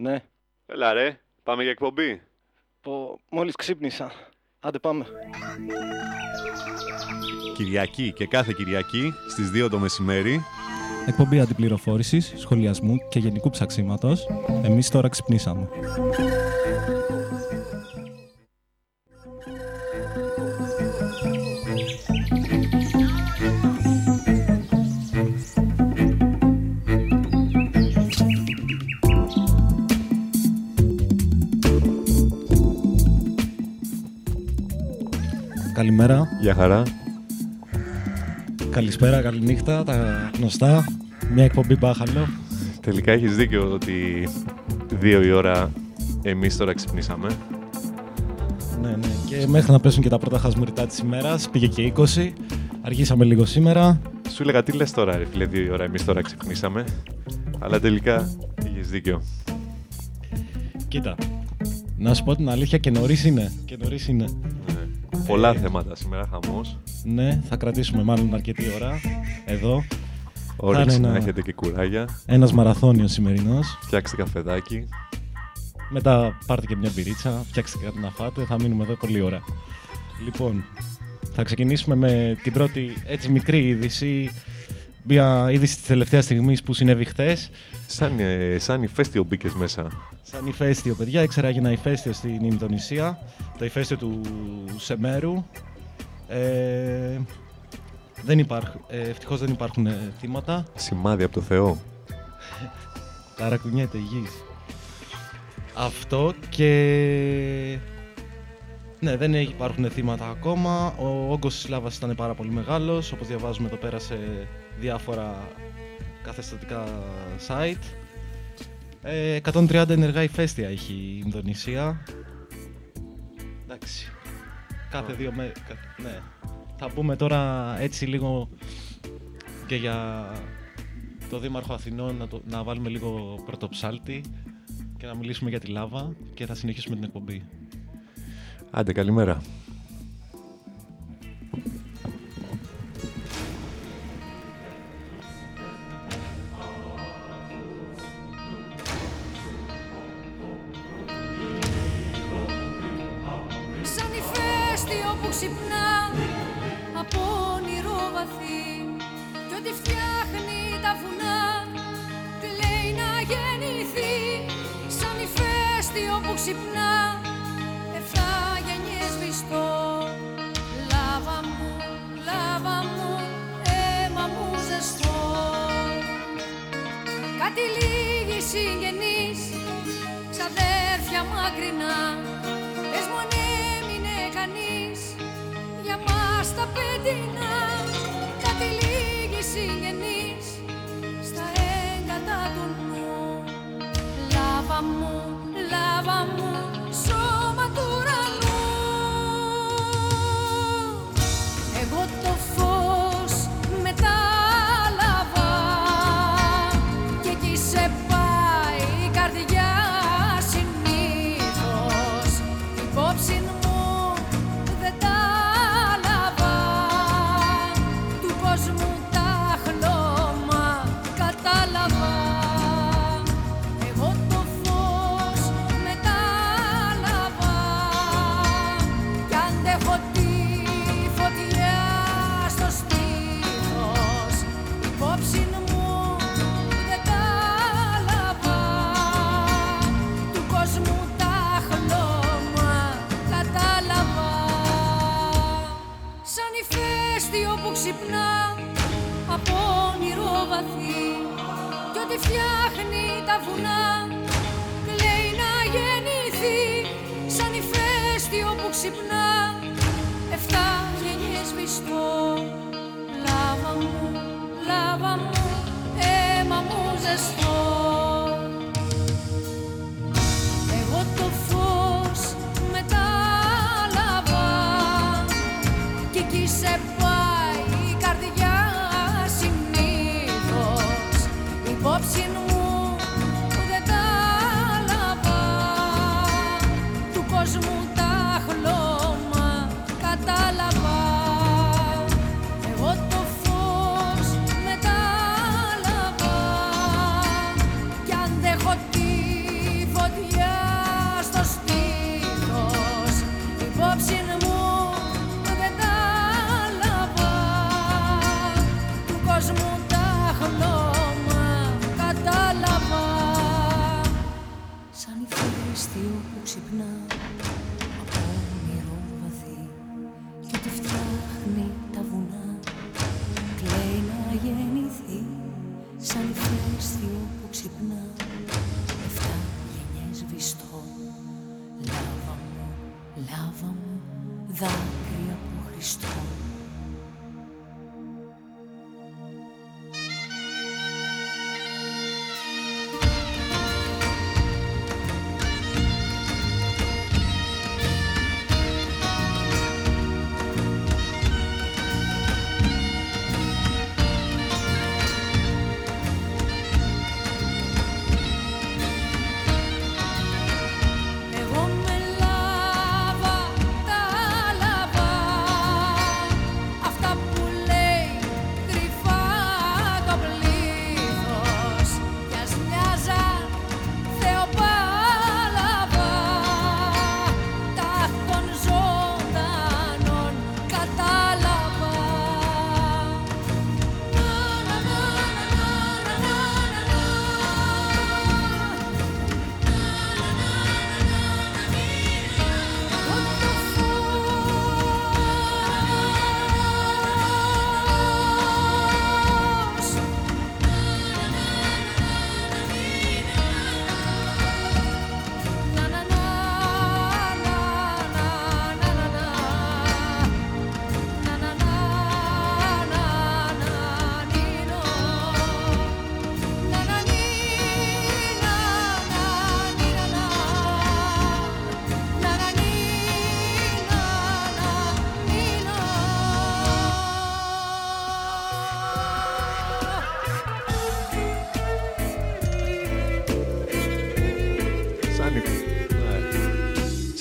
Ναι. Έλα ρε, πάμε για εκπομπή. Πω, μόλις ξύπνησα. Άντε πάμε. Κυριακή και κάθε Κυριακή στις 2 το μεσημέρι. Εκπομπή αντιπληροφόρησης, σχολιασμού και γενικού ψαξίματος. Εμείς τώρα ξυπνήσαμε. Χαρά. καλησπέρα, καληνύχτα, τα γνωστά. Μια εκπομπή μπάχαλο. Τελικά έχεις δίκιο ότι 2 η ώρα εμείς τώρα ξυπνήσαμε. Ναι, ναι. Και μέχρι να πέσουν και τα πρώτα χασμουριτά της ημέρας, πήγε και 20. Αργήσαμε λίγο σήμερα. Σου έλεγα τι λες τώρα ρε φίλε 2 η ώρα εμείς τώρα ξυπνήσαμε. Αλλά τελικά έχεις δίκιο. Κοίτα, να σου πω την αλήθεια και νωρίς είναι. Και νωρίς είναι. Ναι. Πολλά θέματα σήμερα, χαμός. Ναι, θα κρατήσουμε μάλλον αρκετή ώρα. Εδώ. Όρεξη είναι να ένα- έχετε και κουράγια. Ένας μαραθώνιος σημερινός. Φτιάξτε καφεδάκι. Μετά πάρτε και μια μπυρίτσα, φτιάξτε κάτι να φάτε, θα μείνουμε εδώ πολλή ώρα. Λοιπόν, θα ξεκινήσουμε με την πρώτη έτσι μικρή είδηση. Μια είδηση της τελευταίας στιγμής που συνέβη χθες. Σαν, ε, σαν ηφαίστειο μπήκες μέσα. Σαν ηφαίστειο, παιδιά. Ήξερα για ένα ηφαίστειο στην Ινδονησία. Το ηφαίστειο του Σεμέρου. Ε, δεν υπάρχουν, ε, ευτυχώς δεν υπάρχουν ε, θύματα. Σημάδι από το Θεό. Ταρακουνιέται η γης. Αυτό και... Ναι, δεν υπάρχουν θύματα ακόμα. Ο όγκος της λάβας ήταν πάρα πολύ μεγάλος. Όπως διαβάζουμε εδώ πέρα σε διάφορα καθεστατικά site. Ε, 130 ενεργά ηφαίστεια έχει η Ινδονησία. Εντάξει. Κάθε δύο με... κα- Ναι. Θα πούμε τώρα έτσι λίγο και για το Δήμαρχο Αθηνών να, το, να βάλουμε λίγο πρωτοψάλτη και να μιλήσουμε για τη λάβα και θα συνεχίσουμε την εκπομπή. Άντε, καλημέρα. Που ξυπνά από όνειρο βαθύ. Κι ό,τι φτιάχνει τα βουνά κλαίει να γεννηθεί. Σαν ηφαίστειο που ξυπνά εφτά γενιές βυστό Λάβα μου, λάβα μου, αίμα μου ζεστό. Κάτι λίγοι συγγενείς ξαδέρφια μακρινά. Πες μου αν έμεινε κανείς. Για μας τα πέτεινα Κάτι λίγοι συγγενείς στα έγκατα του νου. Λάβα μου, λάβα μου, σώμα του ουρανού. Εγώ το φως ξυπνά από όνειρο βαθύ. Κι ό,τι φτιάχνει τα βουνά κλαίει να γεννηθεί. Σαν ηφαίστειο που ξυπνά εφτά γενιές βυστό λάβα μου, λάβα μου, αίμα μου ζεστό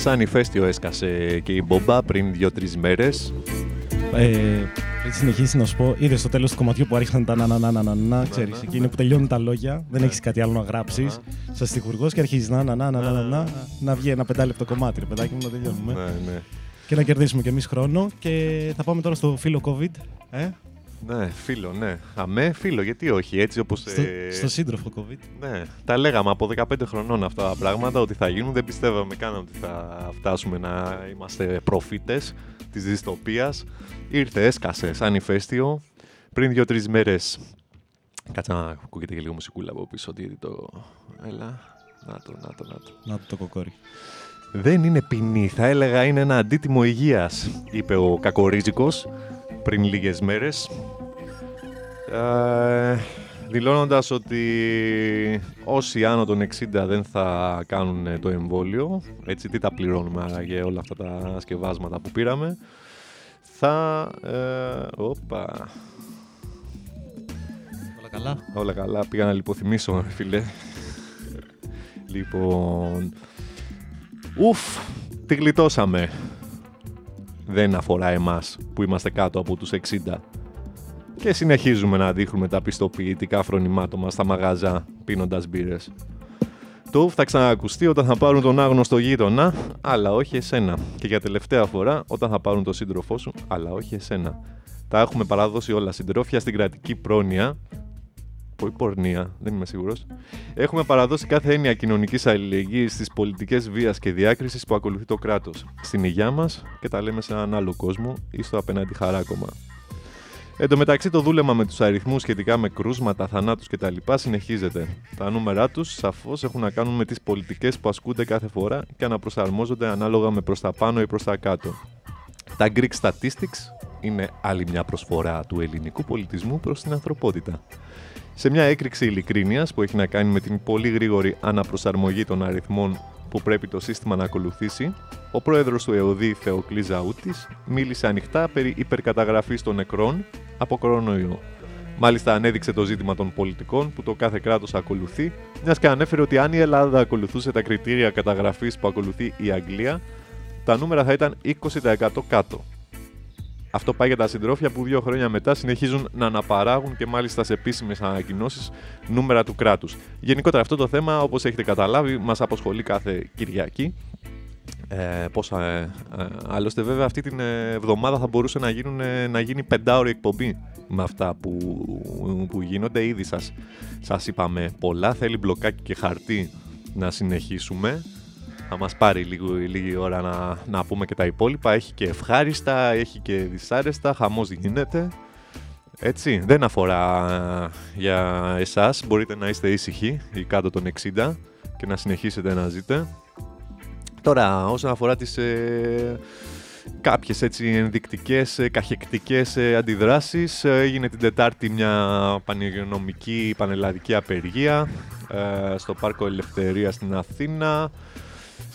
Σαν ηφαίστειο έσκασε και η μπομπά πριν δύο-τρεις μέρες. Ε, πριν συνεχίσει να σου πω, είδες στο τέλος του κομματιού που άρχισαν τα να να να να να να, ξέρεις, ναι. εκείνη που τελειώνουν τα λόγια, δεν έχεις κάτι άλλο να γράψεις. Σας τυχουργό και αρχίζεις να να να να να να να, να βγει ένα πεντάλεπτο κομμάτι, ρε παιδάκι μου, να τελειώνουμε. Ναι, ναι. Και να κερδίσουμε κι εμείς χρόνο. Και θα πάμε τώρα στο φίλο COVID. Ε, Ναι, φίλο, ναι. Αμέ, φίλο, γιατί όχι, έτσι όπως... στο, ε, στο σύντροφο COVID. Ναι, τα λέγαμε από 15 χρονών αυτά τα πράγματα ότι θα γίνουν. Δεν πιστεύαμε καν ότι θα φτάσουμε να είμαστε προφήτες της δυστοπίας. Ήρθε, έσκασε σαν ηφαίστειο. Πριν δύο-τρεις μέρες... Κάτσε να ακούγεται και λίγο μουσικούλα από πίσω. Τι το... Έλα. Να το, να το, να το. Να το, το κοκόρι. Δεν είναι ποινή, θα έλεγα είναι ένα αντίτιμο υγείας, είπε ο Κακορίζικος πριν λίγες μέρες. Ε, δηλώνοντας ότι όσοι άνω των 60 δεν θα κάνουν το εμβόλιο, έτσι τι τα πληρώνουμε άραγε όλα αυτά τα σκευάσματα που πήραμε, θα... Ε, όπα, Όλα καλά; όλα καλά, πήγα να λιποθυμίσω, ρε φίλε. λοιπόν... Ουφ, τη γλιτώσαμε. Δεν αφορά εμάς που είμαστε κάτω από τους 60. Και συνεχίζουμε να δείχνουμε τα πιστοποιητικά φρονημάτων μας στα μαγαζά πίνοντας μπύρες. Το ουφ θα ξανακουστεί όταν θα πάρουν τον άγνωστο γείτονα, αλλά όχι εσένα. Και για τελευταία φορά όταν θα πάρουν τον σύντροφό σου, αλλά όχι εσένα. Τα έχουμε παραδώσει όλα συντρόφια στην κρατική πρόνοια Πω πορνεία, δεν είμαι σίγουρος. Έχουμε παραδώσει κάθε έννοια κοινωνικής αλληλεγγύης στις πολιτικές βίας και διάκρισης που ακολουθεί το κράτος. Στην υγειά μας και τα λέμε σε έναν άλλο κόσμο ή στο απέναντι χαράκομα. Εν τω μεταξύ, το δούλεμα με τους αριθμούς σχετικά με κρούσματα, θανάτους κτλ. συνεχίζεται. Τα νούμερά τους σαφώς έχουν να κάνουν με τις πολιτικές που ασκούνται κάθε φορά και αναπροσαρμόζονται ανάλογα με προς τα πάνω ή προς τα κάτω. Τα Greek Statistics είναι άλλη μια προσφορά του ελληνικού πολιτισμού προς την ανθρωπότητα. Σε μια έκρηξη ειλικρίνειας που έχει να κάνει με την πολύ γρήγορη αναπροσαρμογή των αριθμών που πρέπει το σύστημα να ακολουθήσει, ο πρόεδρος του ΕΟΔΗ Θεοκλής Ζαούτης μίλησε ανοιχτά περί υπερκαταγραφής των νεκρών από κορονοϊό. Μάλιστα ανέδειξε το ζήτημα των πολιτικών που το κάθε κράτος ακολουθεί, μιας και ανέφερε ότι αν η Ελλάδα ακολουθούσε τα κριτήρια καταγραφής που ακολουθεί η Αγγλία, τα νούμερα θα ήταν 20% κάτω. Αυτό πάει για τα συντρόφια που δύο χρόνια μετά συνεχίζουν να αναπαράγουν και μάλιστα σε επίσημες ανακοινώσεις νούμερα του κράτους. Γενικότερα αυτό το θέμα, όπως έχετε καταλάβει, μας απασχολεί κάθε Κυριακή. Ε, πόσα, ε, ε, άλλωστε, βέβαια, αυτή την ε, εβδομάδα θα μπορούσε να, γίνουν, ε, να γίνει πεντάωρη εκπομπή με αυτά που, που γίνονται. Ήδη σας, σας είπαμε πολλά. Θέλει μπλοκάκι και χαρτί να συνεχίσουμε. Θα μας πάρει λίγο, λίγη ώρα να, να πούμε και τα υπόλοιπα. Έχει και ευχάριστα, έχει και δυσάρεστα, χαμός γίνεται. Έτσι, δεν αφορά ε, για εσάς. Μπορείτε να είστε ήσυχοι ή κάτω των 60 και να συνεχίσετε να ζείτε. Τώρα, όσον αφορά τις, ε, κάποιες έτσι ενδεικτικές, ε, καχεκτικές ε, αντιδράσεις. Ε, Έγινε την Τετάρτη μια πανηγειονομική πανελλαδική απεργία ε, στο Πάρκο Ελευθερίας στην Αθήνα.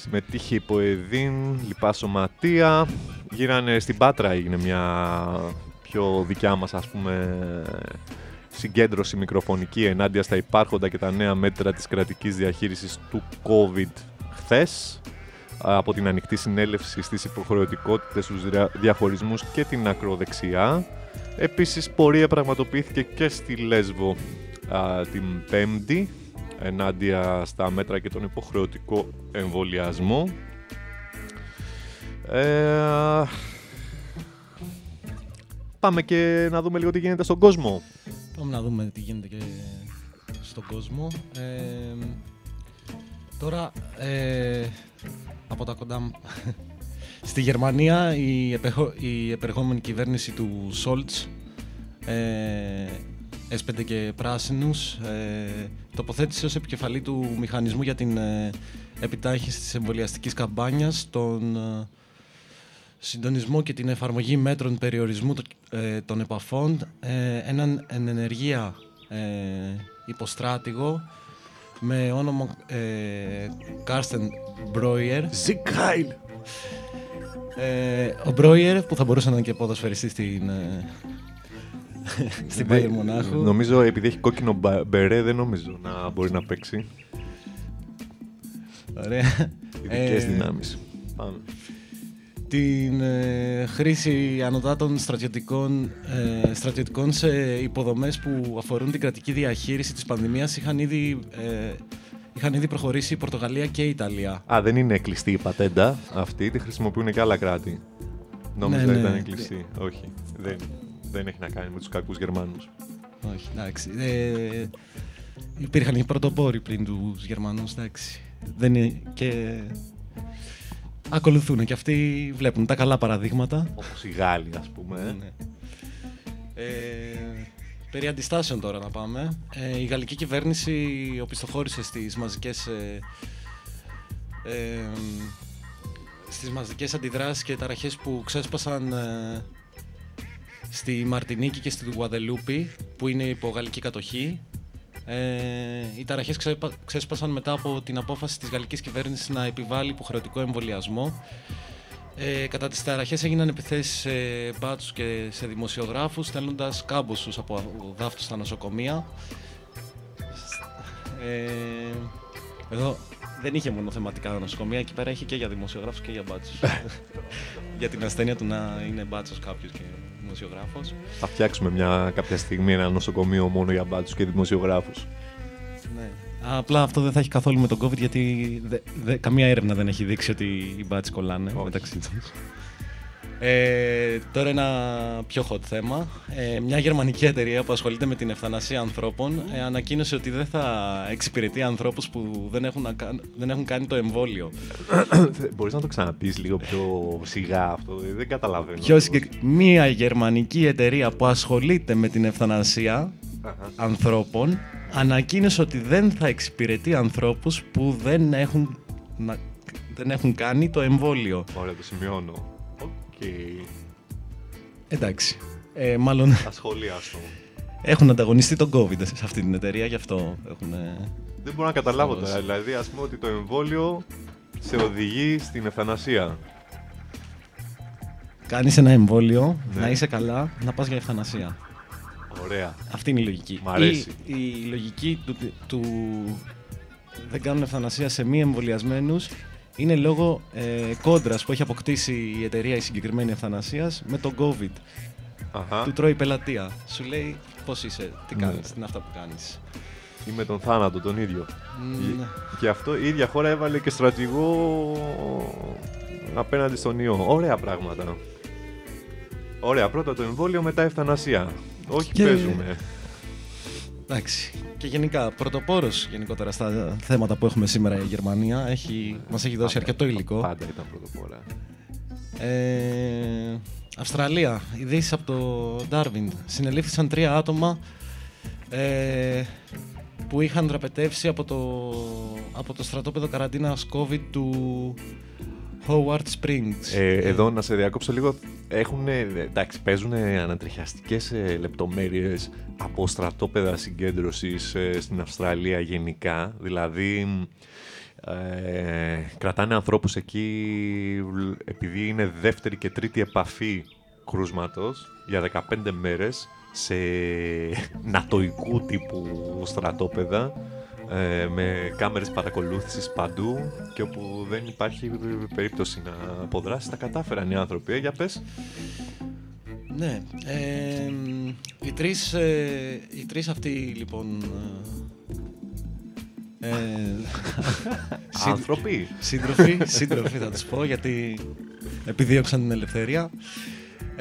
Συμμετείχε η Ποεδίν, λοιπά σωματεία. Γίνανε στην Πάτρα έγινε μια πιο δικιά μας ας πούμε συγκέντρωση μικροφωνική ενάντια στα υπάρχοντα και τα νέα μέτρα της κρατικής διαχείρισης του COVID χθες από την ανοιχτή συνέλευση στις υποχρεωτικότητες, στους δια- διαχωρισμούς και την ακροδεξιά. Επίσης, πορεία πραγματοποιήθηκε και στη Λέσβο α, την Πέμπτη ενάντια στα μέτρα και τον υποχρεωτικό εμβολιασμό. Ε, πάμε και να δούμε λίγο τι γίνεται στον κόσμο. Πάμε να δούμε τι γίνεται και στον κόσμο. Ε, τώρα, ε, από τα κοντά μου. Στη Γερμανία η, επεχο- η επερχόμενη κυβέρνηση του Σόλτς ε, S5 και πράσινους ε, τοποθέτησε ως επικεφαλή του μηχανισμού για την ε, επιτάχυνση της εμβολιαστικής καμπάνιας τον ε, συντονισμό και την εφαρμογή μέτρων περιορισμού των- ε, των επαφών ε, έναν εν ενεργεία ε, υποστράτηγο με όνομα ε, Κάρστεν Μπρόιερ Sieg Heil! ε, ο Μπρόιερ που θα μπορούσε να είναι και ποδοσφαιριστής στην, ε, στην Bayern Μονάχου Νομίζω επειδή έχει κόκκινο μπα- μπερέ δεν νομίζω να μπορεί να παίξει. Ωραία. Ειδικές Ε, δυνάμεις. Πάμε. την ε, χρήση ανωτάτων στρατιωτικών, ε, στρατιωτικών σε υποδομές που αφορούν την κρατική διαχείριση της πανδημίας είχαν ήδη, ε, είχαν ήδη προχωρήσει η Πορτογαλία και η Ιταλία. Α, δεν είναι κλειστή η πατέντα αυτή, τη χρησιμοποιούν και άλλα κράτη. Νόμιζα Ναι, ναι. ήταν κλειστή. Όχι, δεν, δεν έχει να κάνει με τους κακούς Γερμανούς. Όχι, εντάξει. Ε, υπήρχαν οι πρωτοπόροι πριν τους Γερμανούς, εντάξει. Δεν είναι και... Ακολουθούν και αυτοί βλέπουν τα καλά παραδείγματα. Όπως οι Γάλλοι, ας πούμε. Ναι. Ε, περί αντιστάσεων τώρα να πάμε. Ε, η γαλλική κυβέρνηση οπισθοχώρησε στις μαζικές, ε, ε, στις μαζικές αντιδράσεις και ταραχές που ξέσπασαν ε, στη Μαρτινίκη και στη Γουαδελούπη που είναι υπό γαλλική κατοχή. Ε, οι ταραχές ξέπα- ξέσπασαν μετά από την απόφαση της γαλλικής κυβέρνησης να επιβάλλει υποχρεωτικό εμβολιασμό ε, κατά τις ταραχές έγιναν επιθέσεις σε μπάτσους και σε δημοσιογράφους στέλνοντας κάμποσους από δάφτους στα νοσοκομεία. Ε, εδώ δεν είχε μόνο θεματικά νοσοκομεία, εκεί πέρα είχε και για δημοσιογράφους και για μπάτσους. για την ασθένεια του να είναι μπάτσος κάποιος και δημοσιογράφος. Θα φτιάξουμε μια κάποια στιγμή ένα νοσοκομείο μόνο για μπάτσους και δημοσιογράφους. Ναι. Απλά αυτό δεν θα έχει καθόλου με τον COVID γιατί δε, δε- καμία έρευνα δεν έχει δείξει ότι οι μπάτσι κολλάνε Όχι. μεταξύ τους. Ε, τώρα ένα πιο hot θέμα. Ε, μια γερμανική εταιρεία που ασχολείται με την ευθανασία ανθρώπων ε, ανακοίνωσε ότι δεν θα εξυπηρετεί ανθρώπους που δεν έχουν, να κάν- δεν έχουν κάνει το εμβόλιο. Μπορείς να το ξαναπείς λίγο πιο σιγά αυτό, ε, δεν καταλαβαίνω. Πιο ακριβώς. συγκεκ- Μια γερμανική εταιρεία που ασχολείται με την ευθανασία Αχα. ανθρώπων ανακοίνωσε ότι δεν θα εξυπηρετεί ανθρώπους που δεν έχουν, να- δεν έχουν κάνει το εμβόλιο. Ωραία, το σημειώνω. Οκ. Εντάξει. Ε, μάλλον Ασχολίαστο. έχουν ανταγωνιστεί τον COVID σε αυτή την εταιρεία, γι' αυτό έχουν... Δεν μπορώ να καταλάβω Καλώς. τώρα. Δηλαδή, ας πούμε ότι το εμβόλιο σε οδηγεί στην ευθανασία. Κάνεις ένα εμβόλιο, Ναι. να είσαι καλά, να πας για ευθανασία. Ωραία. Αυτή είναι η λογική. Μ' αρέσει. Η, η λογική του, του δεν κάνουν ευθανασία σε μη εμβολιασμένους είναι λόγω ε, κόντρας που έχει αποκτήσει η εταιρεία η συγκεκριμένη ευθανασίας με τον COVID. Αχα. Του τρώει πελατεία. Σου λέει πώς είσαι, τι Ναι. κάνεις, τι είναι αυτά που κάνεις. Ή με τον θάνατο τον ίδιο. Ναι. Και αυτό η ίδια χώρα έβαλε και στρατηγό απέναντι στον ιό. Ωραία πράγματα. Ωραία, πρώτα το εμβόλιο, μετά ευθανασία. Όχι, Και- παίζουμε. Εντάξει. Και γενικά, πρωτοπόρος γενικότερα στα θέματα που έχουμε σήμερα η Γερμανία. Έχει, μας έχει δώσει αρκετό υλικό. Πάντα ήταν πρωτοπόρα. Ε, Αυστραλία, ειδήσεις από το Darwin. Συνελήφθησαν τρία άτομα ε, που είχαν δραπετεύσει από το, από το στρατόπεδο καραντίνας COVID του Howard Springs. Ε, εδώ να σε διακόψω λίγο. Έχουν, εντάξει, παίζουν ανατριχιαστικές ε, λεπτομέρειες από στρατόπεδα συγκέντρωσης ε, στην Αυστραλία γενικά. Δηλαδή, ε, κρατάνε ανθρώπους εκεί βλ- επειδή είναι δεύτερη και τρίτη επαφή κρούσματος για 15 μέρες σε νατοικού τύπου στρατόπεδα ε, με κάμερες παρακολούθησης παντού και όπου δεν υπάρχει περίπτωση να αποδράσει. Τα κατάφεραν οι άνθρωποι, ε, για πες. Ναι. Ε, οι, τρεις, ε, οι τρεις αυτοί λοιπόν... Ε, ε, συν- Άνθρωποι. σύντροφοι, σύντροφοι θα τους πω γιατί επιδίωξαν την ελευθερία.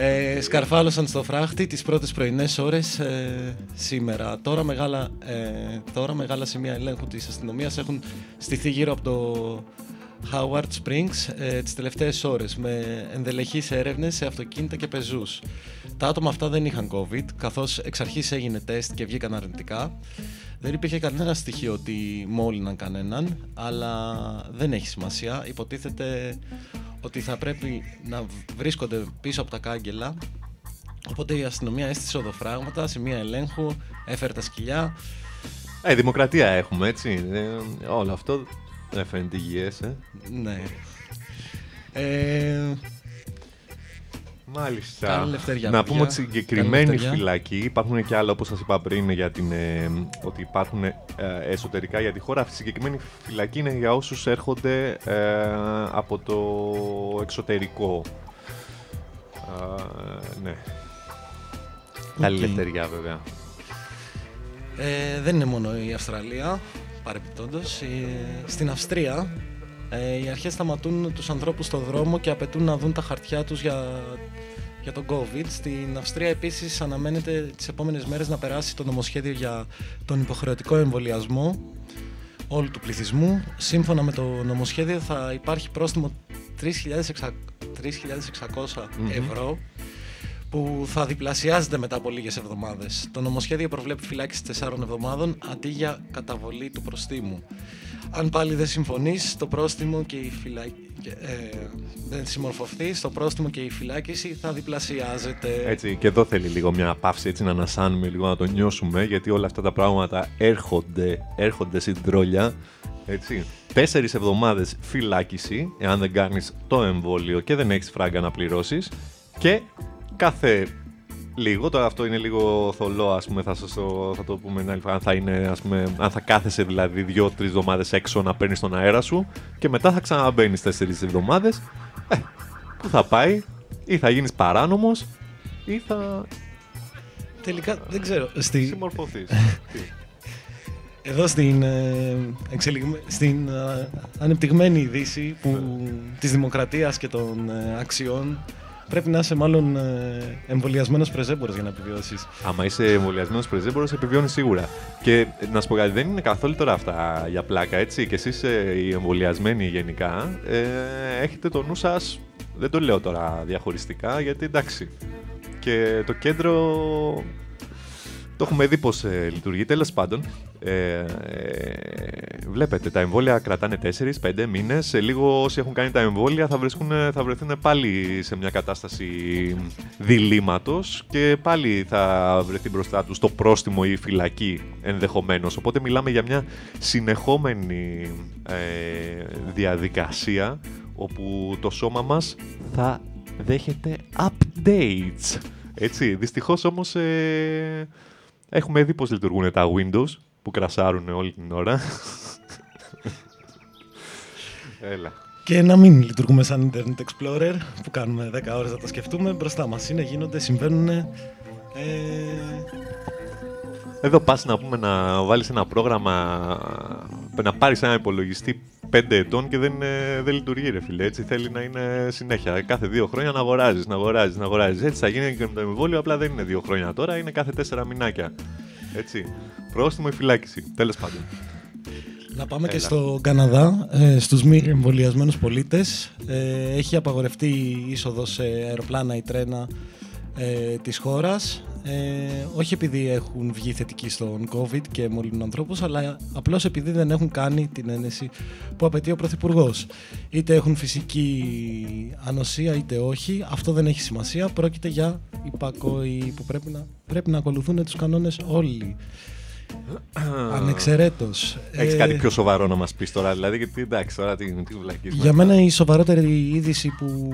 Ε, σκαρφάλωσαν στο φράχτη τις πρώτες πρωινές ώρες ε, σήμερα. Τώρα μεγάλα, ε, τώρα μεγάλα σημεία ελέγχου της αστυνομίας έχουν στηθεί γύρω από το Howard Springs ε, τις τελευταίες ώρες με ενδελεχείς έρευνες σε αυτοκίνητα και πεζούς. Τα άτομα αυτά δεν είχαν COVID καθώς εξ αρχής έγινε τεστ και βγήκαν αρνητικά. Δεν υπήρχε κανένα στοιχείο ότι μόλυναν κανέναν, αλλά δεν έχει σημασία. Υποτίθεται ότι θα πρέπει να βρίσκονται πίσω από τα κάγκελα. Οπότε η αστυνομία έστησε οδοφράγματα, σημεία ελέγχου, έφερε τα σκυλιά. Ε, δημοκρατία έχουμε, έτσι. Ε, όλο αυτό δεν φαίνεται υγιές, ε. Ναι. Ε, Μάλιστα. Καλή ελευθερία, να παιδιά. πούμε ότι συγκεκριμένη Καλή ελευθερία. φυλακή υπάρχουν και άλλα όπως σας είπα πριν για την, ε, ότι υπάρχουν ε, εσωτερικά για τη χώρα. Αυτή η συγκεκριμένη φυλακή είναι για όσους έρχονται ε, από το εξωτερικό. Α, ναι. Καλή Οκ. ελευθερία βέβαια. Ε, δεν είναι μόνο η Αυστραλία, παρεπιπτόντως. Ε, στην Αυστρία ε, οι αρχές σταματούν τους ανθρώπους στο δρόμο και απαιτούν να δουν τα χαρτιά τους για, για τον COVID. Στην Αυστρία επίσης αναμένεται τις επόμενες μέρες να περάσει το νομοσχέδιο για τον υποχρεωτικό εμβολιασμό όλου του πληθυσμού. Σύμφωνα με το νομοσχέδιο θα υπάρχει πρόστιμο 3.600 3.600 Μμμ. ευρώ που θα διπλασιάζεται μετά από λίγες εβδομάδες. Το νομοσχέδιο προβλέπει φυλάκιση 4 εβδομάδων αντί για καταβολή του προστίμου. Αν πάλι δεν συμφωνείς, το πρόστιμο και η φυλάκιση... Ε, δεν συμμορφωθείς, το πρόστιμο και η φυλάκιση θα διπλασιάζεται. Έτσι, και εδώ θέλει λίγο μια παύση έτσι να ανασάνουμε λίγο να το νιώσουμε γιατί όλα αυτά τα πράγματα έρχονται, έρχονται στην τρόλια. Έτσι. Τέσσερις εβδομάδες φυλάκιση εάν δεν κάνεις το εμβόλιο και δεν έχεις φράγκα να πληρώσεις και κάθε λίγο, τώρα αυτό είναι λίγο θολό ας πούμε θα, σας το, θα το πούμε μια άλλη φορά, αν θα, είναι, ας πούμε, αν θα κάθεσαι δηλαδή δύο-τρεις εβδομάδες έξω να παίρνεις τον αέρα σου και μετά θα ξαναμπαίνεις τέσσερις εβδομάδες ε, πού θα πάει ή θα γίνεις παράνομος ή θα Τελικά δεν ξέρω. Στη, συμμορφωθείς. Τι. Εδώ στην, ε, εξελιγμε- στην ε, ανεπτυγμένη δύση που, της δημοκρατίας και των ε, αξιών πρέπει να είσαι μάλλον ε, εμβολιασμένος πρεζέμπορος για να επιβιώσεις. Άμα είσαι εμβολιασμένος πρεζέμπορος, επιβιώνεις σίγουρα. Και να σου πω κάτι, δεν είναι καθόλου τώρα αυτά για πλάκα, έτσι. Και εσείς οι εμβολιασμένοι γενικά, ε, έχετε το νου σας. Δεν το λέω τώρα διαχωριστικά, γιατί εντάξει. Και το κέντρο. Το έχουμε δει πώς ε, λειτουργεί. Τέλος πάντων, ε, ε, βλέπετε, τα εμβόλια κρατάνε 4-5 μήνες. Σε λίγο όσοι έχουν κάνει τα εμβόλια θα, βρίσκουν, θα βρεθούν πάλι σε μια κατάσταση διλήμματος και πάλι θα βρεθεί μπροστά τους το πρόστιμο ή η φυλακή ενδεχομένως. Οπότε μιλάμε για μια συνεχόμενη ε, διαδικασία όπου το σώμα μας θα δέχεται updates. Έτσι, δυστυχώς όμως ε, έχουμε δει πώς λειτουργούν τα Windows που κρασάρουν όλη την ώρα. Έλα. Και να μην λειτουργούμε σαν Internet Explorer που κάνουμε 10 ώρες να τα σκεφτούμε. Μπροστά μας είναι, γίνονται, συμβαίνουν. Ε, Εδώ πας να πούμε να βάλεις ένα πρόγραμμα, να πάρεις ένα υπολογιστή 5 ετών και δεν, ε, δεν λειτουργεί ρε φίλε. Έτσι θέλει να είναι συνέχεια. Κάθε δύο χρόνια να αγοράζεις, να αγοράζεις, να αγοράζεις. Έτσι θα γίνει και με το εμβόλιο, απλά δεν είναι δύο χρόνια τώρα, είναι κάθε τέσσερα μηνάκια. Έτσι. Πρόστιμο ή φυλάκιση. Τέλος πάντων. Να πάμε και Έλα. στο Καναδά, ε, στους μη εμβολιασμένους πολίτες. Ε, έχει απαγορευτεί η είσοδος σε αεροπλάνα ή τρένα ε, της χώρας. Ε, όχι επειδή έχουν βγει θετικοί στον COVID και μολύνουν ανθρώπους, αλλά απλώς επειδή δεν έχουν κάνει την ένεση που απαιτεί ο Πρωθυπουργός. Είτε έχουν φυσική ανοσία είτε όχι, αυτό δεν έχει σημασία. Πρόκειται για υπακοή που πρέπει να, πρέπει να ακολουθούν τους κανόνες όλοι. Ανεξαιρέτως. Έχεις Ε, κάτι πιο σοβαρό να μας πεις τώρα, δηλαδή, γιατί εντάξει, τώρα τι, τι βλακείς Για μας. μένα η σοβαρότερη είδηση που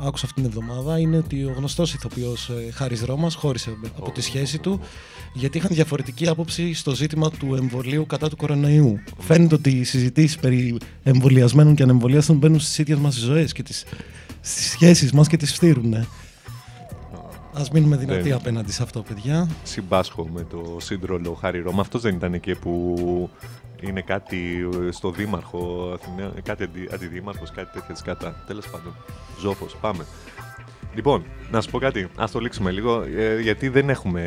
άκουσα αυτήν την εβδομάδα είναι ότι ο γνωστός ηθοποιός ε, Χάρης Ρώμας χώρισε από τη σχέση του γιατί είχαν διαφορετική άποψη στο ζήτημα του εμβολίου κατά του κορονοϊού. Φαίνεται ότι οι συζητήσεις περί εμβολιασμένων και ανεμβολιάστων μπαίνουν στις ίδιες μας τις ζωές και τις, στις σχέσεις μας και τις φτύρουνε. Ας μείνουμε δυνατοί Ναι. απέναντι σε αυτό, παιδιά. Συμπάσχω με το σύντρολο Χάρη Ρώμα. Αυτός δεν ήταν εκεί που είναι κάτι ε, στο Δήμαρχο Αθηναίων, κάτι αντι, αντιδήμαρχος, κάτι τέτοια της κατά. Τέλος πάντων, ζώφος, πάμε. Λοιπόν, να σου πω κάτι, ας το λήξουμε λίγο, ε, γιατί δεν έχουμε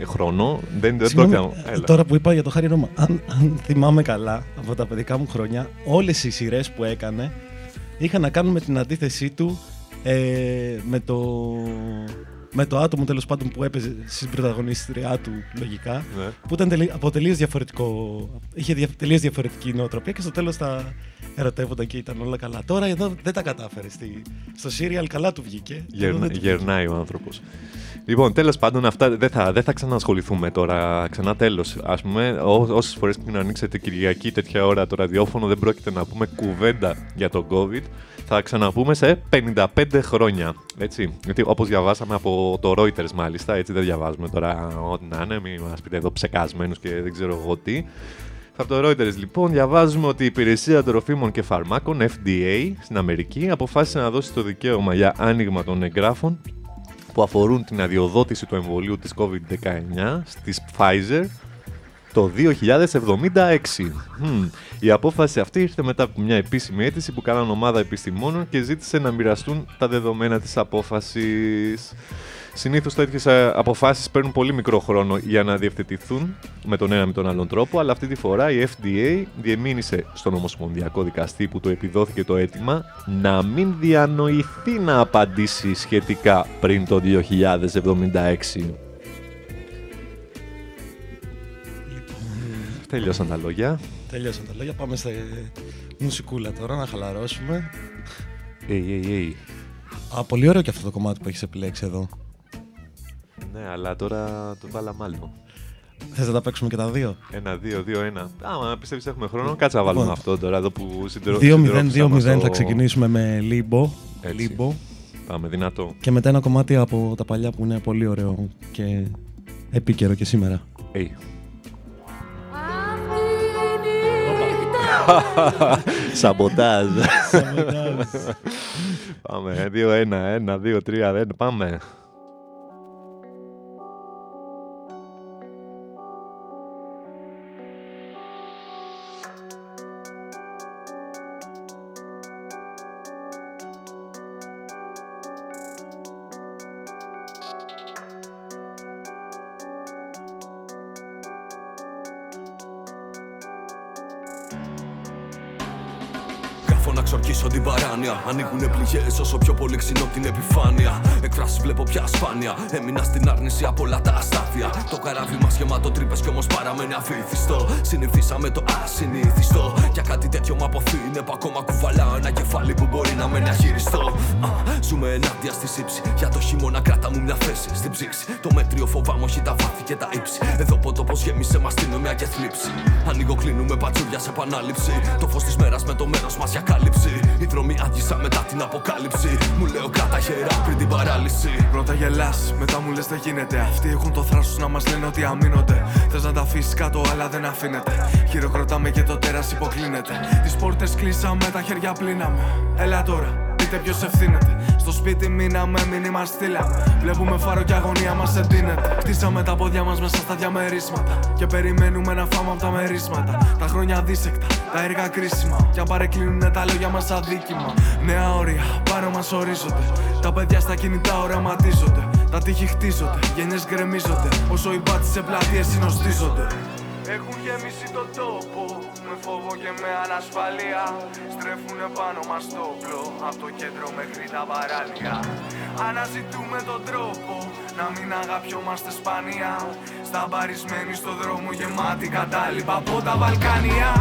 ε, χρόνο, δεν, δεν Συγγνώμη, πρόκειται... ε, Έλα. τώρα που είπα για το Χάρη Ρώμα, αν, αν θυμάμαι καλά από τα παιδικά μου χρόνια, όλες οι σειρές που έκανε είχαν να κάνουν με την αντίθεσή του ε, με, το, με το άτομο τέλος πάντων που έπαιζε στην πρωταγωνίστριά του, λογικά, Ναι. που ήταν τελε, από τελείως διαφορετικό, είχε δια, τελείως διαφορετική νοοτροπία και στο τέλος τα ερωτεύονταν και ήταν όλα καλά. Τώρα εδώ δεν τα κατάφερε. Στη, στο serial καλά του βγήκε. Εδώ Γερνα- δεν του βγήκε. γερνάει ο άνθρωπος. Λοιπόν, τέλος πάντων, αυτά δεν θα, δεν θα ξανασχοληθούμε τώρα. Ξανά τέλος. Α πούμε, όσες φορές και να ανοίξετε Κυριακή τέτοια ώρα το ραδιόφωνο, δεν πρόκειται να πούμε κουβέντα για τον COVID. Θα ξαναπούμε σε 55 χρόνια. Έτσι. Γιατί όπως διαβάσαμε από το Reuters, μάλιστα, έτσι δεν διαβάζουμε τώρα ό,τι να είναι, μην μας πείτε εδώ ψεκασμένους και δεν ξέρω εγώ τι. Από το Reuters λοιπόν διαβάζουμε ότι η Υπηρεσία Τροφίμων και Φαρμάκων FDA στην Αμερική αποφάσισε να δώσει το δικαίωμα για άνοιγμα των εγγράφων που αφορούν την αδειοδότηση του εμβολίου της COVID-19 στις Pfizer το 2076. Μμμ. Η απόφαση αυτή ήρθε μετά από μια επίσημη αίτηση που κάναν ομάδα επιστημόνων και ζήτησε να μοιραστούν τα δεδομένα της απόφασης. Συνήθως τέτοιες αποφάσεις παίρνουν πολύ μικρό χρόνο για να διευθετηθούν με τον ένα με τον άλλον τρόπο, αλλά αυτή τη φορά η FDA διεμήνυσε στον Ομοσπονδιακό Δικαστή που το επιδόθηκε το αίτημα να μην διανοηθεί να απαντήσει σχετικά πριν το 2076. Τελειώσαν τα λόγια. Τελειώσαν τα λόγια. Πάμε σε μουσικούλα τώρα να χαλαρώσουμε. Ει, ει, ει. Α, πολύ ωραίο και αυτό το κομμάτι που έχεις επιλέξει εδώ. Ναι, αλλά τώρα το βάλαμε άλλο. Θες να τα παίξουμε και τα δύο; Ένα, δύο, δύο, ένα. Άμα πιστεύεις έχουμε χρόνο, κάτσε να βάλουμε Λοιπόν. αυτό τώρα εδώ που συντρο... 2-0-2-0 συντρόφισσα θα μας το- ξεκινήσουμε με Limbo. Έτσι. Limbo. Πάμε δυνατό. Και μετά ένα κομμάτι από τα παλιά που είναι πολύ ωραίο και επίκαιρο και σήμερα. Hey. Σαμποτάζ. πάμε. Δύο, ένα, ένα, δύο, τρία, δεν. Πάμε. Ανοίγουνε πληγές όσο πιο πολύ ξυνώ την επιφάνεια. Εκφράσεις βλέπω πια ασπάνεια. Έμεινα στην άρνηση από όλα τα αστάθεια. Το καράβι μας γεμάτο τρύπες κι όμως παραμένει αφήθιστο. Συνηθίσαμε το ασυνήθιστο. Για κάτι τέτοιο μου αποθύνε που ακόμα κουβαλάω ένα κεφάλι που μπορεί να μένει αχυριστό. Α, ζούμε ενάντια στη σύψη. Για το χειμώνα κράτα μου μια θέση στην ψήξη. Το μέτριο φοβάμαι όχι τα βάθη και τα ύψη. Εδώ ποτό πως γέμισε μα αστυνομία και θλίψη. Ανοίγω, κλείνουμε πατσούρια σε επανάληψη. Το φως της μέρας με το μέρος μας για κάλυψη. Οι δρόμοι άδεισα μετά την αποκάλυψη. Μου λέω κράτα χερά πριν την παράλυση. Πρώτα γελάς, μετά μου λες δεν γίνεται. Αυτοί έχουν το θράσος να μας λένε ότι αμήνονται. Θες να τα αφήσεις κάτω, αλλά δεν αφήνεται. Χειροκροτάμε και το τέρας υποκλίνεται. Τις πόρτες κλείσαμε, τα χέρια πλύναμε. Έλα τώρα, πείτε ποιος ευθύνεται. Στο σπίτι μείναμε, μήνυμα στείλαμε. Βλέπουμε φάρο και αγωνία μας εντείνεται. Χτίσαμε τα πόδια μας μέσα στα διαμερίσματα. Και περιμένουμε να φάμε από τα μερίσματα. Τα χρόνια δίσεκτα, τα έργα κρίσιμα. Κι αν παρεκκλίνουν τα λόγια μας αδίκημα. Νέα όρια, πάνω μας ορίζονται. Τα παιδιά στα κινητά οραματίζονται. Τα τείχη χτίζονται, γενιές γκρεμίζονται. Όσο οι μπάτσοι σε πλατείες συνοστίζονται. Έχουν γεμίσει τον τόπο με φόβο και με ανασφαλεία Στρέφουνε πάνω μας το όπλο από το κέντρο μέχρι τα παράλια. Αναζητούμε τον τρόπο να μην αγαπιόμαστε σπάνια. Σταμπαρισμένοι στο δρόμο γεμάτοι κατάλοιπα από τα Βαλκάνια.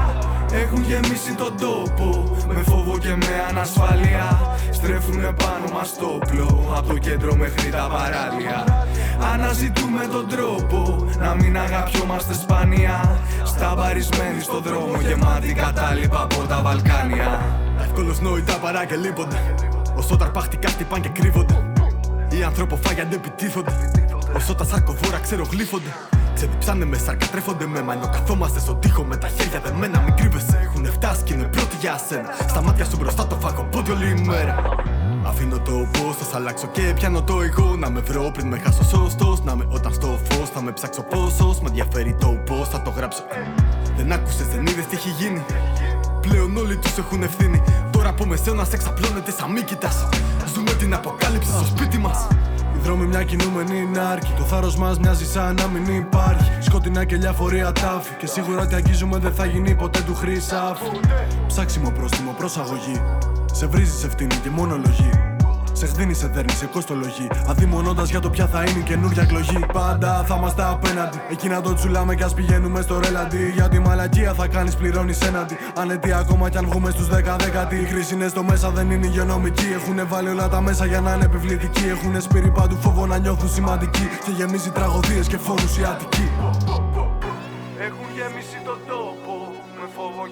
Έχουν γεμίσει τον τόπο Με φόβο και με ανασφάλεια. Στρέφουνε πάνω μας το όπλο Από το κέντρο μέχρι τα παράλια Αναζητούμε τον τρόπο Να μην αγαπιόμαστε σπάνια Σταμπαρισμένοι στο δρόμο Γεμάτοι κατάλοιπα από τα Βαλκάνια Εύκολος νόητα παρά και λείπονται Όσο τα αρπακτικά χτυπάν και κρύβονται Οι ανθρωποφάγοι αντεπιτίθονται Όσο τα σαρκοβόρα ξερογλύφονται Ξεδιψάνε μες σάρκα, τρέφονται με μανιό. Καθόμαστε στον τοίχο με τα χέρια δεμένα. Μην κρύβεσαι, έχουν φτάσει και είναι πρώτοι για σένα. Στα μάτια σου μπροστά το φάγω πότε όλη η μέρα. Αφήνω το πώς, θα σ' αλλάξω και πιάνω το εγώ. Να με βρω πριν με χάσω σωστός. Να με όταν στο φως θα με ψάξω πόσος. Με ενδιαφέρει το πώς θα το γράψω. Δεν άκουσες, δεν είδες τι έχει γίνει. Πλέον όλοι τους έχουν ευθύνη. Τώρα από μεσαίωνα εξαπλώνεται σαν μήκητα. Ζούμε την αποκάλυψη στο σπίτι μας. Οι δρόμοι μια κινούμενη νάρκη. Το θάρρος μας μοιάζει σαν να μην υπάρχει. Σκοτεινά κελιά φορεία τάφη. Και σίγουρα ότι αγγίζουμε δεν θα γίνει ποτέ του χρυσάφι. Ψάξιμο πρόστιμο, προσαγωγή. Σε βρίζεις ευθύνη και μονολογή. Σε χδίνει, σε δέρνεις, σε κοστολογεί. Αδειμονώντας για το ποια θα είναι η καινούργια εκλογή. Πάντα θα είμαστε απέναντι. Εκεί να το τσουλάμε κι ας πηγαίνουμε στο ρελαντί. Για τη μαλακία θα κάνεις, πληρώνεις έναντι. Ανετή ακόμα κι αν βγούμε στους 10 δέκατοι. Η κρίση είναι στο μέσα, δεν είναι υγειονομική. Έχουν βάλει όλα τα μέσα για να είναι επιβλητικοί. Έχουν σπείρει παντού φόβο να νιώθουν σημαντικοί. Και γεμίζει τραγωδίες και φόνου οι Αττικοί. Έχουν γεμίσει τον τόπο με φόβο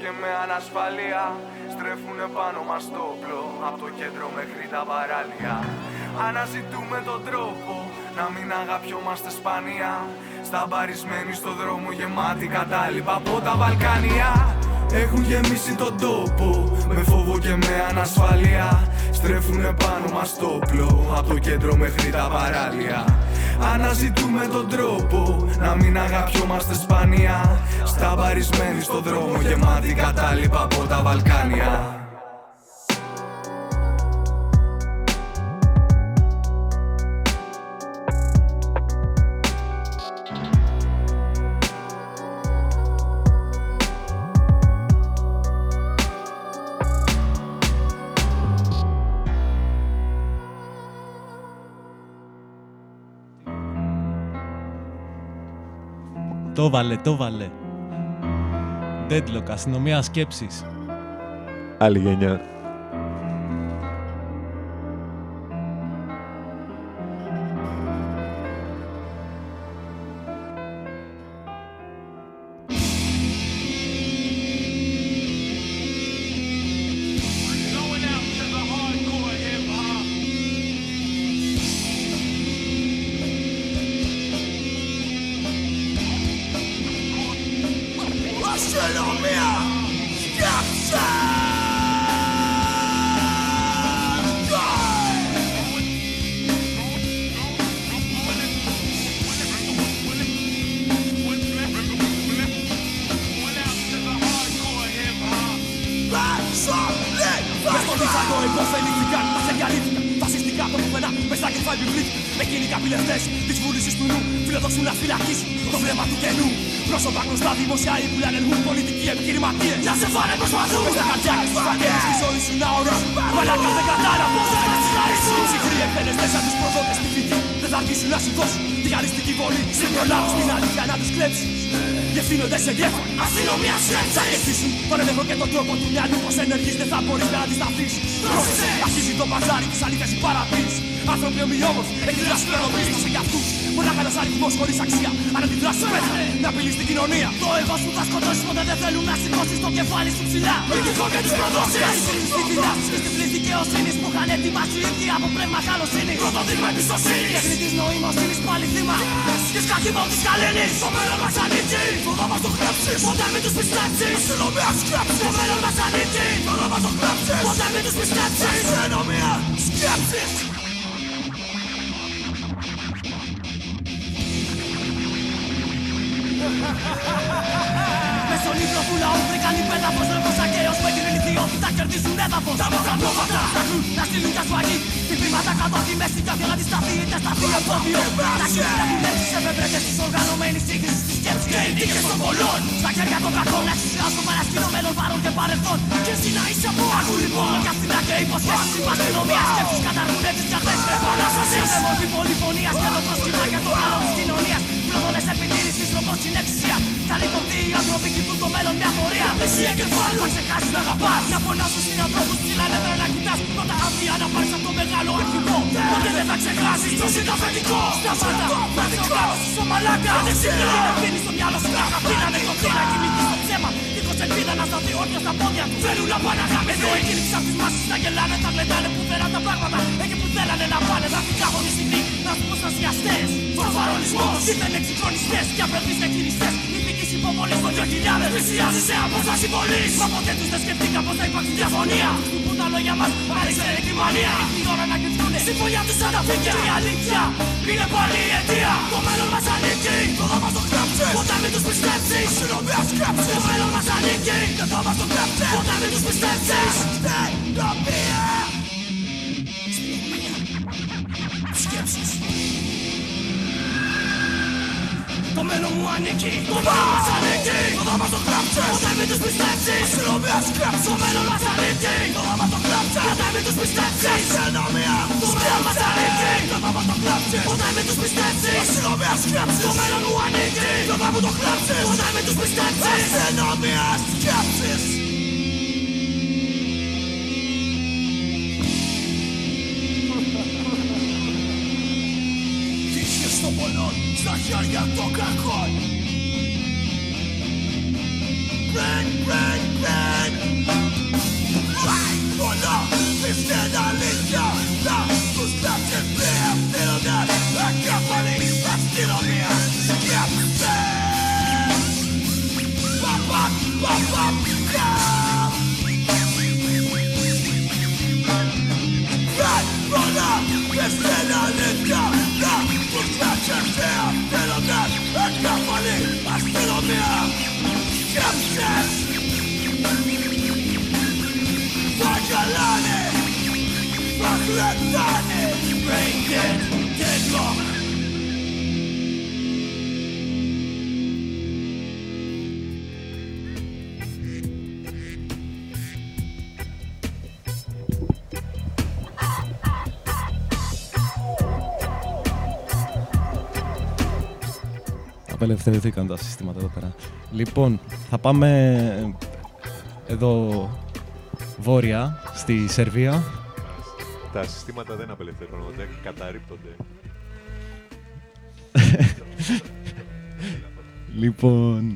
και με ανασφαλεία Στρέφουνε πάνω μας το όπλο από το κέντρο μέχρι τα παράλια. Αναζητούμε τον τρόπο να μην αγαπιόμαστε σπάνια. Σταμπαρισμένοι στο δρόμο γεμάτοι κατάλοιπα από τα Βαλκάνια. Έχουν γεμίσει τον τόπο Με φόβο και με ανασφαλεία Στρέφουνε πάνω μας το όπλο Από το κέντρο μέχρι τα παράλια. Αναζητούμε τον τρόπο Να μην αγαπιόμαστε σπάνια. Σταμπαρισμένοι στο δρόμο Γεμάτοι κατάλοιπα από τα Βαλκάνια Το βάλε, το βάλε. Deadlock, αστυνομία σκέψης. Άλλη γενιά. Απελευθερωθήκαν τα συστήματα εδώ πέρα. Λοιπόν, θα πάμε εδώ βόρεια, στη Σερβία. Τα συστήματα δεν απελευθερώνονται, καταρρύπτονται. Λοιπόν,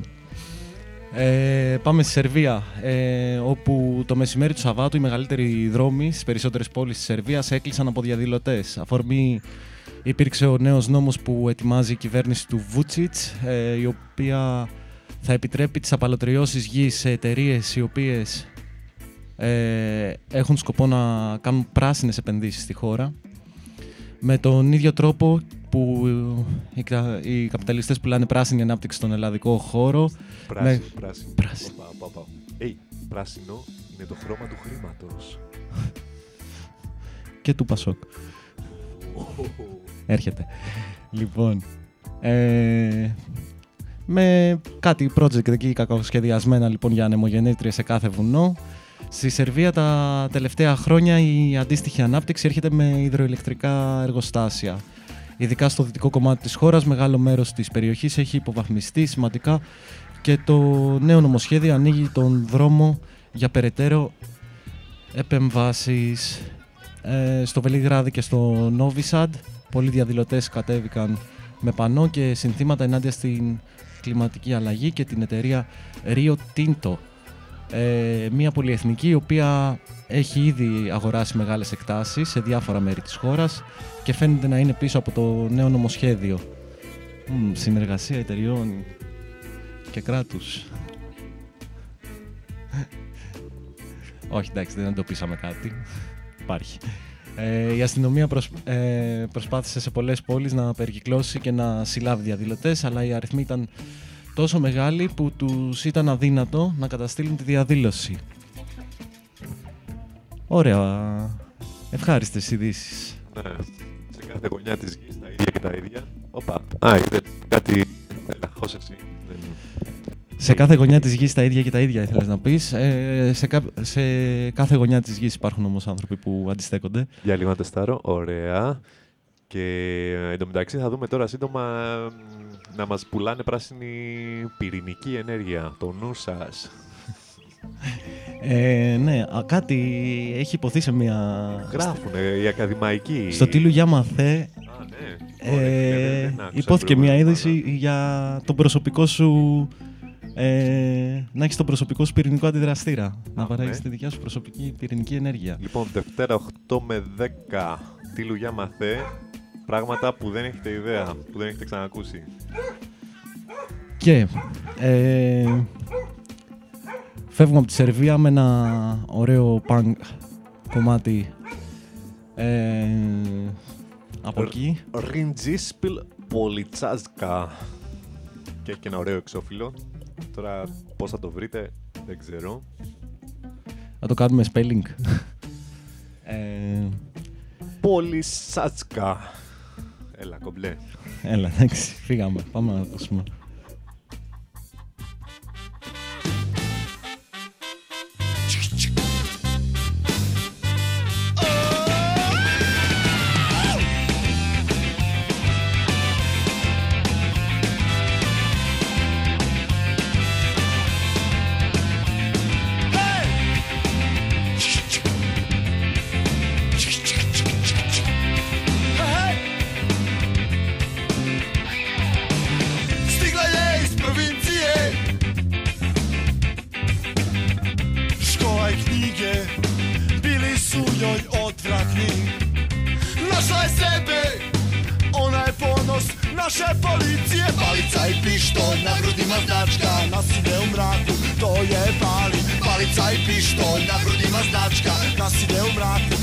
ε, πάμε στη Σερβία, ε, όπου το μεσημέρι του Σαββάτου οι μεγαλύτεροι δρόμοι στις περισσότερες πόλεις της Σερβίας έκλεισαν από διαδηλωτές. Αφορμή υπήρξε ο νέος νόμος που ετοιμάζει η κυβέρνηση του Βούτσιτς, ε, η οποία θα επιτρέπει τις απαλωτριώσεις γης σε εταιρείες οι οποίες ε, έχουν σκοπό να κάνουν πράσινες επενδύσεις στη χώρα. Με τον ίδιο τρόπο που οι, κα- οι καπιταλιστές πουλάνε πράσινη ανάπτυξη στον ελλαδικό χώρο. Πράσινο, με- πράσινο. Πράσινο. Οπα, οπα, οπα. Έι, πράσινο είναι το χρώμα του χρήματος. και του Πασόκ. Έρχεται. Λοιπόν, ε, με κάτι project εκεί κακοσχεδιασμένα λοιπόν για ανεμογεννήτριες σε κάθε βουνό. Στη Σερβία τα τελευταία χρόνια η αντίστοιχη ανάπτυξη έρχεται με υδροηλεκτρικά εργοστάσια. Ειδικά στο δυτικό κομμάτι της χώρας, μεγάλο μέρος της περιοχής έχει υποβαθμιστεί σημαντικά και το νέο νομοσχέδιο ανοίγει τον δρόμο για περαιτέρω επεμβάσεις. Ε, στο Βελιγράδι και στο Νόβισαντ πολλοί διαδηλωτές κατέβηκαν με πανό και συνθήματα ενάντια στην κλιματική αλλαγή και την εταιρεία Rio Tinto. Ε, μια πολυεθνική η οποία έχει ήδη αγοράσει μεγάλες εκτάσεις σε διάφορα μέρη της χώρας και φαίνεται να είναι πίσω από το νέο νομοσχέδιο. Μμ, συνεργασία εταιριών και κράτους. Όχι, εντάξει, δεν εντοπίσαμε κάτι. Υπάρχει. Ε, η αστυνομία προσ- ε, προσπάθησε σε πολλές πόλεις να περικυκλώσει και να συλλάβει διαδηλωτές, αλλά οι αριθμοί ήταν τόσο μεγάλοι που τους ήταν αδύνατο να καταστήλουν τη διαδήλωση. Ωραία. Ευχάριστες ειδήσεις. Ναι, σε κάθε γωνιά της γης τα ίδια και τα ίδια. Όπα. Α, είδες κάτι... Έλα, Συνεχώς εσύ. Δεν... Σε κάθε γωνιά της γης τα ίδια και τα ίδια ήθελες να πεις. Ε, σε, κα- σε κάθε γωνιά της γης υπάρχουν όμως άνθρωποι που αντιστέκονται. Για λίγο να τεστάρω. Ωραία. Και ε, εντωμεταξύ θα δούμε τώρα σύντομα μ, να μας πουλάνε πράσινη πυρηνική ενέργεια. Το νου σας. Ε, ναι, α, κάτι έχει υποθεί σε μια... Γράφουνε οι ακαδημαϊκοί. Στο τίλου Γιάμα Θε Α, ναι. Ωραία, ε, δεν- δεν άκουσα υπόθηκε μια προηγούμενα. είδηση για τον προσωπικό σου... Ε, να έχεις τον προσωπικό σου πυρηνικό αντιδραστήρα. να παράγεις ναι. τη δικιά σου προσωπική πυρηνική ενέργεια. Λοιπόν, Δευτέρα 8 με 10 τι λουγιά μαθέ. Πράγματα που δεν έχετε ιδέα, που δεν έχετε ξανακούσει. Και ε, φεύγουμε από τη Σερβία με ένα ωραίο punk κομμάτι ε, από εκεί. Ριντζίσπιλ Πολιτσάζκα. Και έχει και ένα ωραίο εξώφυλλο. Τώρα πώς θα το βρείτε, δεν ξέρω. Θα το κάνουμε spelling. ε, Πολυσάτσκα. Έλα, κομπλέ. έλα, εντάξει, φύγαμε. Πάμε να το pištolj Na grudima značka Nasilje u mraku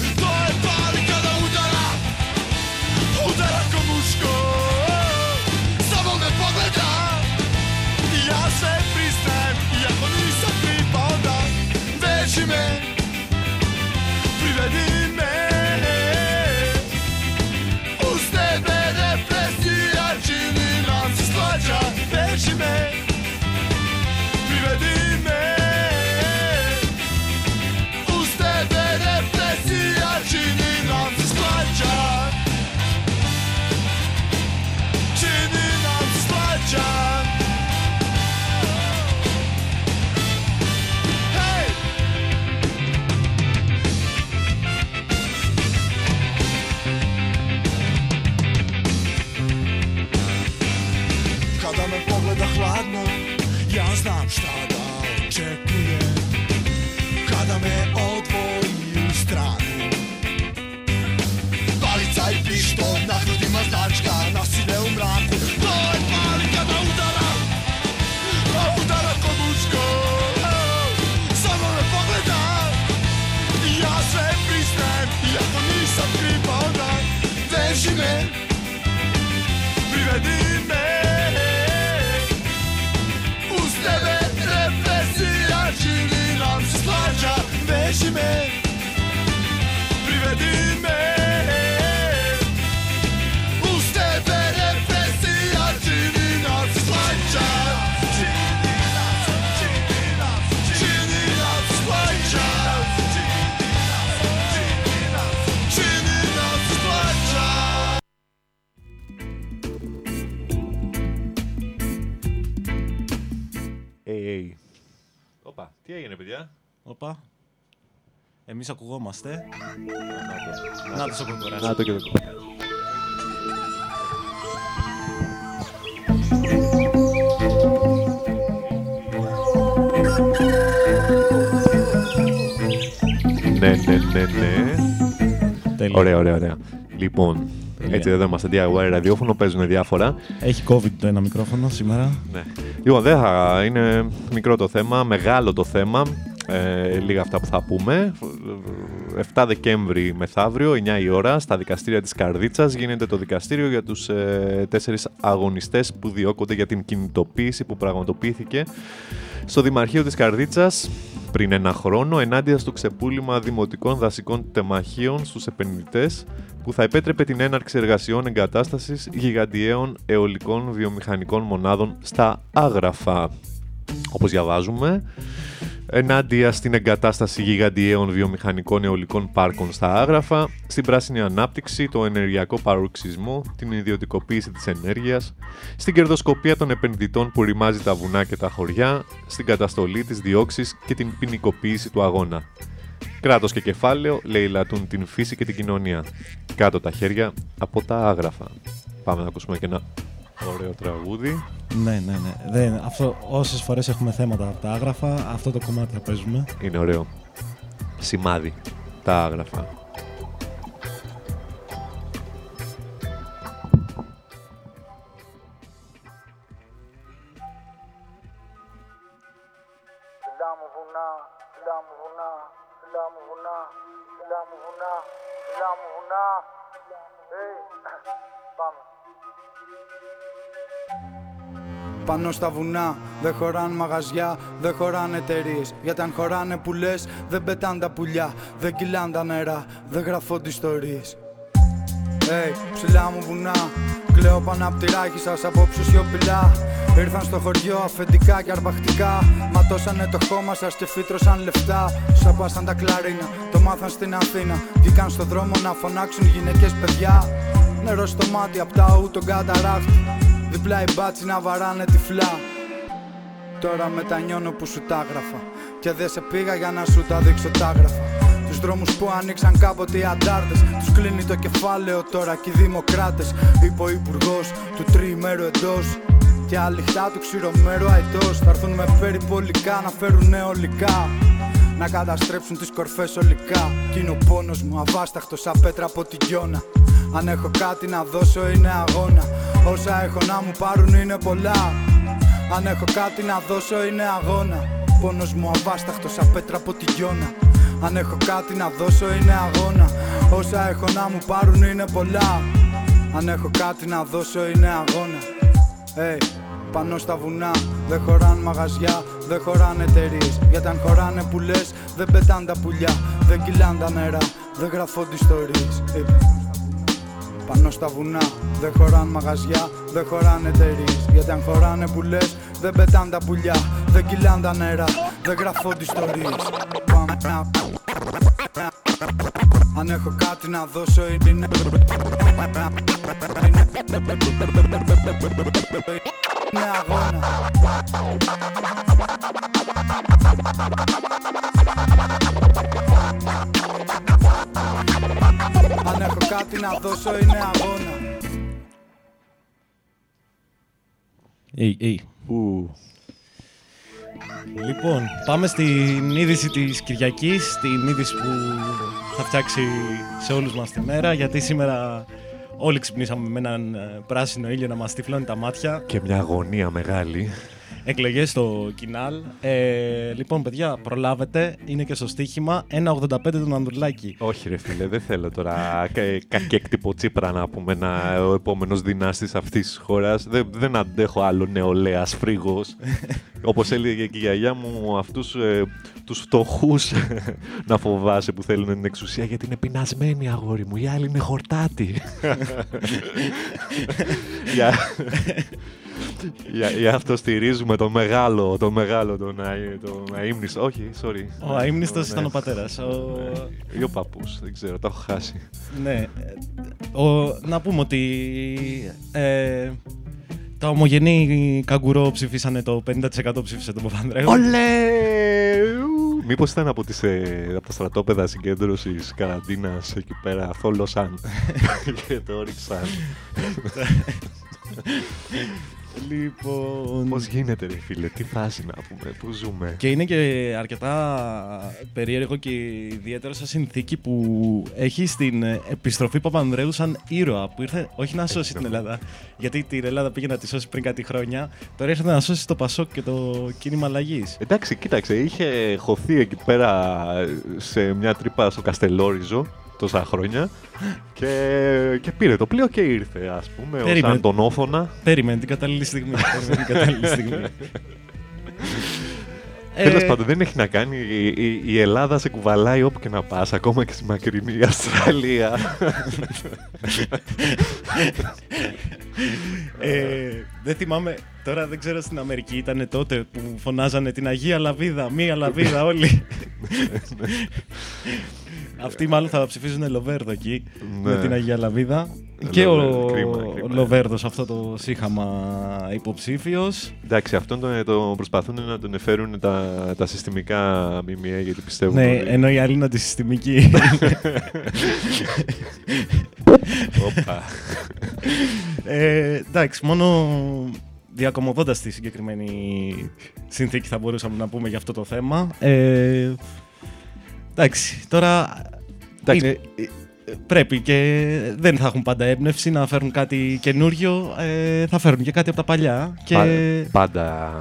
Εμείς ακουγόμαστε. Να το σοκοκοράς. Να το και το Ναι, ναι, ναι, ναι. Τέλεια. Ωραία, ωραία, ωραία. Λοιπόν, Τέλεια. έτσι εδώ είμαστε DIY ραδιόφωνο, παίζουν διάφορα. Έχει COVID το ένα μικρόφωνο σήμερα. Ναι. Λοιπόν, δεν θα είναι μικρό το θέμα, μεγάλο το θέμα. Ε, λίγα αυτά που θα πούμε. 7 Δεκέμβρη μεθαύριο, 9 η ώρα, στα δικαστήρια της Καρδίτσας γίνεται το δικαστήριο για τους ε, τέσσερις αγωνιστές που διώκονται για την κινητοποίηση που πραγματοποιήθηκε στο Δημαρχείο της Καρδίτσας πριν ένα χρόνο ενάντια στο ξεπούλημα δημοτικών δασικών τεμαχίων στους επενδυτές που θα επέτρεπε την έναρξη εργασιών εγκατάστασης γιγαντιαίων αιωλικών βιομηχανικών μονάδων στα Άγραφα. Όπως διαβάζουμε, ενάντια στην εγκατάσταση γιγαντιαίων βιομηχανικών αιωλικών πάρκων στα Άγραφα, στην πράσινη ανάπτυξη, το ενεργειακό παροξισμό, την ιδιωτικοποίηση της ενέργειας, στην κερδοσκοπία των επενδυτών που ρημάζει τα βουνά και τα χωριά, στην καταστολή της διώξης και την ποινικοποίηση του αγώνα. Κράτος και κεφάλαιο λαιλατούν την φύση και την κοινωνία. Κάτω τα χέρια από τα άγραφα. Πάμε να ακούσουμε και ένα ωραίο τραγούδι. Ναι, ναι, ναι. Δεν, αυτό, όσες φορές έχουμε θέματα από τα άγραφα, αυτό το κομμάτι θα παίζουμε. Είναι ωραίο. Σημάδι. Τα άγραφα. Πάνω στα βουνά δεν χωράνε μαγαζιά, δεν χωράνε εταιρείες. Γιατί αν χωράνε που λε, δεν πετάνε τα πουλιά, δεν κυλάνε τα νερά, δεν γραφώνται ιστορίες. Hey, ψηλά μου βουνά, κλαίω πάνω απ' τη ράχη σας απόψε σιωπηλά. Ήρθαν στο χωριό αφεντικά και αρπακτικά Ματώσανε το χώμα σας και φύτρωσαν λεφτά. Σαπάσαν τα κλαρίνα, το μάθαν στην Αθήνα. Βγήκαν στο δρόμο να φωνάξουν γυναίκες παιδιά. Νερό στο μάτι απ' τα ου τον καταράκτη Διπλά οι μπάτσι να βαράνε τυφλά. Τώρα μετανιώνω που σου τα έγραφα. Και δεν σε πήγα για να σου τα δείξω τα έγραφα. Τους δρόμους που άνοιξαν κάποτε οι αντάρτες Τους κλείνει το κεφάλαιο τώρα και οι δημοκράτες. Είπε ο υπουργός του τριημέρου εντός. Και αληχτά του ξηρωμέρου αετός. Θα έρθουν με περιπολικά να φέρουν αιωλικά. Να καταστρέψουν τις κορφές ολικά. Κι είναι ο πόνος μου αβάσταχτος σαν πέτρα από τη γιώνα Αν έχω κάτι να δώσω είναι αγώνα. Όσα έχω να μου πάρουν είναι πολλά. Αν έχω κάτι να δώσω είναι αγώνα. Πόνος μου αβάσταχτος σαν πέτρα από τη γιώνα. Αν έχω κάτι να δώσω είναι αγώνα. Όσα έχω να μου πάρουν είναι πολλά. Αν έχω κάτι να δώσω είναι αγώνα. Hey, πάνω στα βουνά δεν χωράνε μαγαζιά, δεν χωράνε εταιρείες. Γιατί αν χωράνε που λες, δεν πετάνε τα πουλιά, δεν κυλάνε τα νερά, δεν γραφώνται ιστορίες. Πάνω στα βουνά δεν χωράνε μαγαζιά, δεν χωράνε εταιρείε. Γιατί αν χωράνε που λε, δεν πετάνε τα πουλιά, δεν κυλάνε τα νερά, δεν γραφώνται ιστορίες. Πάμε να αν έχω κάτι να δώσω είναι Είναι αγώνα έχω κάτι να δώσω είναι αγώνα Ει, ει. Ου, Λοιπόν, πάμε στην είδηση της Κυριακής, την είδηση που θα φτιάξει σε όλους μας τη μέρα, γιατί σήμερα όλοι ξυπνήσαμε με έναν ε, πράσινο ήλιο να μας τυφλώνει τα μάτια. και μια αγωνία μεγάλη. Εκλογές στο Κινάλ. Ε, λοιπόν, παιδιά, προλάβετε, είναι και στο στοίχημα 1,85 τον Ανδρουλάκη. Όχι ρε φίλε, δεν θέλω τώρα κα- κακέκτυπο τσίπρα να πούμε να, ο επόμενος δυνάστης αυτής της χώρας. Δεν, δεν αντέχω άλλο νεολαίας φρίγος. Όπως έλεγε και η γιαγιά μου, αυτούς ε, τους φτωχούς να φοβάσαι που θέλουν την εξουσία γιατί είναι πεινασμένοι αγόρι μου. Οι άλλοι είναι χορτάτοι. για, για, για αυτό στηρίζουμε τον μεγάλο, τον μεγάλο, τον, αε- τον αείμνηστο. Όχι, sorry. Ο αείμνηστος Ναι. ήταν ο πατέρας. Ο... Ή ο παππούς, δεν ξέρω, το έχω χάσει. Ναι. ε, Ο, να πούμε ότι ε, τα ομογενή καγκουρό ψηφίσανε το 50% ψήφισε τον Παπανδρέου. Ολέ! Ου! Μήπως ήταν από, τις, ε, από τα στρατόπεδα συγκέντρωσης καραντίνας εκεί πέρα θόλωσαν και το όριξαν. Λοιπόν. Πώς γίνεται ρε φίλε, τι φάση να πούμε, πού ζούμε; Και είναι και αρκετά περίεργο και ιδιαίτερο σαν συνθήκη που έχει στην ε, επιστροφή Παπανδρέου σαν ήρωα που ήρθε όχι να σώσει την Ελλάδα. Γιατί την Ελλάδα πήγε να τη σώσει πριν κάτι χρόνια. Τώρα ήρθε να σώσει το Πασόκ και το κίνημα αλλαγής. Εντάξει, κοίταξε, είχε χωθεί εκεί πέρα σε μια τρύπα στο Καστελόριζο τόσα χρόνια και, και πήρε το πλοίο και ήρθε, ας πούμε, ως Περίμενε. Αντωνόφωνα. Περίμενε την κατάλληλη στιγμή. Περίμενε την κατάλληλη στιγμή. Τέλος Ε, πάντων, δεν έχει να κάνει. Η, η- η Ελλάδα σε κουβαλάει όπου και να πας, ακόμα και στη μακρινή Αυστραλία. Ε, δεν θυμάμαι, τώρα δεν ξέρω στην Αμερική ήταν τότε που φωνάζανε την Αγία Λαβίδα, μία Λαβίδα όλοι. Αυτοί μάλλον θα ψηφίζουν Λοβέρδο εκεί Ναι. με την Αγία Λαβίδα. Και ο, Λοβέρδο, κρίμα, ο κρίμα. Λοβέρδος αυτό το σύγχαμα υποψήφιος. Εντάξει, αυτόν το, το προσπαθούν να τον εφέρουν τα, τα συστημικά ΜΜΕ γιατί πιστεύουν. Ναι, ότι- ενώ η άλλη είναι αντισυστημική. Όπα. ε, εντάξει, μόνο διακομωδώντας τη συγκεκριμένη συνθήκη θα μπορούσαμε να πούμε για αυτό το θέμα. Ε, εντάξει, τώρα Εντάξει. είναι, ε, πρέπει και δεν θα έχουν πάντα έμπνευση να φέρουν κάτι καινούριο, ε, θα φέρουν και κάτι από τα παλιά. Και... Πα- Πάντα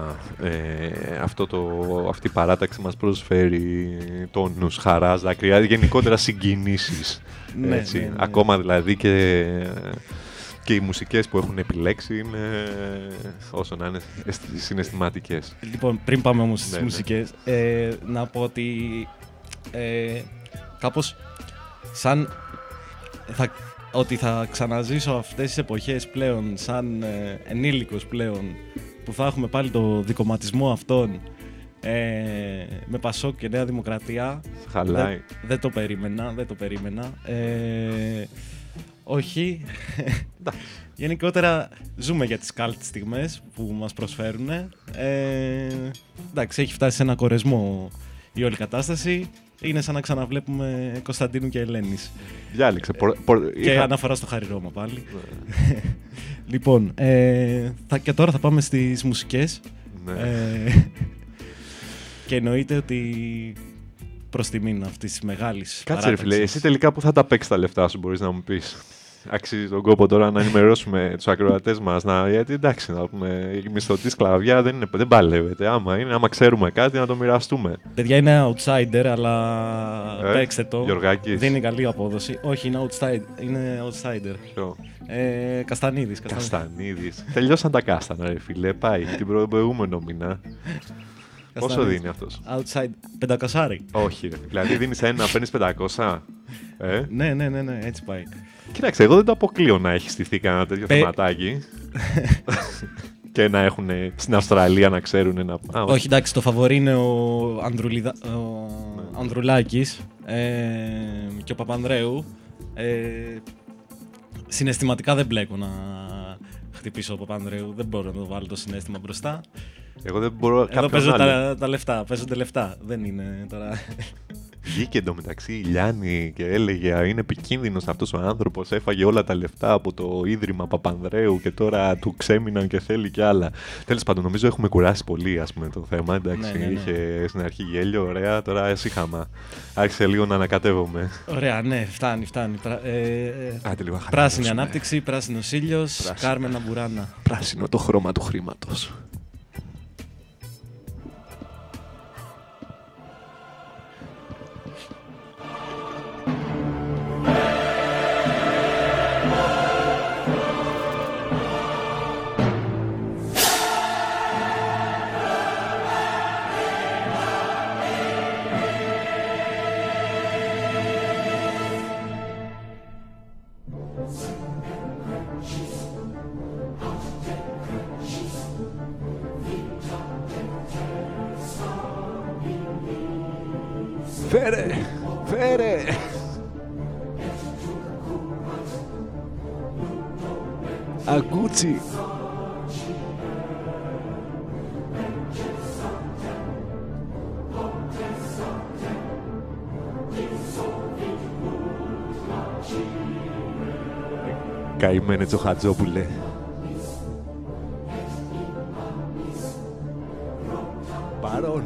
ε, αυτό το, αυτή η παράταξη μας προσφέρει τόνους, χαράς, δάκρυα, γενικότερα συγκινήσεις. Ναι, έτσι. ναι, ναι. Ακόμα δηλαδή και, και οι μουσικές που έχουν επιλέξει είναι όσο να είναι αισθη- συναισθηματικές. Λοιπόν, πριν πάμε όμως στις Ναι, ναι. μουσικές, ε, να πω ότι ε, κάπως σαν θα, ότι θα ξαναζήσω αυτές τις εποχές πλέον σαν ε, ενήλικος πλέον που θα έχουμε πάλι το δικοματισμό αυτών ε, με Πασόκ και Νέα Δημοκρατία Χαλάει. δεν, δεν το περίμενα, δεν το περίμενα ε, όχι Γενικότερα ζούμε για τις καλτ στιγμές που μας προσφέρουν. Ε, εντάξει, έχει φτάσει σε ένα κορεσμό η όλη κατάσταση. Είναι σαν να ξαναβλέπουμε Κωνσταντίνου και Ελένης. Διάλεξε. Πορ- πορ- Και είχα- αναφορά στο Χάρη Ρώμα πάλι. λοιπόν, ε, θα, και τώρα θα πάμε στις μουσικές. Ναι. Ε, και εννοείται ότι προς τιμήν αυτής της μεγάλης Κάτσε ρε φίλε, παράταξης. εσύ τελικά που θα τα παίξεις τα λεφτά σου, μπορείς να μου πεις; Αξίζει τον κόπο τώρα να ενημερώσουμε τους ακροατές μας, να, γιατί εντάξει, να πούμε, η μισθωτής σκλαβιά δεν, είναι, δεν παλεύεται. Άμα, είναι, άμα ξέρουμε κάτι, να το μοιραστούμε. Παιδιά είναι outsider, αλλά Ε, παίξτε το. Γιωργάκης. Δίνει καλή απόδοση. Όχι, είναι outsider. Είναι outsider. Ποιο; Ε, Καστανίδης. Καστανίδης. Καστανίδης. Τελειώσαν τα κάστανα, ρε φίλε. Πάει την προ- προηγούμενο μήνα. Πόσο Καστανίδης. δίνει αυτός; Outside. Πεντακοσάρι. Όχι, ρε. Δηλαδή δίνεις ένα, παίρνεις 500. Ε; Ναι, ναι, ναι, ναι, έτσι πάει. Κοίταξε, εγώ δεν το αποκλείω να έχει στηθεί κανένα τέτοιο Πε- θεματάκι. και να έχουν στην Αυστραλία να ξέρουν να. Α, Όχι, εντάξει, το φαβορή είναι ο, Ανδρουλιδα... ο Ανδρουλάκης ε, και ο Παπανδρέου. Ε, συναισθηματικά δεν μπλέκω να χτυπήσω ο Παπανδρέου. Δεν μπορώ να το βάλω το συνέστημα μπροστά. Εγώ δεν μπορώ Εδώ κάποιον παίζω άλλο. τα, τα λεφτά. Παίζονται λεφτά. Δεν είναι τώρα. Βγήκε εντωμεταξύ η Λιάννη και έλεγε Είναι επικίνδυνος αυτός ο άνθρωπος. Έφαγε όλα τα λεφτά από το ίδρυμα Παπανδρέου και τώρα του ξέμειναν και θέλει κι άλλα. Τέλος πάντων, νομίζω έχουμε κουράσει πολύ ας πούμε, το θέμα. Εντάξει, Ναι, ναι, ναι. είχε στην αρχή γέλιο, ωραία. Τώρα ήσυχαμα. Άρχισε λίγο να ανακατεύομαι. Ωραία, ναι, φτάνει, φτάνει. Πρα- ε, ε, Άντε λίγο να πράσινη χαλαρώσουμε. ανάπτυξη, πράσινος ήλιος, Πράσινο. Κάρμενα Μπουράνα. Πράσινο το χρώμα του χρήματος. Χατζόπουλε. Παρόν.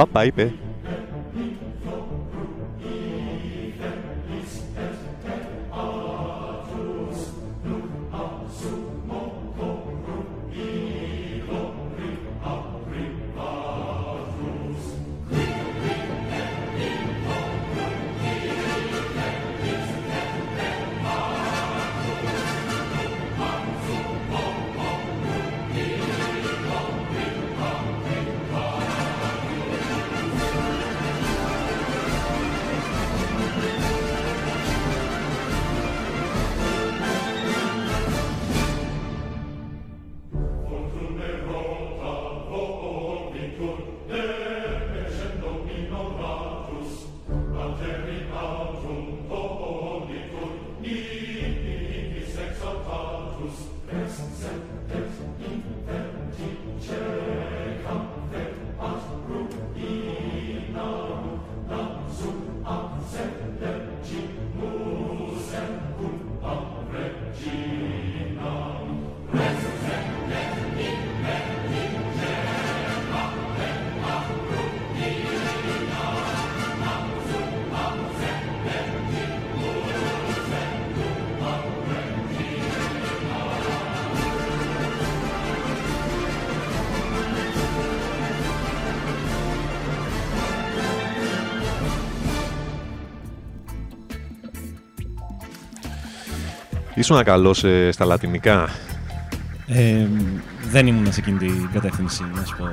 Πάπα είπε. Ήσουν καλό στα λατινικά; Ε, δεν ήμουν σε εκείνη την κατεύθυνση, να σου πω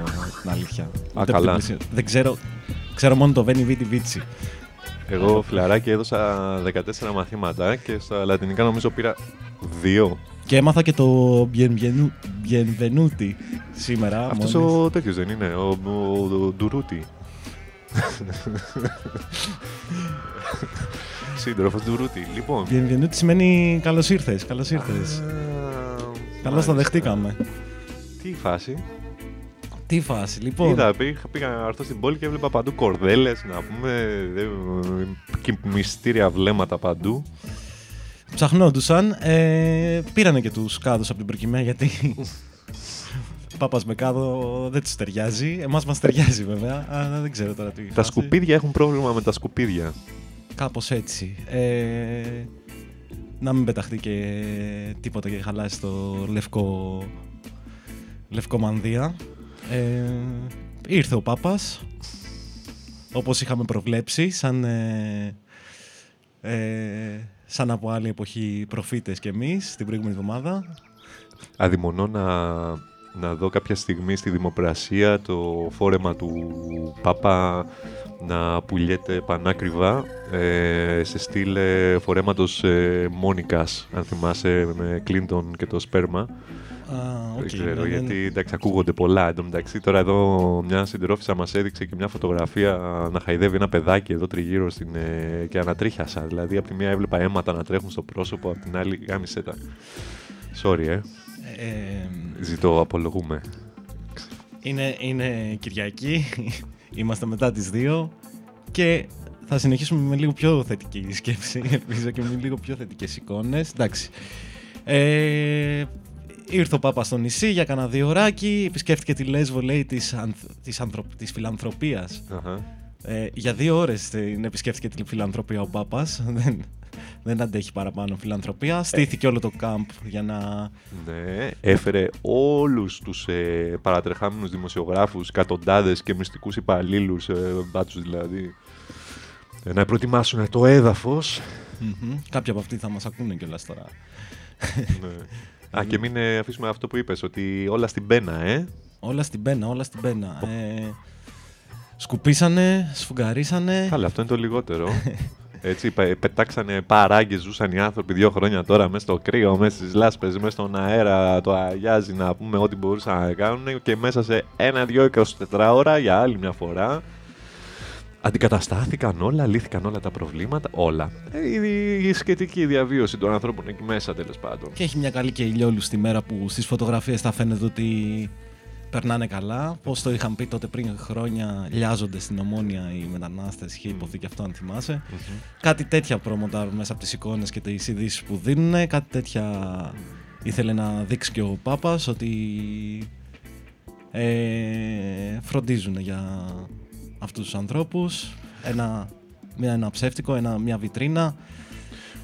την αλήθεια. Ούτε καλά. από την πλησία- Δεν ξέρω, ξέρω μόνο το Βένι Βίτι Βίτσι. Εγώ φιλαράκι έδωσα 14 μαθήματα και στα λατινικά νομίζω πήρα 2. Και έμαθα και το Bienvenu- Bienvenuti σήμερα. Αυτός μόλις. ο τέτοιος δεν είναι, ο, ο, ο Ντουρούτη. Σύντροφος Ντουρούτη. Λοιπόν, Bienvenuti σημαίνει καλώς ήρθες, καλώς ήρθες. Καλώς τα μάλιστα. δεχτήκαμε. τι φάση. Τι φάση, λοιπόν. Είδα, πήγα, πήγα να έρθω στην πόλη και έβλεπα παντού κορδέλες, να πούμε, δε- και μυστήρια βλέμματα παντού. Ψαχνόντουσαν. Ε, πήρανε και τους κάδους από την προκυμαία γιατί Πάπας με κάδο δεν τους ταιριάζει. Εμάς μας ταιριάζει βέβαια, αλλά δεν ξέρω τώρα τι Τα φάση. σκουπίδια έχουν πρόβλημα με τα σκουπίδια. Κάπως έτσι. Ε, να μην πεταχτεί και τίποτα και χαλάσει το λευκό, λευκό μανδύα. Ε, ήρθε ο Πάπας, όπως είχαμε προβλέψει, σαν, ε, ε, σαν από άλλη εποχή προφήτες και εμείς, την προηγούμενη εβδομάδα. Αδειμονώ να, να δω κάποια στιγμή στη δημοπρασία το φόρεμα του Πάπα να πουλιέται πανάκριβα ε, σε στυλ ε, φορέματος ε, Μόνικας, αν θυμάσαι, με Κλίντον και το σπέρμα. Α, οκ, Δεν ξέρω, ναι, ναι, γιατί εντάξει, ακούγονται πολλά. Εν τω μεταξύ, τώρα εδώ μια συντρόφισσα μας έδειξε και μια φωτογραφία να χαϊδεύει ένα παιδάκι εδώ τριγύρω στην, ε, και ανατρίχιασα. Δηλαδή, από τη μία έβλεπα αίματα να τρέχουν στο πρόσωπο, από την άλλη γάμισε τα. Sorry, ε. Ε, Ζητώ, απολογούμε. Είναι, είναι Κυριακή, είμαστε μετά τις 2 και θα συνεχίσουμε με λίγο πιο θετική σκέψη, ελπίζω και με λίγο πιο θετικές εικόνες. Εντάξει. Ε, ήρθε ο Πάπας στο νησί για κανένα δύο ωράκι, επισκέφτηκε τη Λέσβο, λέει, της, ανθ, της, ανθρω- της φιλανθρωπίας. Αχα. Ε, για δύο ώρες την επισκέφτηκε τη φιλανθρωπία ο Πάπας, δεν, δεν αντέχει παραπάνω φιλανθρωπία. Στήθηκε όλο το κάμπ για να Ναι, έφερε όλους τους ε, παρατρεχάμενους δημοσιογράφους, εκατοντάδες και μυστικούς υπαλλήλους, ε, μπάτσους δηλαδή, ε, να προετοιμάσουν το έδαφος. Μμμ. Κάποιοι από αυτοί θα μας ακούνε κιόλας τώρα. ναι. Α, και μην ε, αφήσουμε αυτό που είπες, ότι όλα στην πένα, ε. Όλα στην πένα, όλα στην πένα. Ε, σκουπίσανε, σφουγγαρίσανε. Καλά, αυτό είναι το λιγότερο. Έτσι, πε- πετάξανε παράγκες, ζούσαν οι άνθρωποι δύο χρόνια τώρα μέσα στο κρύο, μέσα στις λάσπες, μέσα στον αέρα, το αγιάζει να πούμε ό,τι μπορούσαν να κάνουν και μέσα σε ένα-δυο 24 ώρα για άλλη μια φορά αντικαταστάθηκαν όλα, λύθηκαν όλα τα προβλήματα, όλα. Ε, η, η σχετική διαβίωση των ανθρώπων εκεί μέσα τέλος πάντων. Και έχει μια καλή και ηλιόλου στη μέρα που στις φωτογραφίες θα φαίνεται ότι περνάνε καλά. Πώς το είχαν πει τότε πριν χρόνια, λιάζονται στην ομόνια οι μετανάστες, είχε υποθεί και αυτό αν θυμάσαι. Κάτι τέτοια προμοτάρουν μέσα από τις εικόνες και τις ειδήσεις που δίνουν. Κάτι τέτοια ήθελε να δείξει και ο Πάπας ότι ε, φροντίζουν για, αυτούς τους ανθρώπους, ένα, μια, ένα ψεύτικο, ένα, μια βιτρίνα.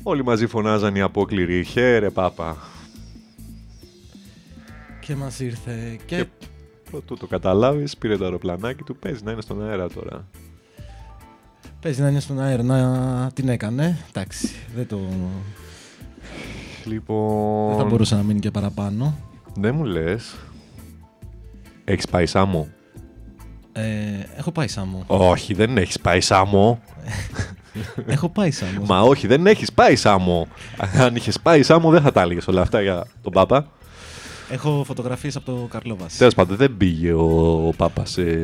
Όλοι μαζί φωνάζαν οι απόκληροι. Χαίρε, πάπα. Και μας ήρθε και... Και Πρωτού το καταλάβεις, πήρε το αεροπλανάκι του, παίζει να είναι στον αέρα τώρα. Παίζει να είναι στον αέρα, να την έκανε. Εντάξει, δεν το... Λοιπόν. Δεν θα μπορούσε να μείνει και παραπάνω. Δεν μου λες. Έχεις πάει Σάμο; Ε, έχω πάει Σάμο. Όχι, δεν έχεις πάει Σάμο. έχω πάει Σάμο. Μα όχι, δεν έχεις πάει Σάμο. Αν είχες πάει Σάμο, δεν θα τα έλεγες όλα αυτά για τον Πάπα. Έχω φωτογραφίες από το Καρλόβας. Τέλος πάντων, δεν πήγε ο, ο Πάπα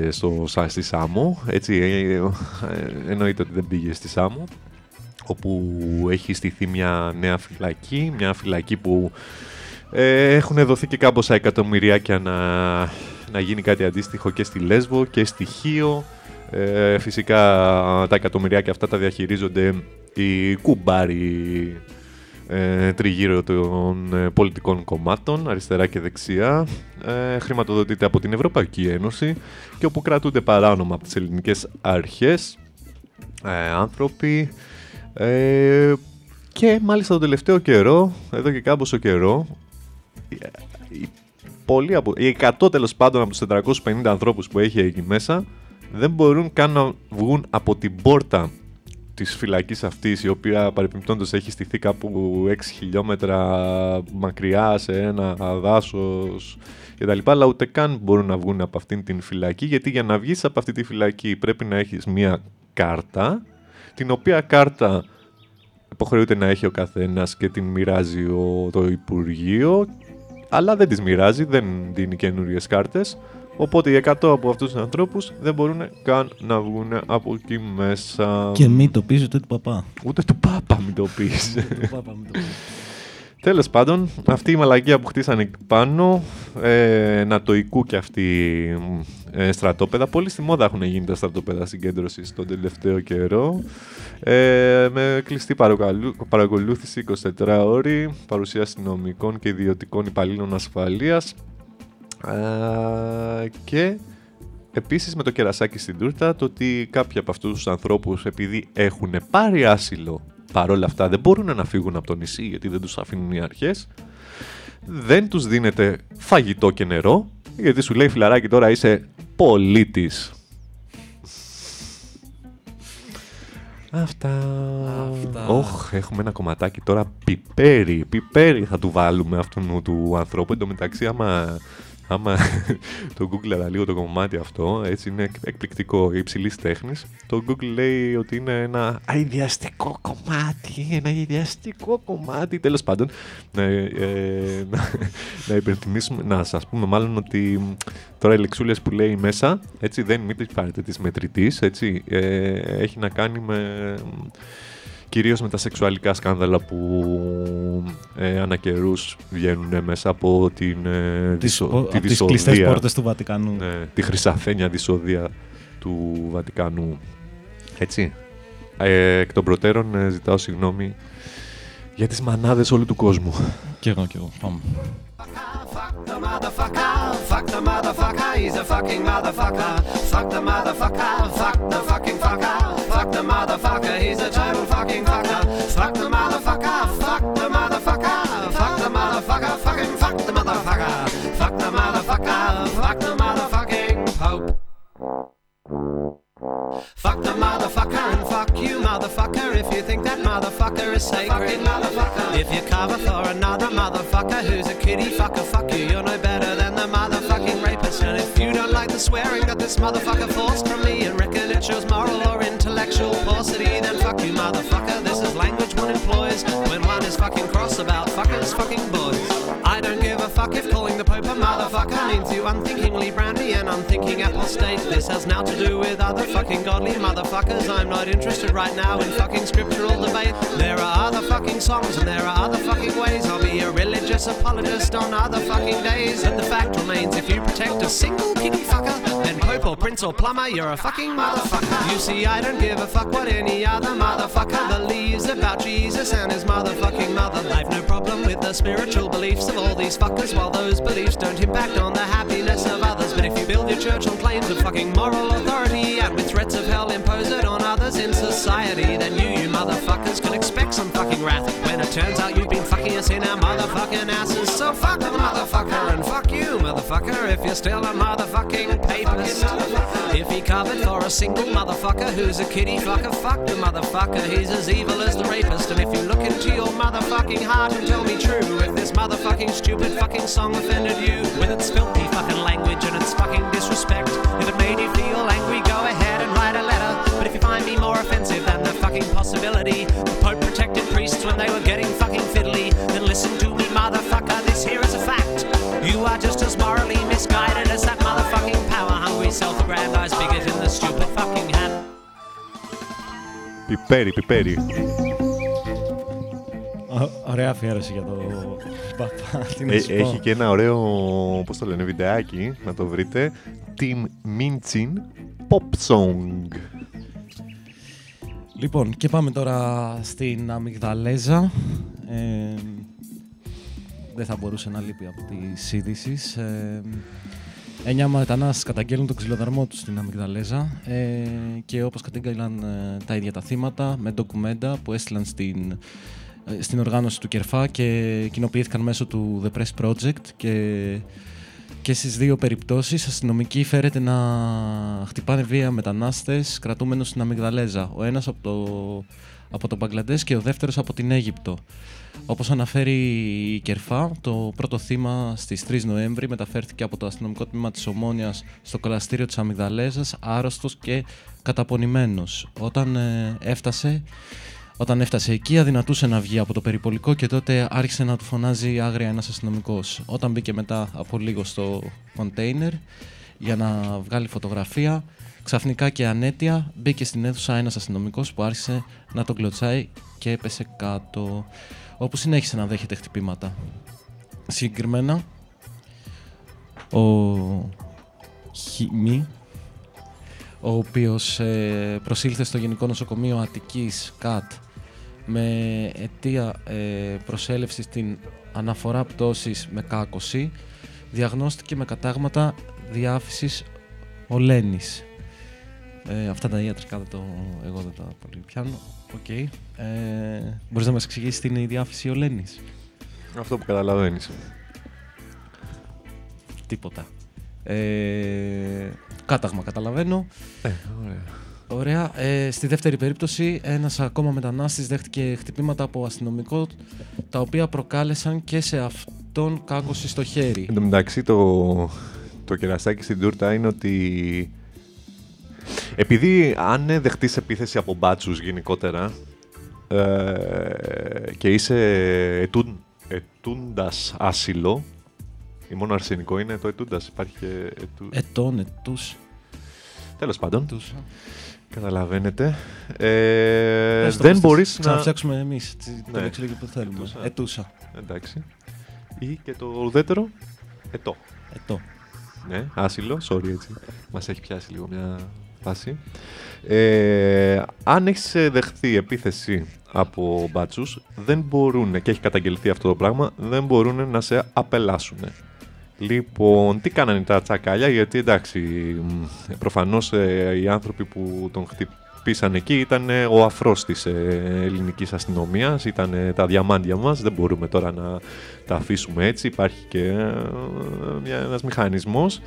στο, σα- στη Σάμο. Έτσι, ε, ε, εννοείται ότι δεν πήγε στη Σάμο. Όπου έχει στηθεί μια νέα φυλακή. Μια φυλακή που ε, έχουν δοθεί και κάμποσα εκατομμυριάκια να, να γίνει κάτι αντίστοιχο και στη Λέσβο και στη Χίο. Ε, φυσικά τα εκατομμυριάκια αυτά τα διαχειρίζονται οι κουμπάροι ε, τριγύρω των ε, πολιτικών κομμάτων, αριστερά και δεξιά. Ε, χρηματοδοτείται από την Ευρωπαϊκή Ένωση και όπου κρατούνται παράνομα από τις ελληνικές αρχές ε, άνθρωποι ε, και μάλιστα τον τελευταίο καιρό, εδώ και κάμποσο καιρό, οι- οι, πολλοί από, οι 100 τέλος πάντων από τους 450 ανθρώπους που έχει εκεί μέσα δεν μπορούν καν να βγουν από την πόρτα της φυλακής αυτής η οποία παρεμπιπτόντως έχει στηθεί κάπου 6 χιλιόμετρα μακριά σε ένα δάσος και τα λοιπά, αλλά ούτε καν μπορούν να βγουν από αυτήν την φυλακή γιατί για να βγεις από αυτή τη φυλακή πρέπει να έχεις μία κάρτα την οποία κάρτα υποχρεούται να έχει ο καθένας και την μοιράζει ο, το Υπουργείο αλλά δεν τις μοιράζει, δεν δίνει καινούριες κάρτες οπότε οι 100 από αυτούς τους ανθρώπους δεν μπορούν καν να βγουν από εκεί μέσα. Και μη το πεις ούτε του παπά. ούτε του Πάπα μην το πεις. Του παπά, μην το πεις. Τέλος πάντων, αυτή η μαλακία που χτίσανε εκεί πάνω, ε, νατοικού και αυτή ε, στρατόπεδα, πολύ στη μόδα έχουν γίνει τα στρατόπεδα συγκέντρωσης τον τελευταίο καιρό, ε, με κλειστή παρακαλου- παρακολούθηση 24 ώρη, παρουσία αστυνομικών και ιδιωτικών υπαλλήλων ασφαλείας. ε, και επίσης με το κερασάκι στην τούρτα το ότι κάποιοι από αυτούς τους ανθρώπους επειδή έχουν πάρει άσυλο παρόλα αυτά δεν μπορούν να φύγουν από το νησί γιατί δεν τους αφήνουν οι αρχές δεν τους δίνεται φαγητό και νερό γιατί σου λέει φιλαράκι τώρα είσαι πολίτης Αυτά. Αυτά. Όχ, έχουμε ένα κομματάκι τώρα πιπέρι. Πιπέρι θα του βάλουμε αυτού του ανθρώπου. Εν τω μεταξύ, άμα, άμα το Google λίγο το κομμάτι αυτό, έτσι είναι εκ- εκπληκτικό, υψηλής τέχνης. Το Google λέει ότι είναι ένα αειδιαστικό κομμάτι. Ένα αειδιαστικό κομμάτι. Τέλος πάντων, να, ε, να, να υπενθυμίσουμε, να σας πούμε μάλλον ότι τώρα οι λεξούλες που λέει μέσα, έτσι δεν μην τις πάρετε της μετρητής, έτσι. Ε, έχει να κάνει με κυρίως με τα σεξουαλικά σκάνδαλα που ε, ανά καιρούς βγαίνουν μέσα από την, ε, Τις, δυσο- ο- τη από τις κλειστές δυσοδεία, πόρτες του Βατικανού. ναι, τη χρυσαφένια δυσοδεία του Βατικανού. Έτσι. Ε, εκ των προτέρων ε, ζητάω συγγνώμη για τις μανάδες όλου του κόσμου. Κι εγώ, κι εγώ. Πάμε. Fuck the motherfucker, fuck the motherfucker, he's a fucking motherfucker. Fuck the motherfucker, fuck the fucking fucker, fuck the motherfucker, he's a total fucking fucker. Fuck the motherfucker, fuck the motherfucker, fuck the motherfucker, fucking fuck the motherfucker. Fuck the motherfucker, fuck the Fuck the motherfucker and fuck you, motherfucker, if you think that motherfucker is sacred. motherfucker. If you cover for another motherfucker who's a kitty fucker, fuck you, you're no better than the motherfucking rapist. And if you don't like the swearing that this motherfucker forced from me and reckon it shows moral or intellectual paucity, then fuck you, motherfucker. This is language one employs when one is fucking cross about fuckers fucking boys. I don't give a fuck if calling the a motherfucker means you unthinkingly brandy and unthinking apostate. This has now to do with other fucking godly motherfuckers. I'm not interested right now in fucking scriptural debate. There are other fucking songs and there are other fucking ways. I'll be a religious apologist on other fucking days. And the fact remains if you protect a single kitty fucker, then Pope or Prince or Plumber, you're a fucking motherfucker. You see, I don't give a fuck what any other motherfucker believes about Jesus and his motherfucking mother. I've no problem with the spiritual beliefs of all these fuckers, while those beliefs don't impact on the happiness of others. But if you build your church on claims of fucking moral authority, out with threats of hell, impose it on in society than you, you motherfuckers can expect some fucking wrath when it turns out you've been fucking us in our motherfucking asses. So fuck the motherfucker and fuck you, motherfucker, if you're still a motherfucking papist. If he covered for a single motherfucker who's a kitty fucker, fuck the motherfucker, he's as evil as the rapist. And if you look into your motherfucking heart and tell me true, if this motherfucking stupid fucking song offended you with its filthy fucking language and its fucking fucking possibility, the Pope protected priests when they were getting fucking fiddly, then listen to me, motherfucker, this here is a fact. You are just as morally misguided as that motherfucking power hungry, self aggrandized bigot in the stupid fucking hat. Πιπέρι, πιπέρι. Ω- Ωραία αφιέρωση για το παπά. Τι να Ε, σου έχει πω. και ένα ωραίο, πώς το λένε, βιντεάκι, να το βρείτε. Team Minchin Pop Song. Λοιπόν, και πάμε τώρα στην Αμυγδαλέζα. Ε, δεν θα μπορούσε να λείπει από τις είδηση. Ε, Εννιά μετανάστες καταγγέλνουν τον ξυλοδαρμό τους στην Αμυγδαλέζα ε, και όπως κατήγγελαν ε, τα ίδια τα θύματα με ντοκουμέντα που έστειλαν στην, ε, στην οργάνωση του Κερφά και κοινοποιήθηκαν μέσω του The Press Project και, και στις δύο περιπτώσεις αστυνομικοί φέρεται να χτυπάνε βία μετανάστες κρατούμενους στην Αμυγδαλέζα. Ο ένας από το, από το Μπαγκλαντές και ο δεύτερος από την Αίγυπτο. Όπως αναφέρει η Κερφά, το πρώτο θύμα στις 3 Νοέμβρη μεταφέρθηκε από το αστυνομικό τμήμα της Ομόνιας στο κολαστήριο της Αμυγδαλέζας, άρρωστος και καταπονημένος. Όταν ε, έφτασε, όταν έφτασε εκεί, αδυνατούσε να βγει από το περιπολικό και τότε άρχισε να του φωνάζει άγρια ένας αστυνομικός. Όταν μπήκε μετά από λίγο στο κοντέινερ για να βγάλει φωτογραφία, ξαφνικά και ανέτεια μπήκε στην αίθουσα ένας αστυνομικός που άρχισε να τον κλωτσάει και έπεσε κάτω, όπου συνέχισε να δέχεται χτυπήματα. Συγκεκριμένα, ο Χιμή, ο οποίος ε, προσήλθε στο Γενικό Νοσοκομείο Αττικής ΚΑΤ με αιτία ε, προσέλευση στην αναφορά πτώσης με κάκωση, διαγνώστηκε με κατάγματα διάφυσης ολένης. Ε, αυτά τα ιατρικά δεν το, εγώ δεν τα πολύ πιάνω. Οκ. Ε, μπορείς να μας εξηγήσεις τι είναι η διάφυση ολένης; Αυτό που καταλαβαίνεις. Τίποτα. Ε, κάταγμα καταλαβαίνω. Ε, ωραία. Ωραία. Ε, στη δεύτερη περίπτωση, ένας ακόμα μετανάστης δέχτηκε χτυπήματα από αστυνομικό, τα οποία προκάλεσαν και σε αυτόν κάκωση στο χέρι. Εν τω μεταξύ το, το κεραστάκι στην τούρτα είναι ότι επειδή αν δεχτείς επίθεση από μπάτσους γενικότερα ε, και είσαι ετούν, ετούντας άσυλο ή μόνο αρσενικό είναι το ετούντας, υπάρχει και ετού... Ετών, ετούς. Τέλος πάντων, ετούς. Καταλαβαίνετε. Ε, Πες το, δεν πες, μπορείς θα να... ψάξουμε εμείς τσι- το Ναι. λέξιλογιο που θέλουμε. Ετούσα. Ετούσα. Εντάξει. Ή και το ουδέτερο, ετώ. Ετώ. Ναι, άσυλο, sorry έτσι. Μας έχει πιάσει λίγο μια φάση. Ε, αν έχεις δεχθεί επίθεση από μπάτσους, δεν μπορούν, και έχει καταγγελθεί αυτό το πράγμα, δεν μπορούν να σε απελάσουν. Λοιπόν, τι κάνανε τα τσακάλια, γιατί εντάξει, μ, προφανώς ε, οι άνθρωποι που τον χτυπήσαν εκεί ήταν ε, ο αφρός της ε, ελληνικής αστυνομίας, ήταν ε, τα διαμάντια μας, δεν μπορούμε τώρα να τα αφήσουμε έτσι, υπάρχει και ε, μια, ένας μηχανισμός.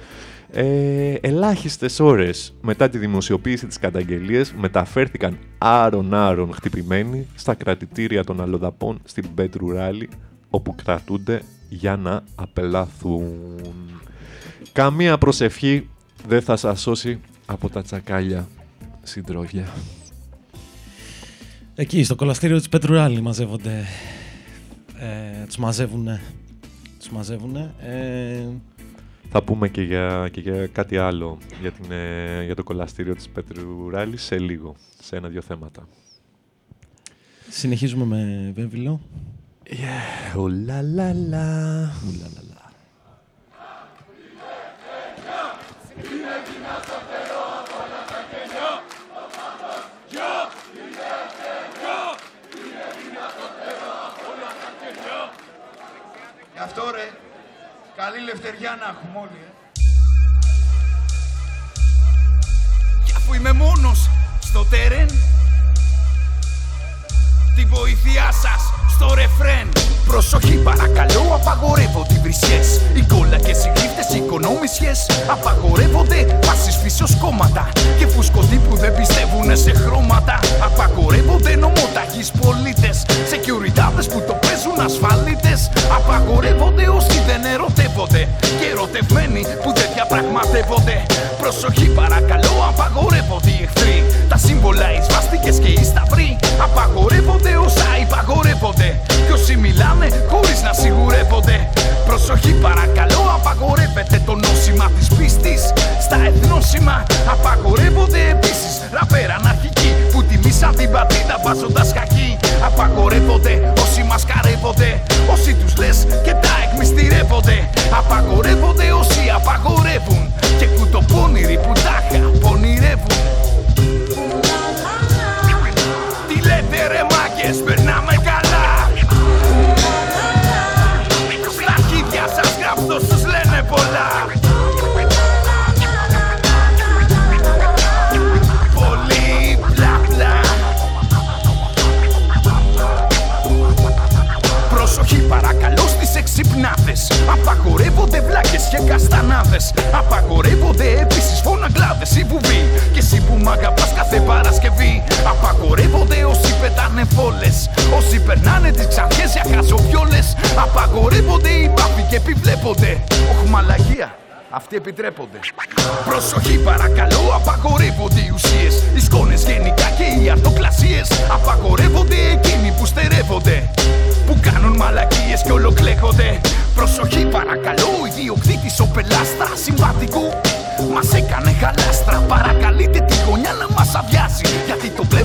Ε, ελάχιστες ώρες μετά τη δημοσιοποίηση της καταγγελίας μεταφέρθηκαν άρον-άρον χτυπημένοι στα κρατητήρια των αλλοδαπών στην Πέτρου Ράλη όπου κρατούνται για να απελάθουν. Καμία προσευχή δεν θα σας σώσει από τα τσακάλια συντρόφια. Εκεί, στο κολαστήριο της Πετρουράλη μαζεύονται. Ε, τους μαζεύουνε. Τους μαζεύουνε. Ε, Θα πούμε και για, και για κάτι άλλο για, την, ε, για το κολαστήριο της Πέτρου Ράλη σε λίγο, σε ένα-δυο θέματα. συνεχίζουμε με Βέβυλο. Yeah, ουλαλαλα. Γι' αυτό ρε, καλή λευτεριά να έχουμε όλοι, ε. Κι αφού είμαι μόνος στο τέρεν, τη βοήθειά σας στο ρεφρέν. Προσοχή παρακαλώ απαγορεύονται οι βρισιές Οι κόλλακες, οι γλύφτες, οι οικονόμησιες Απαγορεύονται πάσεις πίσω κόμματα Και φουσκωτοί που δεν πιστεύουν σε χρώματα Απαγορεύονται νομόταγεις πολίτες. Σεκιουριτάδες που το παίζουν ασφαλίτες Απαγορεύονται όσοι δεν ερωτεύονται Και ερωτευμένοι που δεν διαπραγματεύονται Προσοχή παρακαλώ απαγορεύονται οι εχθροί. Τα σύμβολα, οι σβάστηκες και οι σταυροί Απαγορεύονται όσα υπαγορεύονται Κι όσοι μιλάνε χωρίς να σιγουρεύονται. Προσοχή παρακαλώ απαγορεύεται το νόσημα της πίστης. Στα εθνόσημα απαγορεύονται επίσης. Ραπέρα αναρχικοί που τιμήσαν την πατρίδα βάζοντας χακί. Απαγορεύονται όσοι μασκαρεύονται Όσοι τους λες και τα εκμυστηρεύονται. Απαγορεύονται όσοι απαγορεύουν. Και κουτοπώνηροι που τάχα πονηρεύουν λένε Απαγορεύονται βλάκες και καστανάδες. Απαγορεύονται επίσης φωναγκλάδες η βουβή Και εσύ που μ' αγαπάς κάθε Παρασκευή. Απαγορεύονται όσοι πετάνε φόλες. Όσοι περνάνε τις ξανθιές για χασοβιόλες Απαγορεύονται οι μπάφοι και επιβλέπονται. Όχι μαλαγία. Αυτοί επιτρέπονται. Προσοχή παρακαλώ, απαγορεύονται οι ουσίες. Οι σκόνες γενικά και οι αρτοκλασίες. Απαγορεύονται εκείνοι που στερεύονται. Που κάνουν μαλακίες και ολοκλέχονται Προσοχή παρακαλώ, ο ιδιοκτήτης ο πελάστρα συμβατικού. Μας έκανε χαλάστρα, παρακαλείτε τη γωνιά να μας αδειάσει Γιατί το βλέπω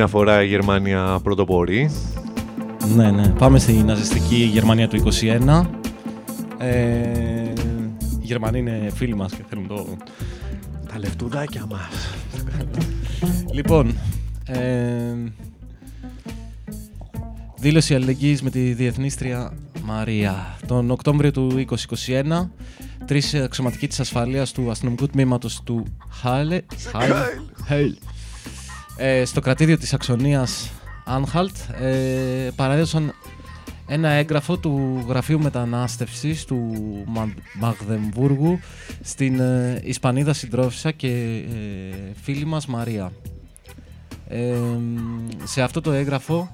μια φορά η Γερμανία πρωτοπορεί. Ναι, ναι. Πάμε στη ναζιστική Γερμανία του 21. Ε, οι Γερμανοί είναι φίλοι μας και θέλουν το... Τα λεφτουδάκια μας. λοιπόν, ε, δήλωση αλληλεγγύης με τη διεθνίστρια Μαρία. Τον Οκτώβριο του 2021, τρεις αξιωματικοί της ασφαλείας του αστυνομικού τμήματος του Χάλε, Χάιλ, Χάιλ, ε, στο κρατήδιο της Αξονίας Άνχαλτ ε, παρέδωσαν ένα έγγραφο του Γραφείου Μετανάστευσης του Μα- Μαγδεμβούργου στην ε, Ισπανίδα συντρόφισσα και ε, φίλη μας Μαρία. Ε, σε αυτό το έγγραφο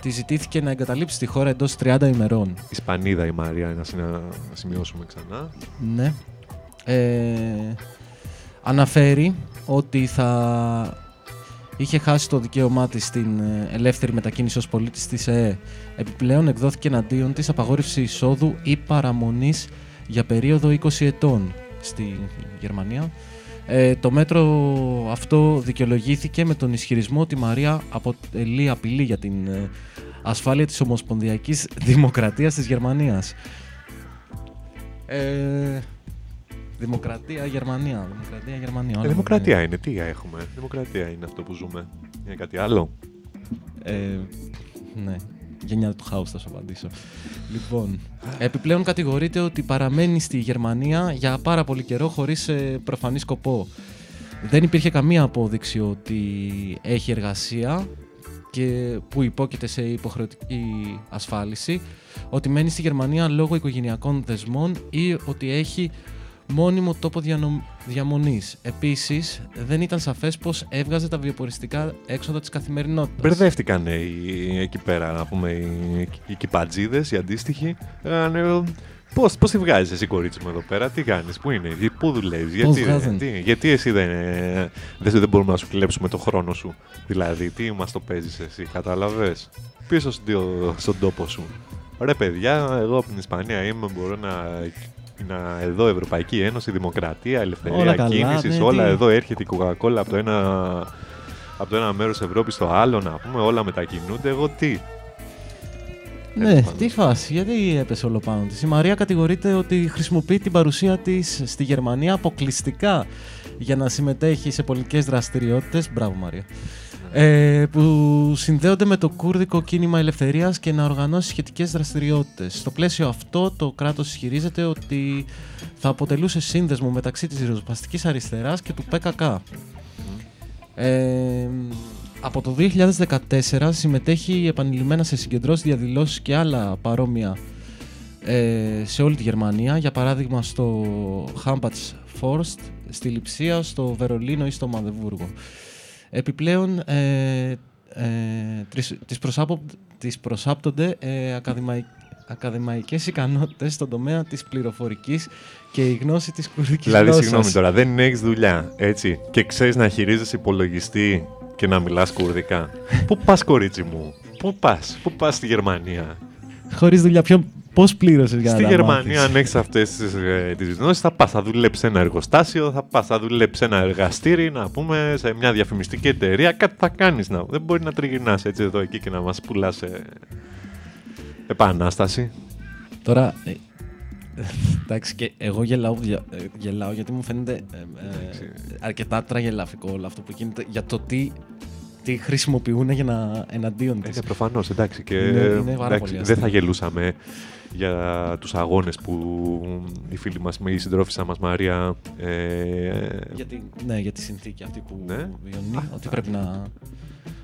τη ζητήθηκε να εγκαταλείψει τη χώρα εντός 30 ημερών. Ισπανίδα η Μαρία, να συνα- να σημειώσουμε ξανά. Ναι. Ε, αναφέρει ότι θα είχε χάσει το δικαίωμά της στην ε, ελεύθερη μετακίνηση ως πολίτης της ΕΕ. Επιπλέον εκδόθηκε εναντίον της απαγόρευση εισόδου ή παραμονής για περίοδο 20 ετών στη Γερμανία. Ε, το μέτρο αυτό δικαιολογήθηκε με τον ισχυρισμό ότι η Μαρία αποτελεί απειλή για την ε, ασφάλεια της Ομοσπονδιακής Δημοκρατίας της Γερμανίας. Ε, δημοκρατία Γερμανία. Δημοκρατία Γερμανία. Ε, όλα δημοκρατία μαζί. είναι, τι έχουμε. Δημοκρατία είναι αυτό που ζούμε. Είναι κάτι άλλο. Ε, ναι. Γενιά του χάους θα σου απαντήσω. Λοιπόν, επιπλέον κατηγορείται ότι παραμένει στη Γερμανία για πάρα πολύ καιρό χωρίς ε, προφανή σκοπό. Δεν υπήρχε καμία απόδειξη ότι έχει εργασία και που υπόκειται σε υποχρεωτική ασφάλιση, ότι μένει στη Γερμανία λόγω οικογενειακών δεσμών ή ότι έχει μόνιμο τόπο διανο... διαμονής. Επίσης, δεν ήταν σαφές πως έβγαζε τα βιοποριστικά έξοδα της καθημερινότητας. Μπερδεύτηκαν οι, εκεί πέρα, να πούμε, οι, οι κυπατζίδες, οι αντίστοιχοι. Λέγανε, Πώς, πώς τη βγάζεις εσύ κορίτσι μου εδώ πέρα, τι κάνεις, πού είναι, τι- πού δουλεύεις, Πώς γιατί, βγάζουν. τι, γιατί εσύ δεν, ε, δεν, δεν μπορούμε να σου κλέψουμε το χρόνο σου. Δηλαδή, τι μας το παίζεις εσύ, κατάλαβες; Πίσω στον, στον τόπο σου. Ρε παιδιά, εγώ από την Ισπανία είμαι, μπορώ να... να εδώ Ευρωπαϊκή Ένωση, Δημοκρατία, Ελευθερία Όλα καλά, κίνησης, ναι, όλα τι. εδώ έρχεται η Coca-Cola από το ένα από το ένα μέρος Ευρώπης στο άλλο, να πούμε, όλα μετακινούνται. Εγώ τι; Ναι, τι φάση, γιατί έπεσε όλο πάνω της. Η Μαρία κατηγορείται ότι χρησιμοποιεί την παρουσία της στη Γερμανία αποκλειστικά για να συμμετέχει σε πολιτικές δραστηριότητες. Μπράβο Μαρία. Ε, που συνδέονται με το κούρδικο κίνημα ελευθερίας και να οργανώσει σχετικές δραστηριότητες. Στο πλαίσιο αυτό το κράτος ισχυρίζεται ότι θα αποτελούσε σύνδεσμο μεταξύ της ριζοσπαστικής αριστεράς και του ΠΚΚ. Ε, από το 2014 συμμετέχει επανειλημμένα σε συγκεντρώσεις, διαδηλώσεις και άλλα παρόμοια ε, σε όλη τη Γερμανία. Για παράδειγμα στο Hampats Forst, στη Λιψία, στο Βερολίνο ή στο Μαδεβούργο. Επιπλέον ε, ε, τις, τις, προσάπο, τις προσάπτονται ε, ακαδημαϊ, ακαδημαϊκές ικανότητες στον τομέα της πληροφορικής και η γνώση της κουρδικής Δηλαδή, γλώσσας. συγγνώμη τώρα, δεν έχεις δουλειά, έτσι, και ξέρεις να χειρίζεσαι υπολογιστή και να μιλάς κουρδικά. Πού πας, κορίτσι μου, πού πας, πού πας στη Γερμανία; Χωρίς δουλειά, ποιο, πώς πλήρωσες για να Στη τα Γερμανία, μάθεις; αν έχεις αυτές τις γνώσεις, θα πας, θα δουλέψεις σε ένα εργοστάσιο, θα πας, θα δουλέψεις σε ένα εργαστήρι, να πούμε, σε μια διαφημιστική εταιρεία. Κάτι θα κάνεις. Να... Δεν μπορεί να τριγυρνάς έτσι εδώ εκεί και να μας πουλάς επανάσταση. Τώρα, ε, εντάξει, και εγώ γελάω, δια- ε, γελάω γιατί μου φαίνεται ε, ε, αρκετά τραγελαφικό όλο αυτό που γίνεται για το τι, τι χρησιμοποιούν για να εναντίον της. Είναι προφανώς, εντάξει. Και Είναι- είναι πάρα εντάξει, πολύ δεν αστείο. θα γελούσαμε για τους αγώνες που η φίλη μας, η συντρόφισσα μας Μαρία ε, Για τη, ναι, για τη συνθήκη αυτή που Ναι. βιώνει, ότι πρέπει να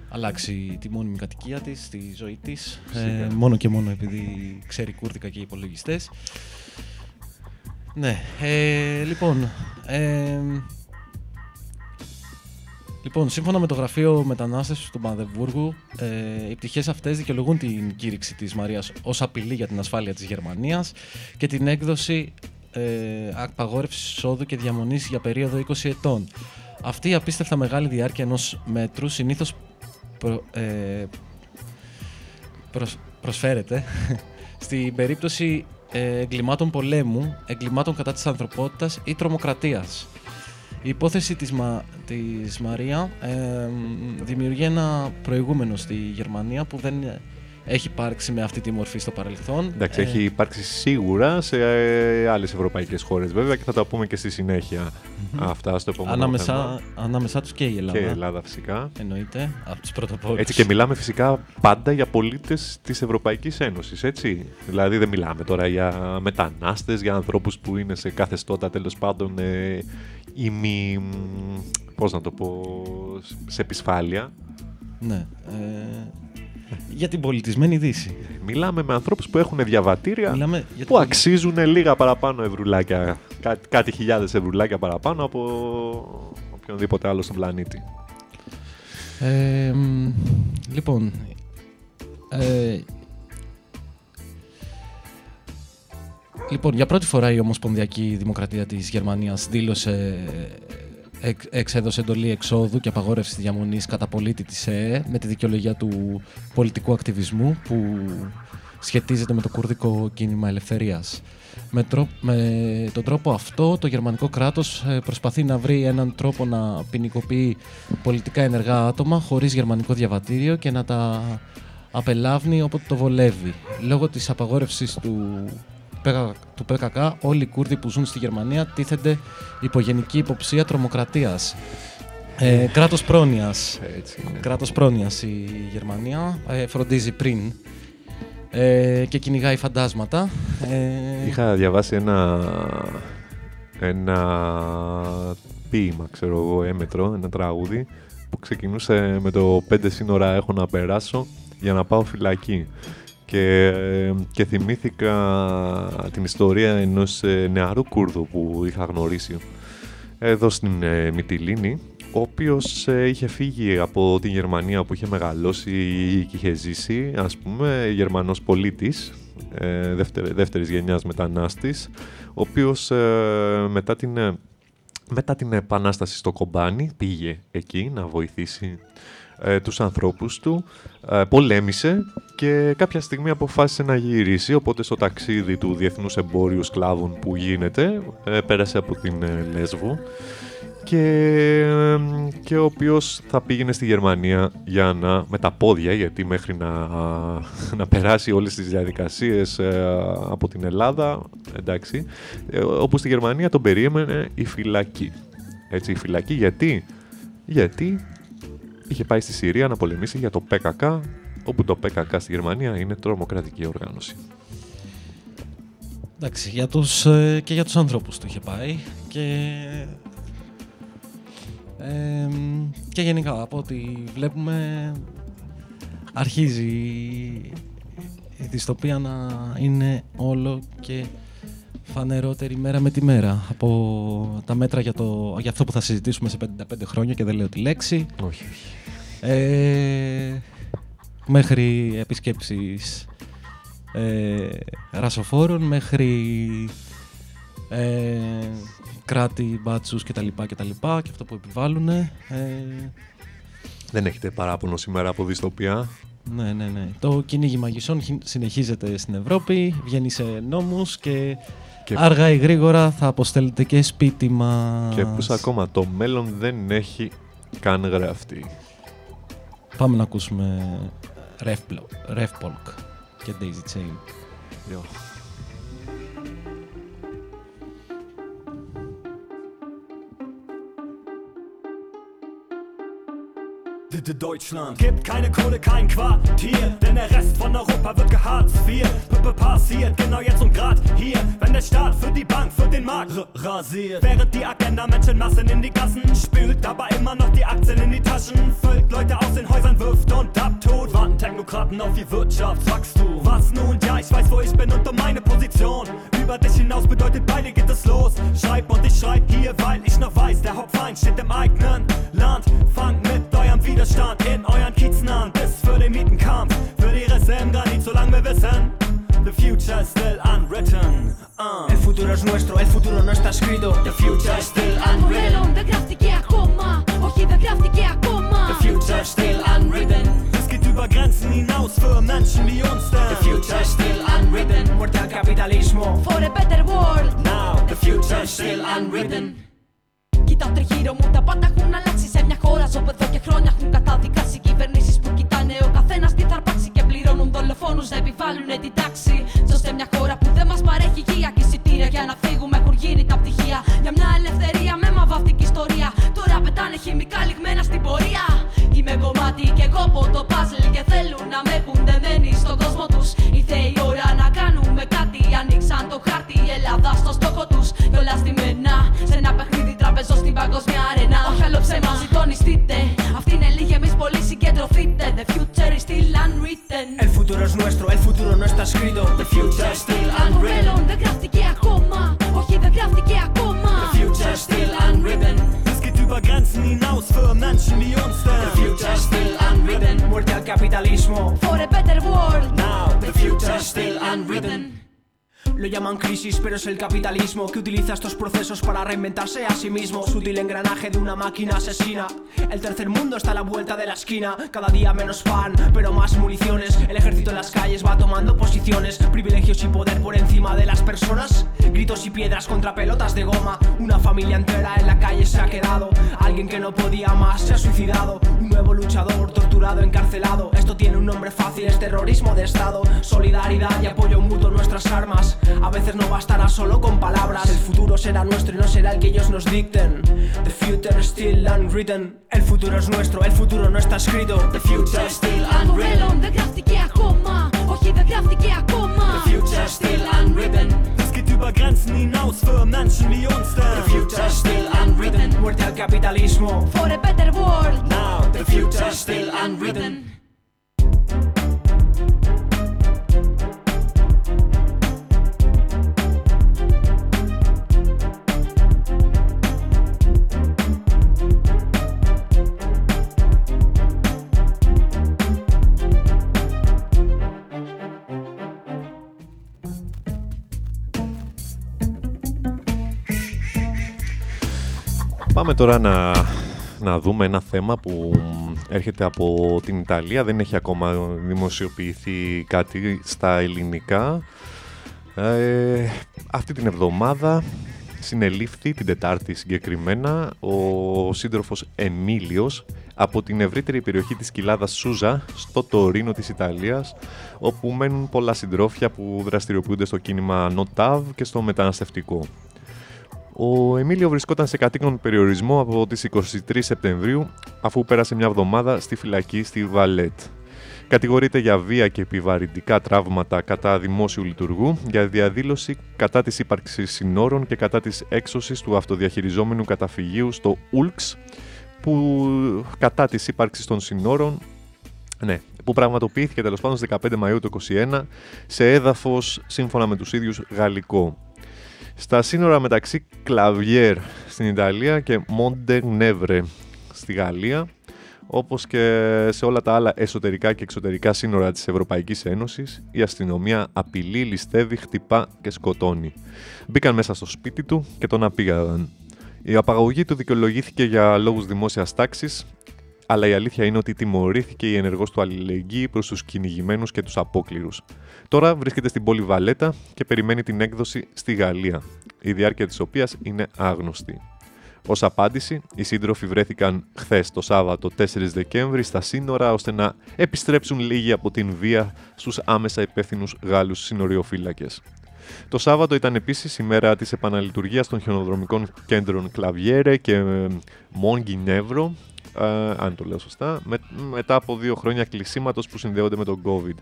αλλάξει τη μόνιμη κατοικία της, τη ζωή της, ε, Σίγουρα. μόνο και μόνο επειδή ξέρει κούρδικα και υπολογιστές. Ναι, ε, λοιπόν, ε, λοιπόν, σύμφωνα με το γραφείο μετανάστευσης του Μαδεβούργου, ε, οι πτυχές αυτές δικαιολογούν την κήρυξη της Μαρίας ως απειλή για την ασφάλεια της Γερμανίας και την έκδοση ε, απαγόρευσης εισόδου και διαμονής για περίοδο 20 ετών. Αυτή η απίστευτα μεγάλη διάρκεια ενός μέτρου συνήθως προ, ε, προσ- προσφέρεται στην περίπτωση ε, εγκλημάτων πολέμου, εγκλημάτων κατά της ανθρωπότητας ή τρομοκρατίας. Η υπόθεση της, Μα, της Μαρία ε, δημιουργεί ένα προηγούμενο στη Γερμανία που δεν έχει υπάρξει με αυτή τη μορφή στο παρελθόν. Εντάξει, Ε, έχει υπάρξει σίγουρα σε ε, άλλες ευρωπαϊκές χώρες βέβαια και θα τα πούμε και στη συνέχεια αυτά στο επόμενο Ανάμεσα, θέμα. ανάμεσά τους και η Ελλάδα. Και η Ελλάδα φυσικά. Εννοείται, από τους πρωτοπόρους. Έτσι και μιλάμε φυσικά πάντα για πολίτες της Ευρωπαϊκής Ένωσης, έτσι. Δηλαδή δεν μιλάμε τώρα για μετανάστες, για ανθρώπους που είναι σε καθεστώτα τέλος πάντων ε, ημι, πώς να το πω, σε επισφάλεια. Ναι. Ε, για την πολιτισμένη Δύση. Μιλάμε με ανθρώπους που έχουν διαβατήρια Μιλάμε για που την- αξίζουν λίγα παραπάνω ευρουλάκια, κάτι, κάτι χιλιάδες ευρουλάκια παραπάνω από οποιονδήποτε άλλο στον πλανήτη. Ε, μ, λοιπόν, ε, λοιπόν, για πρώτη φορά η Ομοσπονδιακή Δημοκρατία της Γερμανίας δήλωσε εξ- εξέδωσε εντολή εξόδου και απαγόρευση διαμονής κατά πολίτη της ΕΕ με τη δικαιολογία του πολιτικού ακτιβισμού που σχετίζεται με το κουρδικό κίνημα ελευθερίας. Με, τρό- με τον τρόπο αυτό το γερμανικό κράτος ε, προσπαθεί να βρει έναν τρόπο να ποινικοποιεί πολιτικά ενεργά άτομα χωρίς γερμανικό διαβατήριο και να τα απελάβνει όποτε το βολεύει. Λόγω της απαγόρευσης του, ΠΚ του ΠΚΚ όλοι οι Κούρδοι που ζουν στη Γερμανία τίθενται υπό γενική υποψία τρομοκρατίας. Ε, κράτος πρόνοιας. Κράτος πρόνοιας η Γερμανία. Ε, φροντίζει πριν ε, και κυνηγάει φαντάσματα. Ε, Είχα διαβάσει ένα, ένα ποίημα, ξέρω εγώ, έμετρο, ένα τραγούδι που ξεκινούσε με το πέντε σύνορα έχω να περάσω για να πάω φυλακή. Και, και θυμήθηκα την ιστορία ενός ε, νεαρού Κούρδου που είχα γνωρίσει εδώ στην ε, Μυτιλίνη, ο οποίος ε, είχε φύγει από την Γερμανία που είχε μεγαλώσει και είχε ζήσει, ας πούμε, Γερμανός πολίτης, ε, δεύτερη, δεύτερης γενιάς μετανάστης, ο οποίος ε, μετά την, ε, μετά την επανάσταση στο Κομπάνι πήγε εκεί να βοηθήσει ε, τους ανθρώπους του, ε, πολέμησε και κάποια στιγμή αποφάσισε να γυρίσει, οπότε στο ταξίδι του διεθνούς εμπόριου σκλάβων που γίνεται, ε, πέρασε από την ε, Λέσβο και, ε, και ο οποίος θα πήγαινε στη Γερμανία για να, με τα πόδια, γιατί μέχρι να, να περάσει όλες τις διαδικασίες ε, από την Ελλάδα, εντάξει, ε, όπου στη Γερμανία τον περίμενε η φυλακή. Έτσι, η φυλακή γιατί, γιατί είχε πάει στη Συρία να πολεμήσει για το ΠΚΚ, όπου το ΠΚΚ στη Γερμανία είναι τρομοκρατική οργάνωση. Εντάξει, για τους, ε, και για τους ανθρώπους του είχε πάει και, ε, και γενικά από ό,τι βλέπουμε αρχίζει η δυστοπία να είναι όλο και φανερότερη μέρα με τη μέρα. Από τα μέτρα για, το, για αυτό που θα συζητήσουμε σε 55 χρόνια και δεν λέω τη λέξη. Όχι, ε, μέχρι επισκέψεις ε, ρασοφόρων μέχρι ε, κράτη, μπάτσους κτλ. Και, και αυτό που επιβάλλουν. Ε, Δεν έχετε παράπονο σήμερα από δυστοπία. ναι, ναι, ναι. Το κυνήγι μαγισσών χι- συνεχίζεται στην Ευρώπη, βγαίνει σε νόμους και, Και- αργά ή γρήγορα θα αποστέλλεται και σπίτι μας. Και πως ακόμα το μέλλον δεν έχει καν γραφτεί. Πάμε να ακούσουμε Ref Polk και Daisy Chain. Deutschland. Gibt keine Kohle, kein Quartier, denn der Rest von Europa wird gehartz IV. Pippe passiert, genau jetzt und grad hier, wenn der Staat für die Bank, für den Markt rasiert. Während die Agenda Menschenmassen in die Gassen spült, aber immer noch die Aktien in die Taschen füllt, Leute aus den Häusern wirft und abtut. Warten Technokraten auf die Wirtschaft, sagst du. Was nun? Ja, ich weiß, wo ich bin und um meine Position. Über dich hinaus bedeutet, bei dir geht es los. Schreib und ich schreib hier, weil ich noch weiß, der Hauptfeind steht im eigenen Land. Fang Widerstand in euren Kiezen an, bis für den Mietenkampf. Für die Risse im Granit, solange wir wissen, the future is still unwritten. Uh. El futuro es nuestro, el futuro no está escrito. The future is still Το μέλλον unwritten. δεν γράφτηκε ακόμα. Όχι, δεν γράφτηκε ακόμα. The future is still unwritten. Es geht über Grenzen hinaus für Menschen wie uns denn. The future is still unwritten. Muerte al capitalismo. For a better world. Now, the future is still unwritten. Κοιτάω τριγύρω μου, τα πάντα έχουν αλλάξει σε μια χώρα. Ζω εδώ και χρόνια έχουν καταδικάσει κυβερνήσεις που κοιτάνε ο καθένας τι θα αρπάξει και πληρώνουν δολοφόνους να επιβάλλουν την τάξη. Ζω σε μια χώρα που δεν μας παρέχει υγεία και εισιτήρια για να φύγουμε. Έχουν γίνει τα πτυχία για μια ελευθερία με μαβαυτική ιστορία. Τώρα πετάνε χημικά λιγμένα στην πορεία. Είμαι κομμάτι κι εγώ από το puzzle και θέλουν να παιχνίδι τραπεζό στην παγκόσμια αρένα. Όχι άλλο ψέμα, συντονιστείτε. Αυτή είναι λίγη, εμεί πολύ συγκεντρωθείτε. The future is still unwritten. El futuro es nuestro, el futuro no está escrito. The future is still Το unwritten. μέλλον δεν γράφτηκε ακόμα. Όχι, δεν γράφτηκε ακόμα. The future is still unwritten. Es geht über Grenzen hinaus für Menschen wie uns denn. The future is still unwritten. Muerte al capitalismo. For a better world. Now, the future is still unwritten. Lo llaman crisis, pero es el capitalismo que utiliza estos procesos para reinventarse a sí mismo. Sutil engranaje de una máquina asesina. El tercer mundo está a la vuelta de la esquina. Cada día menos pan, pero más municiones. El ejército en las calles va tomando posiciones. Privilegios y poder por encima de las personas. Gritos y piedras contra pelotas de goma. Una familia entera en la calle se ha quedado. Alguien que no podía más se ha suicidado. Un nuevo luchador torturado, encarcelado. Esto tiene un nombre fácil, es terrorismo de Estado. Solidaridad y apoyo mutuo nuestras armas. A veces no bastará solo con palabras. El futuro será nuestro y no será el que ellos nos dicten. The future is still unwritten. El futuro es nuestro, el futuro no está escrito. The future is still Το unwritten. μέλλον δεν γράφτηκε ακόμα. Όχι, δεν γράφτηκε ακόμα. The future is still unwritten. Es geht über Grenzen hinaus für Menschen wie uns The denn future is still unwritten. Muerte al capitalismo. For a better world. Now The future is still unwritten. Πάμε τώρα να, να δούμε ένα θέμα που έρχεται από την Ιταλία. Δεν έχει ακόμα δημοσιοποιηθεί κάτι στα ελληνικά. Ε, αυτή την εβδομάδα συνελήφθη, την Τετάρτη συγκεκριμένα, ο σύντροφος Εμίλιος από την ευρύτερη περιοχή της κοιλάδας Σούζα στο Τωρίνο της Ιταλίας όπου μένουν πολλά συντρόφια που δραστηριοποιούνται στο κίνημα Νοτάβ και στο μεταναστευτικό. Ο Εμίλιο βρισκόταν σε κατοίκον περιορισμό από τις 23 Σεπτεμβρίου, αφού πέρασε μια εβδομάδα στη φυλακή στη Βαλέτ. Κατηγορείται για βία και επιβαρυντικά τραύματα κατά δημόσιου λειτουργού, για διαδήλωση κατά της ύπαρξης συνόρων και κατά της έξωσης του αυτοδιαχειριζόμενου καταφυγίου στο Ούλξ, που κατά της ύπαρξης των συνόρων ναι, που πραγματοποιήθηκε τέλος πάντων στις 15 Μαΐου του 2021 σε έδαφος σύμφωνα με τους ίδιους γαλλικό. Στα σύνορα μεταξύ Κλαβιέρ στην Ιταλία και Μοντενέβρε στη Γαλλία, όπως και σε όλα τα άλλα εσωτερικά και εξωτερικά σύνορα της Ευρωπαϊκής Ένωσης, η αστυνομία απειλεί, ληστεύει, χτυπά και σκοτώνει. Μπήκαν μέσα στο σπίτι του και τον απήγαγαν. Η απαγωγή του δικαιολογήθηκε για λόγους δημόσιας τάξης, αλλά η αλήθεια είναι ότι τιμωρήθηκε η ενεργός του αλληλεγγύη προς τους κυνηγημένους και τους απόκληρους. Τώρα βρίσκεται στην πόλη Βαλέτα και περιμένει την έκδοση στη Γαλλία, η διάρκεια της οποίας είναι άγνωστη. Ω απάντηση, οι σύντροφοι βρέθηκαν χθες το Σάββατο 4 Δεκέμβρη στα σύνορα ώστε να επιστρέψουν λίγοι από την βία στους άμεσα υπεύθυνους Γάλλους συνοριοφύλακες. Το Σάββατο ήταν επίσης η μέρα της επαναλειτουργίας των χιονοδρομικών κέντρων Κλαβιέρε και ε, Μόνγκινεύρο, ε, αν το λέω σωστά, με, μετά από δύο χρόνια κλεισίματος που συνδέονται με τον COVID.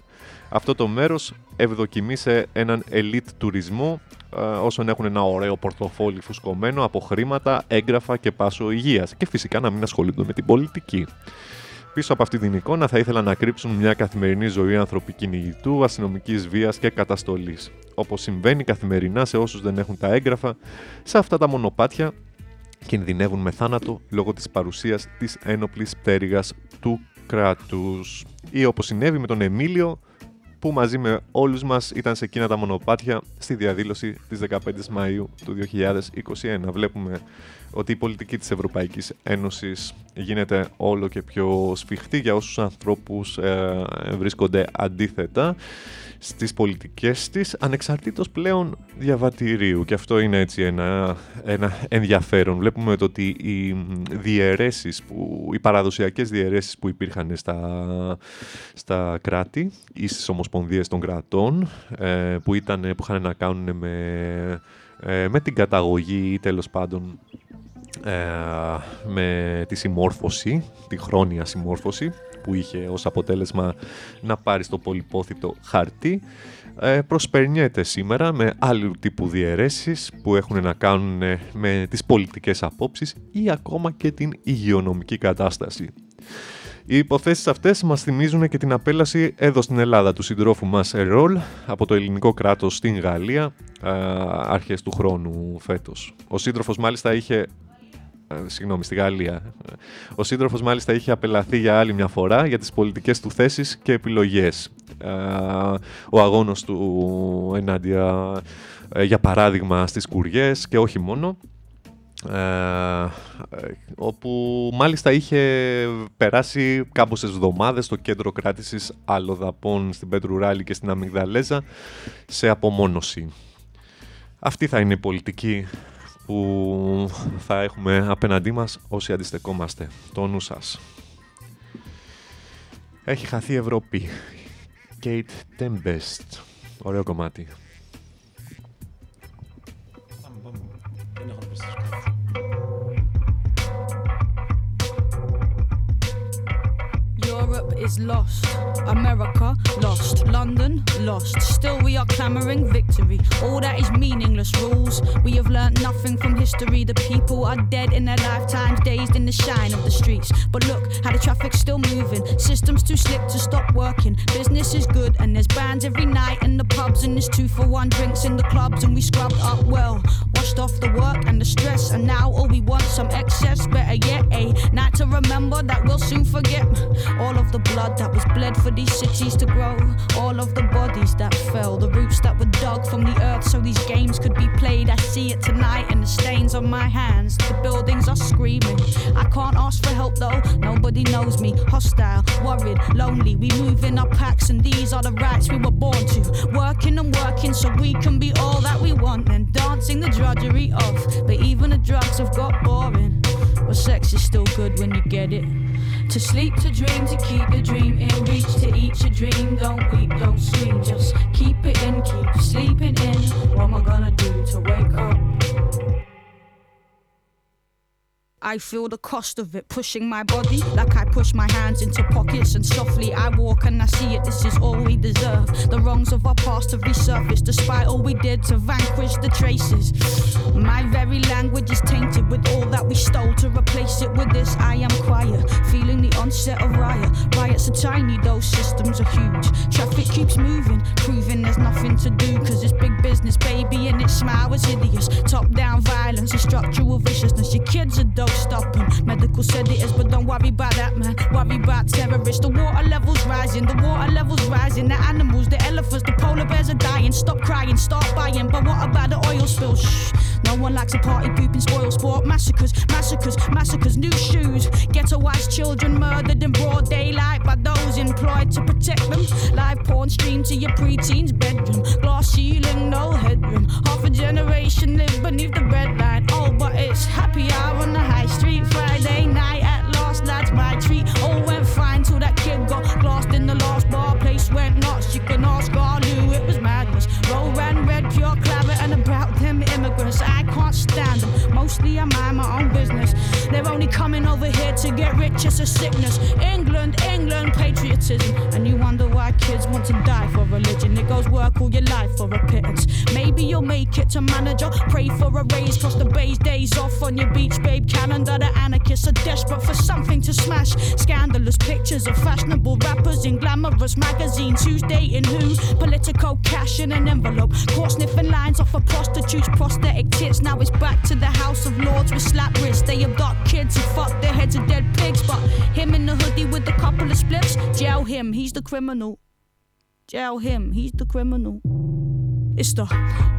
Αυτό το μέρος ευδοκιμεί έναν elite τουρισμό ε, όσων έχουν ένα ωραίο πορτοφόλι φουσκωμένο από χρήματα, έγγραφα και πάσο υγείας και φυσικά να μην ασχολούνται με την πολιτική. Πίσω από αυτή την εικόνα θα ήθελα να κρύψουν μια καθημερινή ζωή άνθρωποι κυνηγητού, αστυνομικής βίας και καταστολής. Όπως συμβαίνει καθημερινά σε όσους δεν έχουν τα έγγραφα, σε αυτά τα μονοπάτια κινδυνεύουν με θάνατο λόγω της παρουσίας της ένοπλης πτέρυγας του κράτους. Ή όπως συνέβη με τον Εμίλιο, που μαζί με όλους μας ήταν σε εκείνα τα μονοπάτια στη διαδήλωση της 15 Μαΐου του 2021. Βλέπουμε ότι η πολιτική της Ευρωπαϊκής Ένωσης γίνεται όλο και πιο σφιχτή για όσους ανθρώπους ε, βρίσκονται αντίθετα στις πολιτικές της ανεξαρτήτως πλέον διαβατηρίου και αυτό είναι έτσι ένα, ένα ενδιαφέρον. Βλέπουμε το ότι οι διαιρέσεις, που, οι παραδοσιακές διαιρέσεις που υπήρχαν στα, στα κράτη ή στις ομοσπονδίες των κρατών ε, που, ήταν, που είχαν να κάνουν με, ε, με την καταγωγή ή τέλος πάντων ε, με τη συμμόρφωση, τη χρόνια συμμόρφωση που είχε ως αποτέλεσμα να πάρει το πολυπόθητο χαρτί ε, προσπερνιέται σήμερα με άλλου τύπου διαιρέσεις που έχουν να κάνουν ε, με τις πολιτικές απόψεις ή ακόμα και την υγειονομική κατάσταση. Οι υποθέσεις αυτές μας θυμίζουν και την απέλαση εδώ στην Ελλάδα του συντρόφου μας Ερόλ από το ελληνικό κράτος στην Γαλλία αρχές του χρόνου φέτος. Ο σύντροφος μάλιστα είχε ε, συγγνώμη, στη Γαλλία. Ο σύντροφος μάλιστα είχε απελαθεί για άλλη μια φορά για τις πολιτικές του θέσεις και επιλογές. Ε, ο αγώνος του ενάντια, ε, για παράδειγμα, στις κουριές και όχι μόνο. Ε, όπου μάλιστα είχε περάσει κάμποσες εβδομάδες στο κέντρο κράτησης αλλοδαπών στην Πέτρου και στην Αμυγδαλέζα σε απομόνωση. Αυτή θα είναι η πολιτική που θα έχουμε απέναντί μας όσοι αντιστεκόμαστε. Το νου σας. Έχει χαθεί η Ευρώπη. Kate Tempest. Ωραίο κομμάτι. Europe is lost. America lost. London lost. Still, we are clamoring victory. All that is meaningless rules. We have learnt nothing from history. The people are dead in their lifetimes, dazed in the shine of the streets. But look how the traffic's still moving. Systems too slick to stop working. Business is good, and there's bands every night in the pubs, and there's two for one drinks in the clubs, and we scrubbed up well. Off the work and the stress, and now all we want some excess. Better yet, a night to remember that we'll soon forget. All of the blood that was bled for these cities to grow. All of the bodies that fell, the roots that were dug from the earth so these games could be played. I see it tonight in the stains on my hands. The buildings are screaming. I can't ask for help though, nobody knows me. Hostile, worried, lonely. We move in our packs, and these are the rights we were born to. Working and working so we can be all that we want, and dancing the drudgery of. But even the drugs have got boring. But sex is still good when you get it. To sleep, to dream, to keep the dream in reach, to eat your dream. Don't weep, don't scream, just keep it in, keep sleeping in. What am I gonna do to wake up? I feel the cost of it pushing my body like I push my hands into pockets and softly I walk and I see it. This is all we deserve. The wrongs of our past have resurfaced despite all we did to vanquish the traces. My very language is tainted with all that we stole to replace it with this. I am quiet, feeling the onset of riot. Riots are tiny, those systems are huge. Traffic keeps moving, proving there's nothing to do because it's big business, baby, and its smile is hideous. Top down violence and structural viciousness. Your kids are dope stopping. Medical said it is, but don't worry about that, man. Worry about terrorists. The water levels rising, the water levels rising. The animals, the elephants, the polar bears are dying. Stop crying, start buying. But what about the oil spill? Shh. No one likes a party pooping spoil sport. Massacres, massacres, massacres. New shoes. Ghettoized children murdered in broad daylight by those employed to protect them. Live porn streamed to your preteen's bedroom. Glass ceiling, no headroom. Half a generation live beneath the breadline. Oh, but it's happy hour on the high street. Friday night at last, that's my treat. All went fine till that kid got glassed in the last bar. Place went nuts. You can ask Garlu, it was madness. Roll ran red, pure claret, and about them immigrants. I can't stand them. Mostly I mind my own business. They're only coming over here to get rich, it's a sickness. England, England, patriotism. And you wonder why kids want to die for religion. It goes work all your life for a pittance. Maybe you'll make it to manager. Pray for a raise, cross the bay's days off on your beach, babe calendar. The anarchists are desperate for something to smash. Scandalous pictures of fashionable rappers in glamorous magazines. Who's dating who? Political cash in an envelope. Caught sniffing lines off of prostitutes, prosthetic tits. Now it's back to the House of Lords with slap wrists. They abduct kids and fuck their heads of dead pigs. But him in the hoodie with a couple of spliffs, jail him, he's the criminal. Jail him, he's the criminal. It's the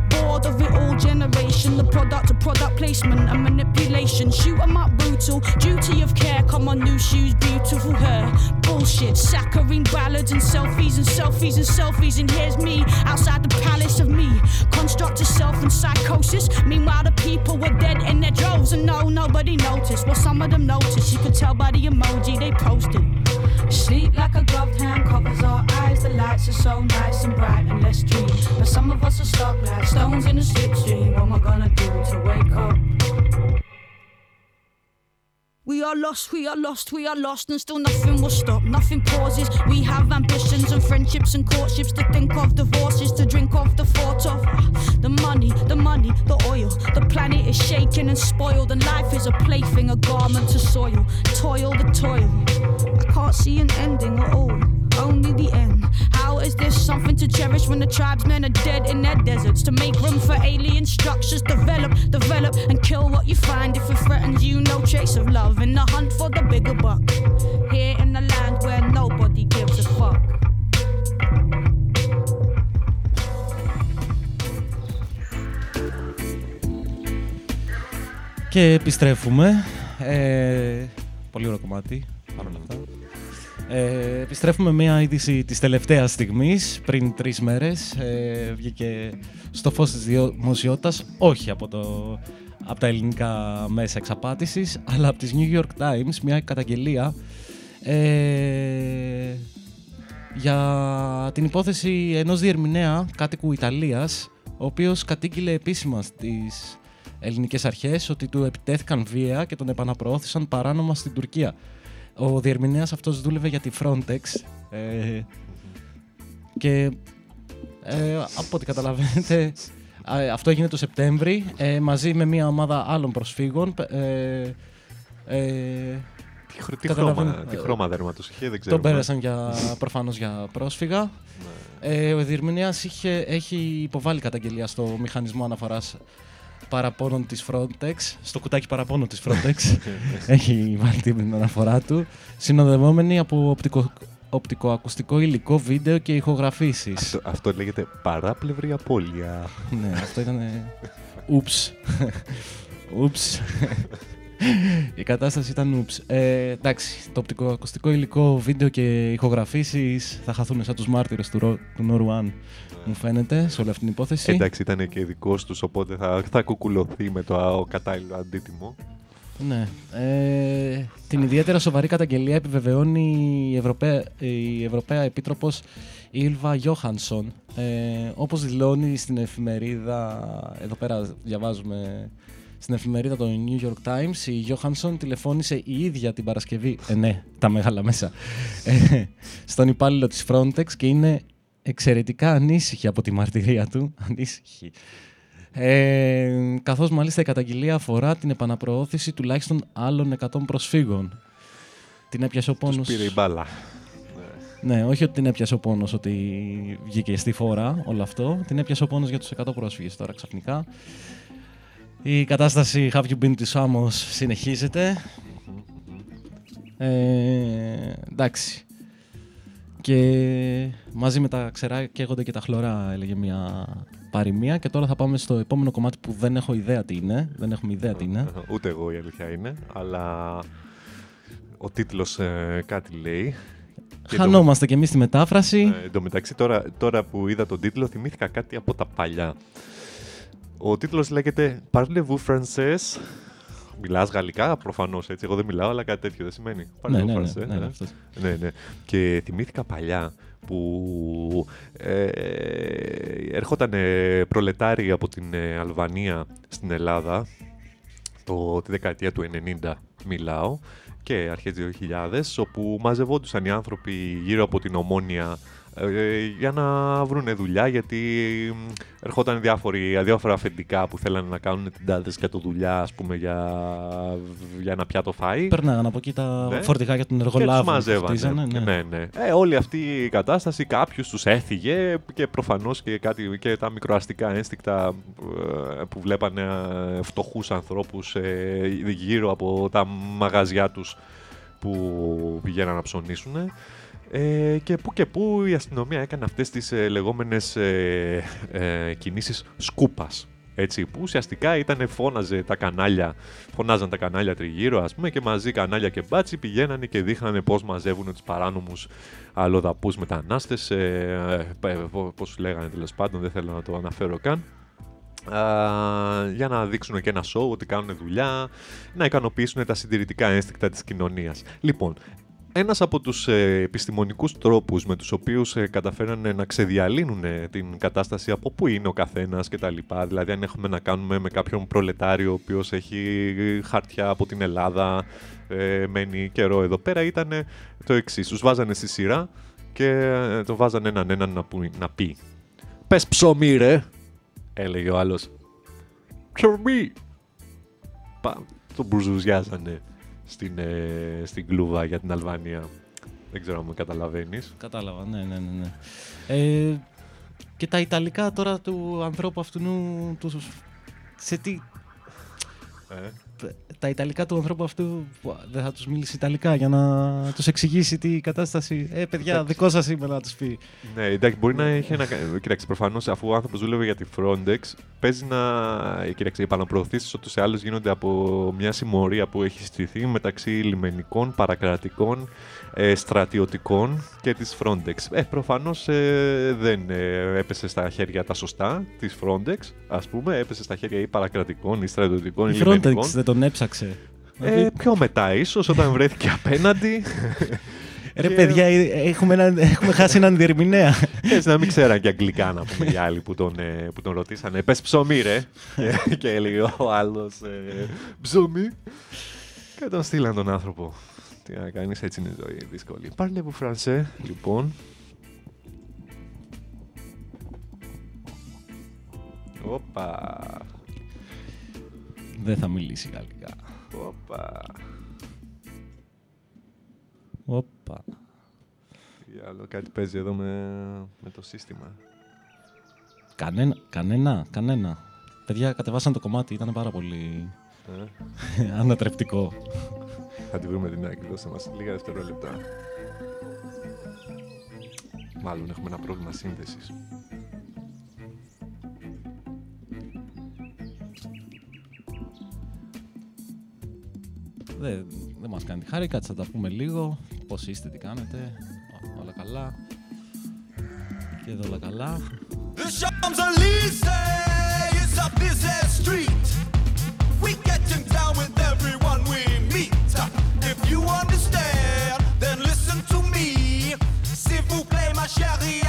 board of it all generation, the product of product placement and manipulation. Shoot 'em up brutal, duty of care. Come on, new shoes, beautiful hair. Bullshit, saccharine ballads and selfies and selfies and selfies. And here's me outside the palace of me. Construct of self and psychosis. Meanwhile, the people were dead in their droves, and no, nobody noticed. Well, some of them noticed. You could tell by the emoji they posted. Sleep like a gloved hand covers our eyes. The lights are so nice and bright and let's dream. But some of us are stuck like stones in a slipstream. What am I gonna do to wake up? We are lost, we are lost, we are lost, and still nothing will stop, nothing pauses. We have ambitions and friendships and courtships to think of, divorces to drink of, the thought of the money, the money, the oil. The planet is shaken and spoiled, and life is a plaything, a garment to soil. Toil, the toil. I can't see an ending at all, only the end. How is this something to to cherish when the tribesmen are dead in their deserts. To make room for alien structures, develop, develop, and kill what you find if it threatens you. No trace of love in the hunt for the bigger buck. Here in the land where nobody gives a fuck. Και επιστρέφουμε. Ε, πολύ ωραίο κομμάτι, παρόλα αυτά. Ε, επιστρέφουμε μια είδηση της τελευταίας στιγμής, πριν τρεις μέρες. Ε, βγήκε στο φως της δημοσιότητας, όχι από, το, από τα ελληνικά μέσα εξαπάτησης, αλλά από τις New York Times, μια καταγγελία ε, για την υπόθεση ενός διερμηνέα κάτοικου Ιταλίας, ο οποίος κατήγγειλε επίσημα στις ελληνικές αρχές ότι του επιτέθηκαν βία και τον επαναπροώθησαν παράνομα στην Τουρκία. Ο διερμηνέας αυτός δούλευε για τη Frontex ε, και ε, από ό,τι καταλαβαίνετε ε, αυτό έγινε το Σεπτέμβρη ε, μαζί με μια ομάδα άλλων προσφύγων. Ε, ε, Τι, χρο- τι καταλαβαίνω- χρώμα, τι χρώμα δέρματος είχε, δεν ξέρω. Τον πέρασαν για, προφανώς για πρόσφυγα. Ε, ο διερμηνέας είχε, έχει υποβάλει καταγγελία στο μηχανισμό αναφοράς παραπώνων της Frontex, στο κουτάκι παραπώνων της Frontex. έχει βάλει την αναφορά του, συνοδευόμενη από οπτικο, οπτικοακουστικό υλικό, βίντεο και ηχογραφήσεις. Αυτό, αυτό λέγεται παράπλευρη απώλεια. ναι, αυτό ήταν... Ούψ. Ούψ. Η κατάσταση ήταν ούψ. Ε, εντάξει, το οπτικοακουστικό υλικό, βίντεο και ηχογραφήσεις θα χαθούν σαν τους μάρτυρες του, Ρο- του Νορουάν, μου φαίνεται, σε όλη αυτή την υπόθεση. Εντάξει, ήταν και δικό τους, οπότε θα, θα κουκουλωθεί με το α, κατάλληλο αντίτιμο. Ναι. Ε, την ιδιαίτερα σοβαρή καταγγελία επιβεβαιώνει η Ευρωπαία, η Ευρωπαία Επίτροπος Ήλβα Γιώχανσον. Ε, όπως δηλώνει στην εφημερίδα, εδώ πέρα διαβάζουμε στην εφημερίδα των New York Times, η Γιώχανσον τηλεφώνησε η ίδια την Παρασκευή, ε, ναι, τα μεγάλα μέσα, ε, στον υπάλληλο της Frontex και είναι εξαιρετικά ανήσυχη από τη μαρτυρία του. Ανήσυχη. Ε, καθώς μάλιστα η καταγγελία αφορά την επαναπροώθηση τουλάχιστον άλλων 100 προσφύγων. Την έπιασε ο πόνος... Πήρε η μπάλα. Ναι, όχι ότι την έπιασε ο πόνος ότι βγήκε στη φόρα όλο αυτό. Την έπιασε ο πόνος για τους 100 πρόσφυγες τώρα ξαφνικά. Η κατάσταση Have You Been to Samos συνεχίζεται. Ε, εντάξει. Και μαζί με τα ξερά καίγονται και τα χλωρά, έλεγε μια παροιμία. Και τώρα θα πάμε στο επόμενο κομμάτι που δεν έχω ιδέα τι είναι. Δεν έχουμε ιδέα τι είναι. Ούτε εγώ η αλήθεια είναι, αλλά ο τίτλος ε, κάτι λέει. Και εν τω- Χανόμαστε κι εμείς στη μετάφραση. Ε, Εν τω μεταξύ, τώρα, τώρα που είδα τον τίτλο, θυμήθηκα κάτι από τα παλιά. Ο τίτλος λέγεται Parlez-vous français. Μιλάς γαλλικά, προφανώς έτσι. Εγώ δεν μιλάω, αλλά κάτι τέτοιο δεν σημαίνει. Ναι, Parlez-vous ναι, ναι, français, ναι, ναι, αυτός. ναι, ναι. Και θυμήθηκα παλιά που ε, έρχονταν ε, προλετάριοι από την ε, Αλβανία στην Ελλάδα το, τη δεκαετία του 90 μιλάω και αρχές 2000 όπου μαζευόντουσαν οι άνθρωποι γύρω από την Ομόνια ε, για να βρουν δουλειά γιατί μ, ερχόταν διάφοροι, διάφορα αφεντικά που θέλανε να κάνουν την τάδε και το δουλειά ας πούμε για, για ένα πιάτο φαΐ. Περνάγαν από εκεί τα Ναι. φορτηγά για τον Και εργολάβο. τους που μαζεύανε. χτίζανε, ναι. ναι, ναι. Ε, όλη αυτή η κατάσταση κάποιους τους έφυγε και προφανώς και, κάτι, και τα μικροαστικά ένστικτα ε, που βλέπανε ε, φτωχούς ανθρώπους ε, γύρω από τα μαγαζιά τους που πηγαίναν να ψωνίσουν. Ε, και που και που η αστυνομία έκανε αυτές τις ε, λεγόμενες ε, ε, κινήσεις σκούπας. Έτσι, που ουσιαστικά ήταν, φώναζε τα κανάλια, φωνάζαν τα κανάλια τριγύρω, ας πούμε, και μαζί κανάλια και μπάτσι πηγαίνανε και δείχνανε πώς μαζεύουν τους παράνομους αλλοδαπούς μετανάστες, ε, ε, πώς τους λέγανε τέλος πάντων, δεν θέλω να το αναφέρω καν. Α, για να δείξουν και ένα show ότι κάνουν δουλειά, να ικανοποιήσουν τα συντηρητικά ένστικτα της κοινωνίας. Λοιπόν, ένας από τους ε, επιστημονικούς τρόπους με τους οποίους ε, καταφέρανε να ξεδιαλύνουν ε, την κατάσταση από πού είναι ο καθένας και τα λοιπά, δηλαδή αν έχουμε να κάνουμε με κάποιον προλετάριο ο οποίος έχει χαρτιά από την Ελλάδα, ε, μένει καιρό εδώ πέρα, ήταν το εξής. Τους βάζανε στη σειρά και ε, το βάζανε έναν έναν να, που- να πει «Πες ψωμί ρε», έλεγε ο άλλος «Ψωμί». Πα, τον μπουρζουζιάζανε στην, ε, στην κλούβα για την Αλβανία. Δεν ξέρω αν με καταλαβαίνεις. Κατάλαβα, ναι, ναι, ναι. ναι. Ε, Και τα Ιταλικά τώρα του ανθρώπου αυτού του. Σε τι. Ε. Τα Ιταλικά του ανθρώπου αυτού δεν θα τους μιλήσει Ιταλικά για να τους εξηγήσει τι κατάσταση. Ε, παιδιά, Εντάξει. δικό σας είμαι να τους πει. Ναι, εντάξει, μπορεί να έχει ένα. Κοίταξε, προφανώς αφού ο άνθρωπος δούλευε για τη Frontex, παίζει να. Κοίταξε, οι επαναπροωθήσεις ούτω ή άλλω γίνονται από μια συμμορία που έχει στηθεί μεταξύ λιμενικών, παρακρατικών, ε, στρατιωτικών και της Frontex. Ε, προφανώς ε, δεν ε, έπεσε στα χέρια τα σωστά της Frontex, ας πούμε. Έπεσε στα χέρια ή παρακρατικών ή στρατιωτικών ή Η Frontex λιμενικών. δεν τον έψαξε. Ε, πιο μετά, ίσως όταν βρέθηκε απέναντι. Ρε Και- παιδιά, ε, έχουμε, έναν- έχουμε χάσει έναν διερμηνέα. Έτσι να μην ξέραν και αγγλικά να πούμε οι άλλοι που τον, ε, που τον ρωτήσανε. Πες ψωμί ρε. και, και έλεγε ο άλλος ε, ψωμί. Και τον στείλαν τον άνθρωπο. Τι να κάνεις, έτσι είναι η ζωή, δύσκολη. Πάρλε που φρανσέ, λοιπόν. Όπα. Δεν θα μιλήσει γαλλικά. Όπα. Όπα. Τι άλλο, κάτι παίζει εδώ με, με το σύστημα. Κανένα, κανένα, κανένα. Παιδιά, κατεβάσαν το κομμάτι, ήταν πάρα πολύ Ε. ανατρεπτικό. Θα τη βρούμε την άκρη, δώστε μας λίγα δευτερόλεπτα. Μάλλον έχουμε ένα πρόβλημα σύνδεσης. Δεν, δεν μας κάνει τη χάρη, κάτσε να τα πούμε λίγο. Πώς είστε, τι κάνετε, Ό, όλα καλά. Και εδώ όλα καλά. The Champs-Élysées is a busy street. We getting down with everyone we meet. If you understand, then listen to me. S'il vous plaît, ma chérie,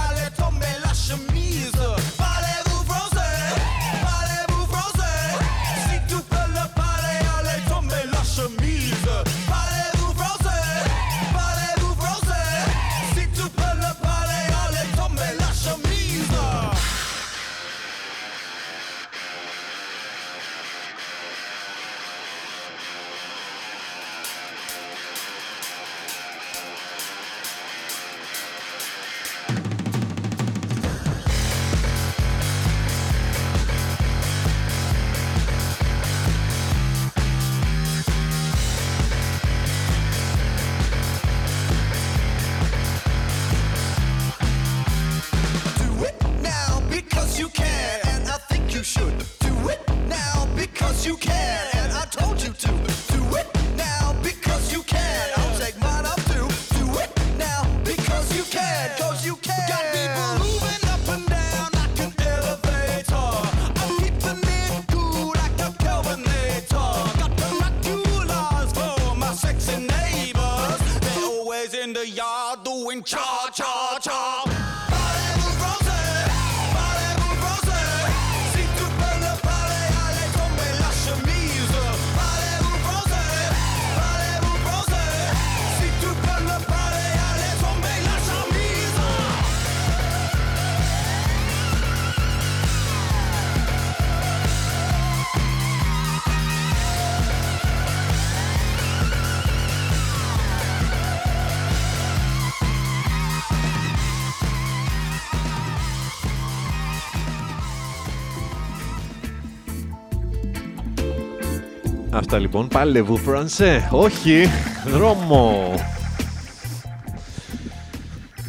Αυτά λοιπόν. Πάλευου Φρανσέ. Όχι. Δρόμο.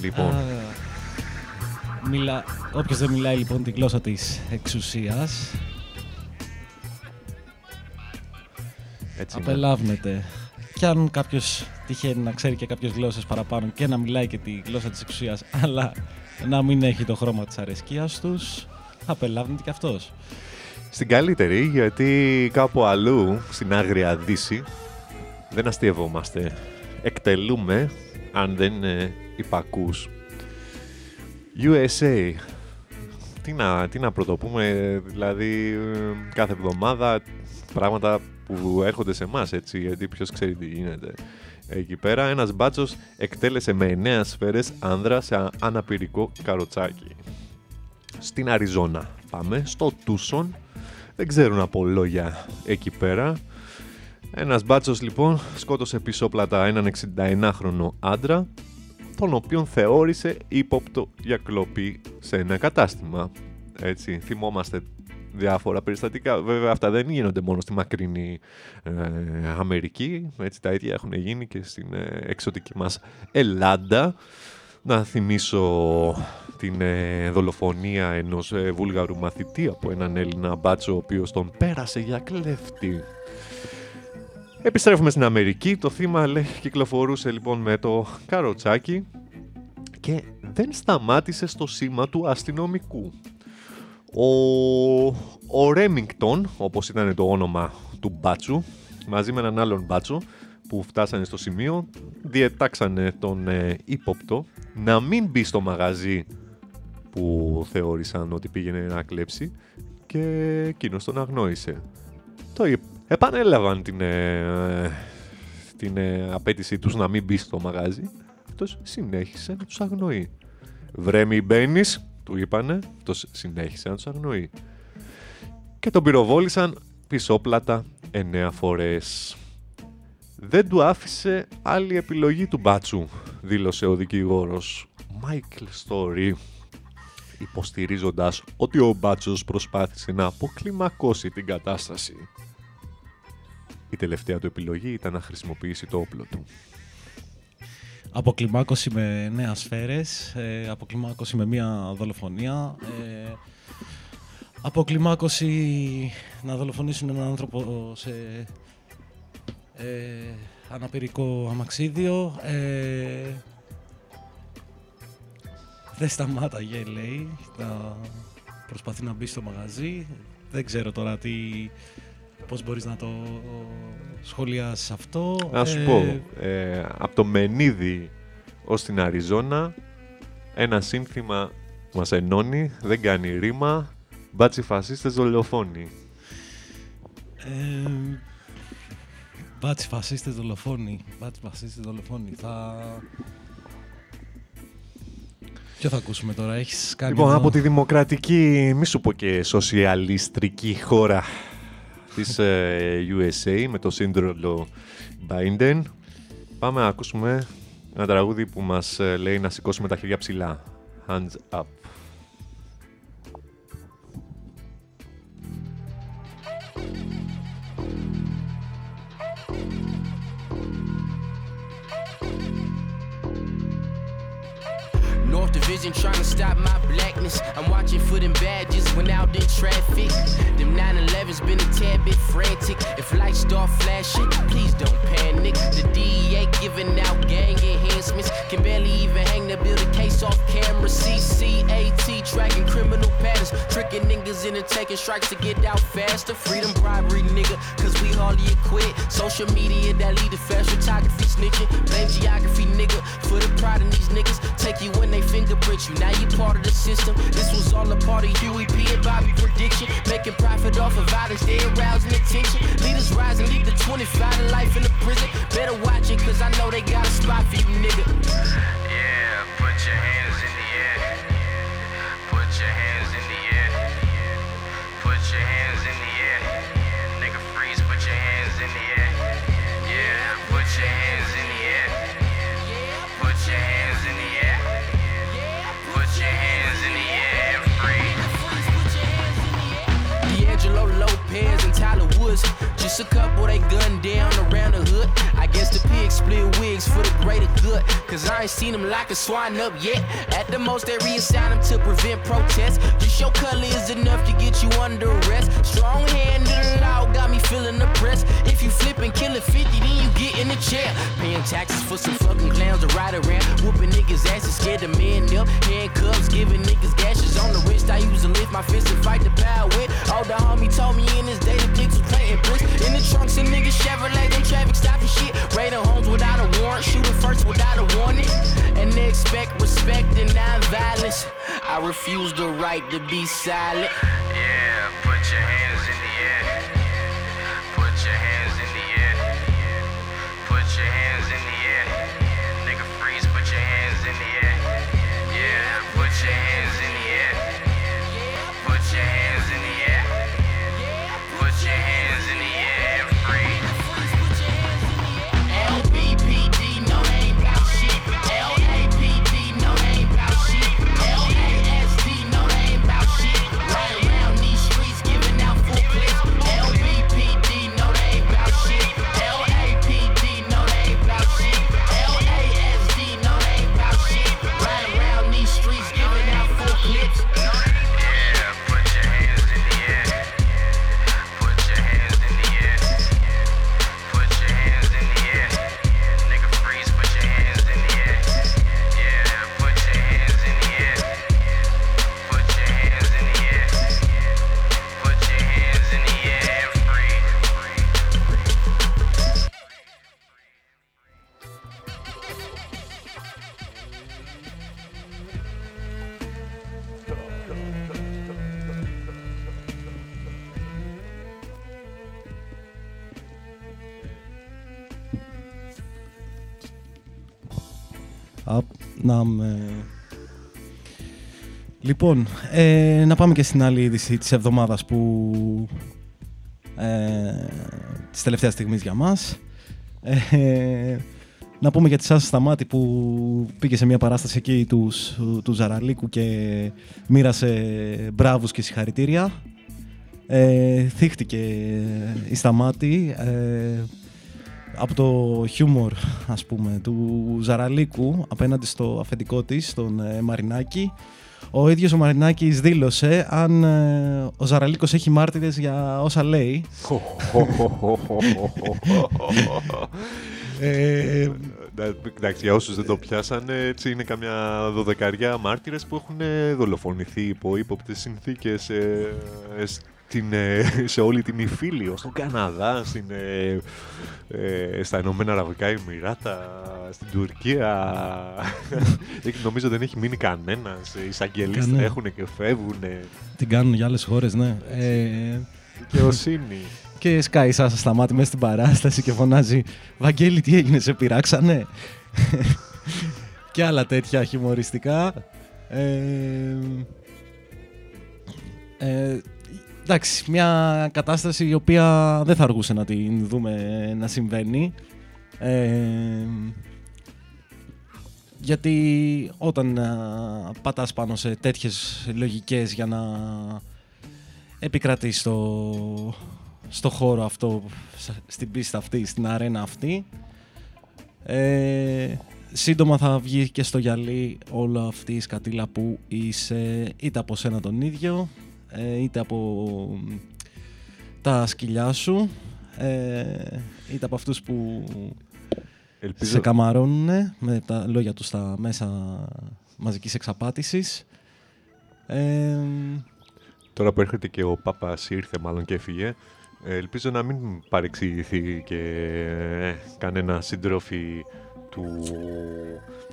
Λοιπόν. Α, Μιλά... Όποιος δεν μιλάει λοιπόν τη γλώσσα της εξουσίας Έτσι είναι. απελάβνεται. Και αν κάποιος τυχαίνει να ξέρει και κάποιες γλώσσες παραπάνω και να μιλάει και τη γλώσσα της εξουσίας αλλά να μην έχει το χρώμα της αρεσκίας τους, απελάβνεται και αυτός. Στην καλύτερη, γιατί κάπου αλλού, στην Άγρια Δύση, δεν αστειευόμαστε. Εκτελούμε, αν δεν ε, υπακούς. USA. Τι να, τι να πρωτοπούμε, δηλαδή ε, κάθε εβδομάδα πράγματα που έρχονται σε εμάς, έτσι, γιατί ποιος ξέρει τι γίνεται. Εκεί πέρα ένας μπάτσος εκτέλεσε με 9 σφαίρες άνδρα σε α- αναπηρικό καροτσάκι. Στην Αριζόνα πάμε, στο Τούσον, δεν ξέρουν από λόγια εκεί πέρα. Ένας μπάτσος λοιπόν σκότωσε πισόπλατα έναν 61χρονο άντρα τον οποίον θεώρησε ύποπτο για κλοπή σε ένα κατάστημα. Έτσι, θυμόμαστε διάφορα περιστατικά. Βέβαια αυτά δεν γίνονται μόνο στη μακρινή ε, Αμερική, έτσι τα ίδια έχουν γίνει και στην ε, εξωτική μας Ελλάδα. Να θυμίσω την ε, δολοφονία ενός ε, βούλγαρου μαθητή από έναν Έλληνα μπάτσο ο οποίος τον πέρασε για κλέφτη. Επιστρέφουμε στην Αμερική. Το θύμα λέει, κυκλοφορούσε λοιπόν με το καροτσάκι και δεν σταμάτησε στο σήμα του αστυνομικού. Ο, ο Ρέμιγκτον, όπως ήταν το όνομα του μπάτσου, μαζί με έναν άλλον μπάτσο που φτάσανε στο σημείο, διετάξανε τον ε, ύποπτο να μην μπει στο μαγαζί που θεώρησαν ότι πήγαινε να κλέψει και εκείνος τον αγνόησε. Το επανέλαβαν την, ε, την ε, απέτησή τους να μην μπει στο μαγάζι. Αυτός συνέχισε να τους αγνοεί. «Βρε μη μπαίνεις», του είπανε, αυτός συνέχισε να τους αγνοεί. Και τον πυροβόλησαν πισόπλατα εννέα φορές. Δεν του άφησε άλλη επιλογή του μπάτσου, δήλωσε ο δικηγόρος Michael Story, υποστηρίζοντας ότι ο μπάτσος προσπάθησε να αποκλιμακώσει την κατάσταση. Η τελευταία του επιλογή ήταν να χρησιμοποιήσει το όπλο του. Αποκλιμάκωση με νέα σφαίρες, ε, αποκλιμάκωση με μία δολοφονία, ε, αποκλιμάκωση να δολοφονήσουν έναν άνθρωπο σε ε, αναπηρικό αμαξίδιο, ε, δεν σταμάταγε λέει, να προσπαθεί να μπει στο μαγαζί, δεν ξέρω τώρα τι, πώς μπορείς να το σχολιάσεις αυτό. Να σου Ε, πω, ε, από το Μενίδη ως την Αριζόνα, ένα σύνθημα που μας ενώνει, δεν κάνει ρήμα, μπάτσι φασίστες δολοφόνοι. Ε, μπάτσι φασίστες δολοφόνοι. Μπάτσι φασίστες δολοφόνοι. Θα... Ποιο θα ακούσουμε τώρα, έχεις κάνει Λοιπόν, εδώ- από τη δημοκρατική, μη σου πω και σοσιαλιστρική χώρα της ε, USA με το σύνδρομο Biden, πάμε να ακούσουμε ένα τραγούδι που μας ε, λέει να σηκώσουμε τα χέρια ψηλά. Hands up. North Division trying to stop my blackness. I'm watching for them badges when out in traffic. Them 911's been a tad bit frantic. If lights start flashing, please don't panic. The DEA giving out gang enhancements. Can barely even hang the build a case off camera. CCAT tracking criminal patterns. Tricking niggas into taking strikes to get out faster. Freedom bribery, nigga, cause we hardly equate. Social media that lead to fast photography snitching. Blame geography, nigga, for the pride in these niggas. Take you when they fingerprint you. Now you part of the system. This was all a part of Huey P and Bobby prediction. Making profit off of violence, they arousing attention. Leaders rising, lead the 25 to life in the prison. Better watch it, cause I know they got a spot for you, nigga. Yeah, put your hands in the air. Put your hands in Just a couple they gunned down around the hood. I guess the pigs split wigs for the greater good. Cause I ain't seen them lock a swine up yet. At the most, they reassign them to prevent protests. Just your color is enough to get you under arrest. Strong hand the law got me feeling oppressed. If you flip and kill a 50, then you get in the chair. Paying taxes for some fucking clowns to ride around. Whooping niggas' asses, scared the man up. Handcuffs, giving niggas gashes on the wrist. I use to and non-violence. I refuse the right to be silent. Yeah, put your hands in the air. Απ, να με... Λοιπόν, ε, να πάμε και στην άλλη είδηση της εβδομάδας που... Ε, της τελευταίας στιγμής για μας. Ε, να πούμε για τη Σάσα Σταμάτη που πήγε σε μια παράσταση εκεί τους, του Ζαραλίκου και μοίρασε μπράβους και συγχαρητήρια. Ε, θύχτηκε η Σταμάτη ε, από το χιούμορ ας πούμε του Ζαραλίκου απέναντι στο αφεντικό της, τον ε, Μαρινάκη. Ο ίδιος ο Μαρινάκης δήλωσε αν ε, ο Ζαραλίκος έχει μάρτυρες για όσα λέει. Ε, Εντάξει, για όσους δεν το πιάσανε, έτσι είναι καμιά δωδεκαριά μάρτυρες που έχουν δολοφονηθεί υπό ύποπτες συνθήκες ε, στην, ε, σε όλη την Ιφίλιο, στον Καναδά, στην, ε, ε, στα Ηνωμένα Αραβικά Εμμυράτα, στην Τουρκία. Νομίζω δεν έχει μείνει κανένας. Οι εισαγγελείς Κανένα. έχουν και φεύγουν. Την κάνουν για άλλες χώρες, ναι. Ε, Δικαιοσύνη. και σκάει Σάσα Σταμάτη μέσα στην παράσταση και φωνάζει «Βαγγέλη, τι έγινε, σε πειράξανε» και άλλα τέτοια χιουμοριστικά. Ε, ε, εντάξει, μια κατάσταση η οποία δεν θα αργούσε να την δούμε να συμβαίνει. Ε, γιατί όταν α, πατάς πάνω σε τέτοιες λογικές για να επικρατείς στο, στο χώρο αυτό, σ- στην πίστα αυτή, στην αρένα αυτή, ε, σύντομα θα βγει και στο γυαλί όλη αυτής η σκατήλα που είσαι είτε από σένα τον ίδιο, ε, είτε από μ, τα σκυλιά σου, ε, είτε από αυτούς που Ελπίζω- σε καμαρώνουν με τα λόγια τους στα μέσα μαζικής εξαπάτησης. Ε, Τώρα που έρχεται και ο Πάπας ήρθε μάλλον και έφυγε, ε, ελπίζω να μην παρεξηγηθεί και ε, κανένα σύντροφη του,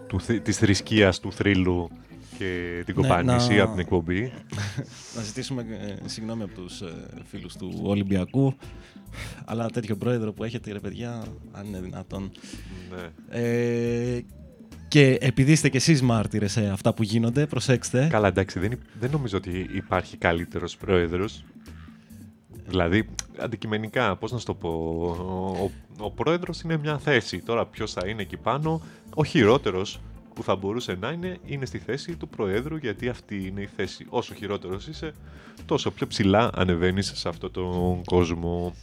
του, θ- της θρησκείας του θρύλου και την Ναι, κοπανίσια να- από την εκπομπή. να ζητήσουμε ε, συγγνώμη από τους ε, φίλους του Ολυμπιακού, αλλά τέτοιο πρόεδρο που έχετε ρε παιδιά, αν είναι δυνατόν. Ναι. Ε, και επειδή είστε κι εσείς μάρτυρες σε αυτά που γίνονται, προσέξτε. Καλά, εντάξει, δεν, υ- δεν νομίζω ότι υπάρχει καλύτερος πρόεδρος. Δηλαδή, αντικειμενικά, πώς να σου το πω, ο, ο, ο πρόεδρος είναι μια θέση. Τώρα ποιος θα είναι εκεί πάνω, ο χειρότερος που θα μπορούσε να είναι, είναι στη θέση του προέδρου, γιατί αυτή είναι η θέση. Όσο χειρότερος είσαι, τόσο πιο ψηλά ανεβαίνεις σε αυτόν τον κόσμο.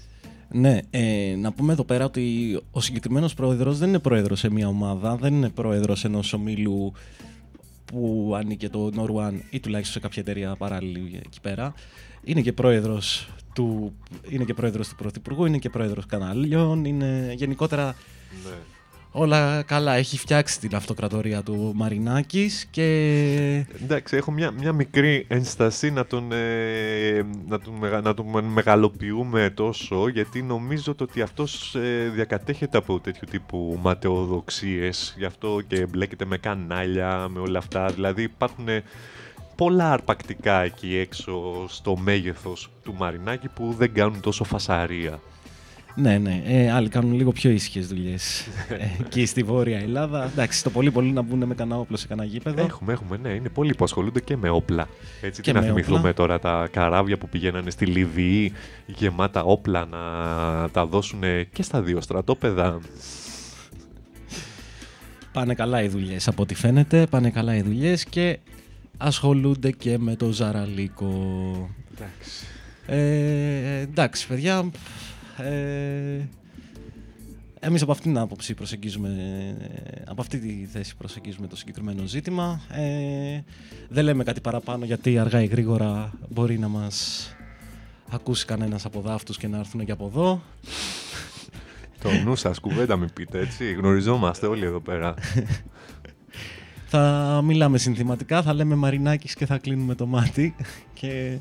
Ναι, ε, να πούμε εδώ πέρα ότι ο συγκεκριμένος πρόεδρος δεν είναι πρόεδρος σε μια ομάδα, δεν είναι πρόεδρος ενός ομίλου που ανήκε το Norwan ή τουλάχιστον σε κάποια εταιρεία παράλληλη εκεί πέρα. Είναι και πρόεδρος του, είναι και πρόεδρος του Πρωθυπουργού, είναι και πρόεδρος καναλιών, είναι γενικότερα Ναι. Όλα καλά. Έχει φτιάξει την αυτοκρατορία του Μαρινάκης και Εντάξει, έχω μια, μια μικρή ένσταση να τον, ε, να, τον, μεγα- να τον μεγαλοποιούμε τόσο, γιατί νομίζω το ότι αυτός ε, διακατέχεται από τέτοιου τύπου ματαιοδοξίες, γι' αυτό και μπλέκεται με κανάλια, με όλα αυτά. Δηλαδή υπάρχουν ε, πολλά αρπακτικά εκεί έξω στο μέγεθος του Μαρινάκη που δεν κάνουν τόσο φασαρία. Ναι, ναι, ε, άλλοι κάνουν λίγο πιο ήσυχες δουλειές. ε, εκεί στη Βόρεια Ελλάδα, εντάξει, το πολύ πολύ να μπουν με κανένα όπλο σε κανένα γήπεδο. Έχουμε, έχουμε, ναι. Είναι πολλοί που ασχολούνται και με όπλα. Έτσι, Και τι να με θυμηθούμε όπλα. τώρα τα καράβια που πηγαίνανε στη Λιβύη γεμάτα όπλα να τα δώσουν και στα δύο στρατόπεδα. Πάνε καλά οι δουλειές από ό,τι φαίνεται. Πάνε καλά οι δουλειές και ασχολούνται και με το Ζαραλίκο. Εντάξει. Ε, εντάξει, παιδιά. Ε, εμείς από αυτήν την άποψη προσεγγίζουμε, από αυτή τη θέση προσεγγίζουμε το συγκεκριμένο ζήτημα. Ε, δεν λέμε κάτι παραπάνω γιατί αργά ή γρήγορα μπορεί να μας ακούσει κανένας από δάφτους και να έρθουν και από εδώ. Το νου σας κουβέντα μην πείτε, έτσι. Γνωριζόμαστε όλοι εδώ πέρα. Θα μιλάμε συνθηματικά, θα λέμε Μαρινάκης και θα κλείνουμε το μάτι και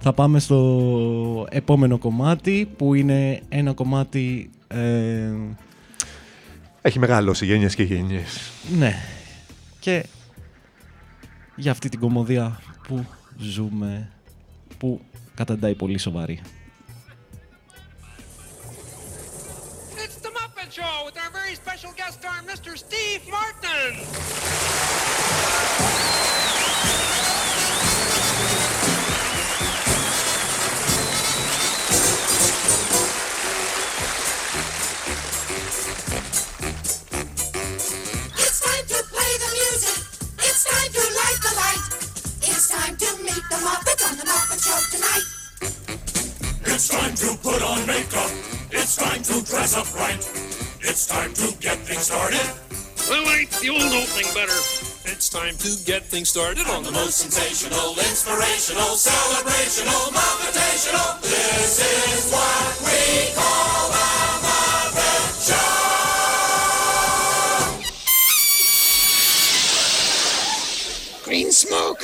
θα πάμε στο επόμενο κομμάτι που είναι ένα κομμάτι... ε, Έχει μεγαλώσει γενιές και γενιές. ναι, και για αυτή την κομμωδία που ζούμε, που καταντάει πολύ σοβαρή. It's the Muppet Show with our very special guest star, Mr. Steve Steve Martin! The Muppets on the Muppet Show tonight. It's time to put on makeup. It's time to dress up right. It's time to get things started. I like the old opening better. It's time to get things started on the most sensational, inspirational, celebrational, motivational. This is what we call the Muppet Show. Green smoke.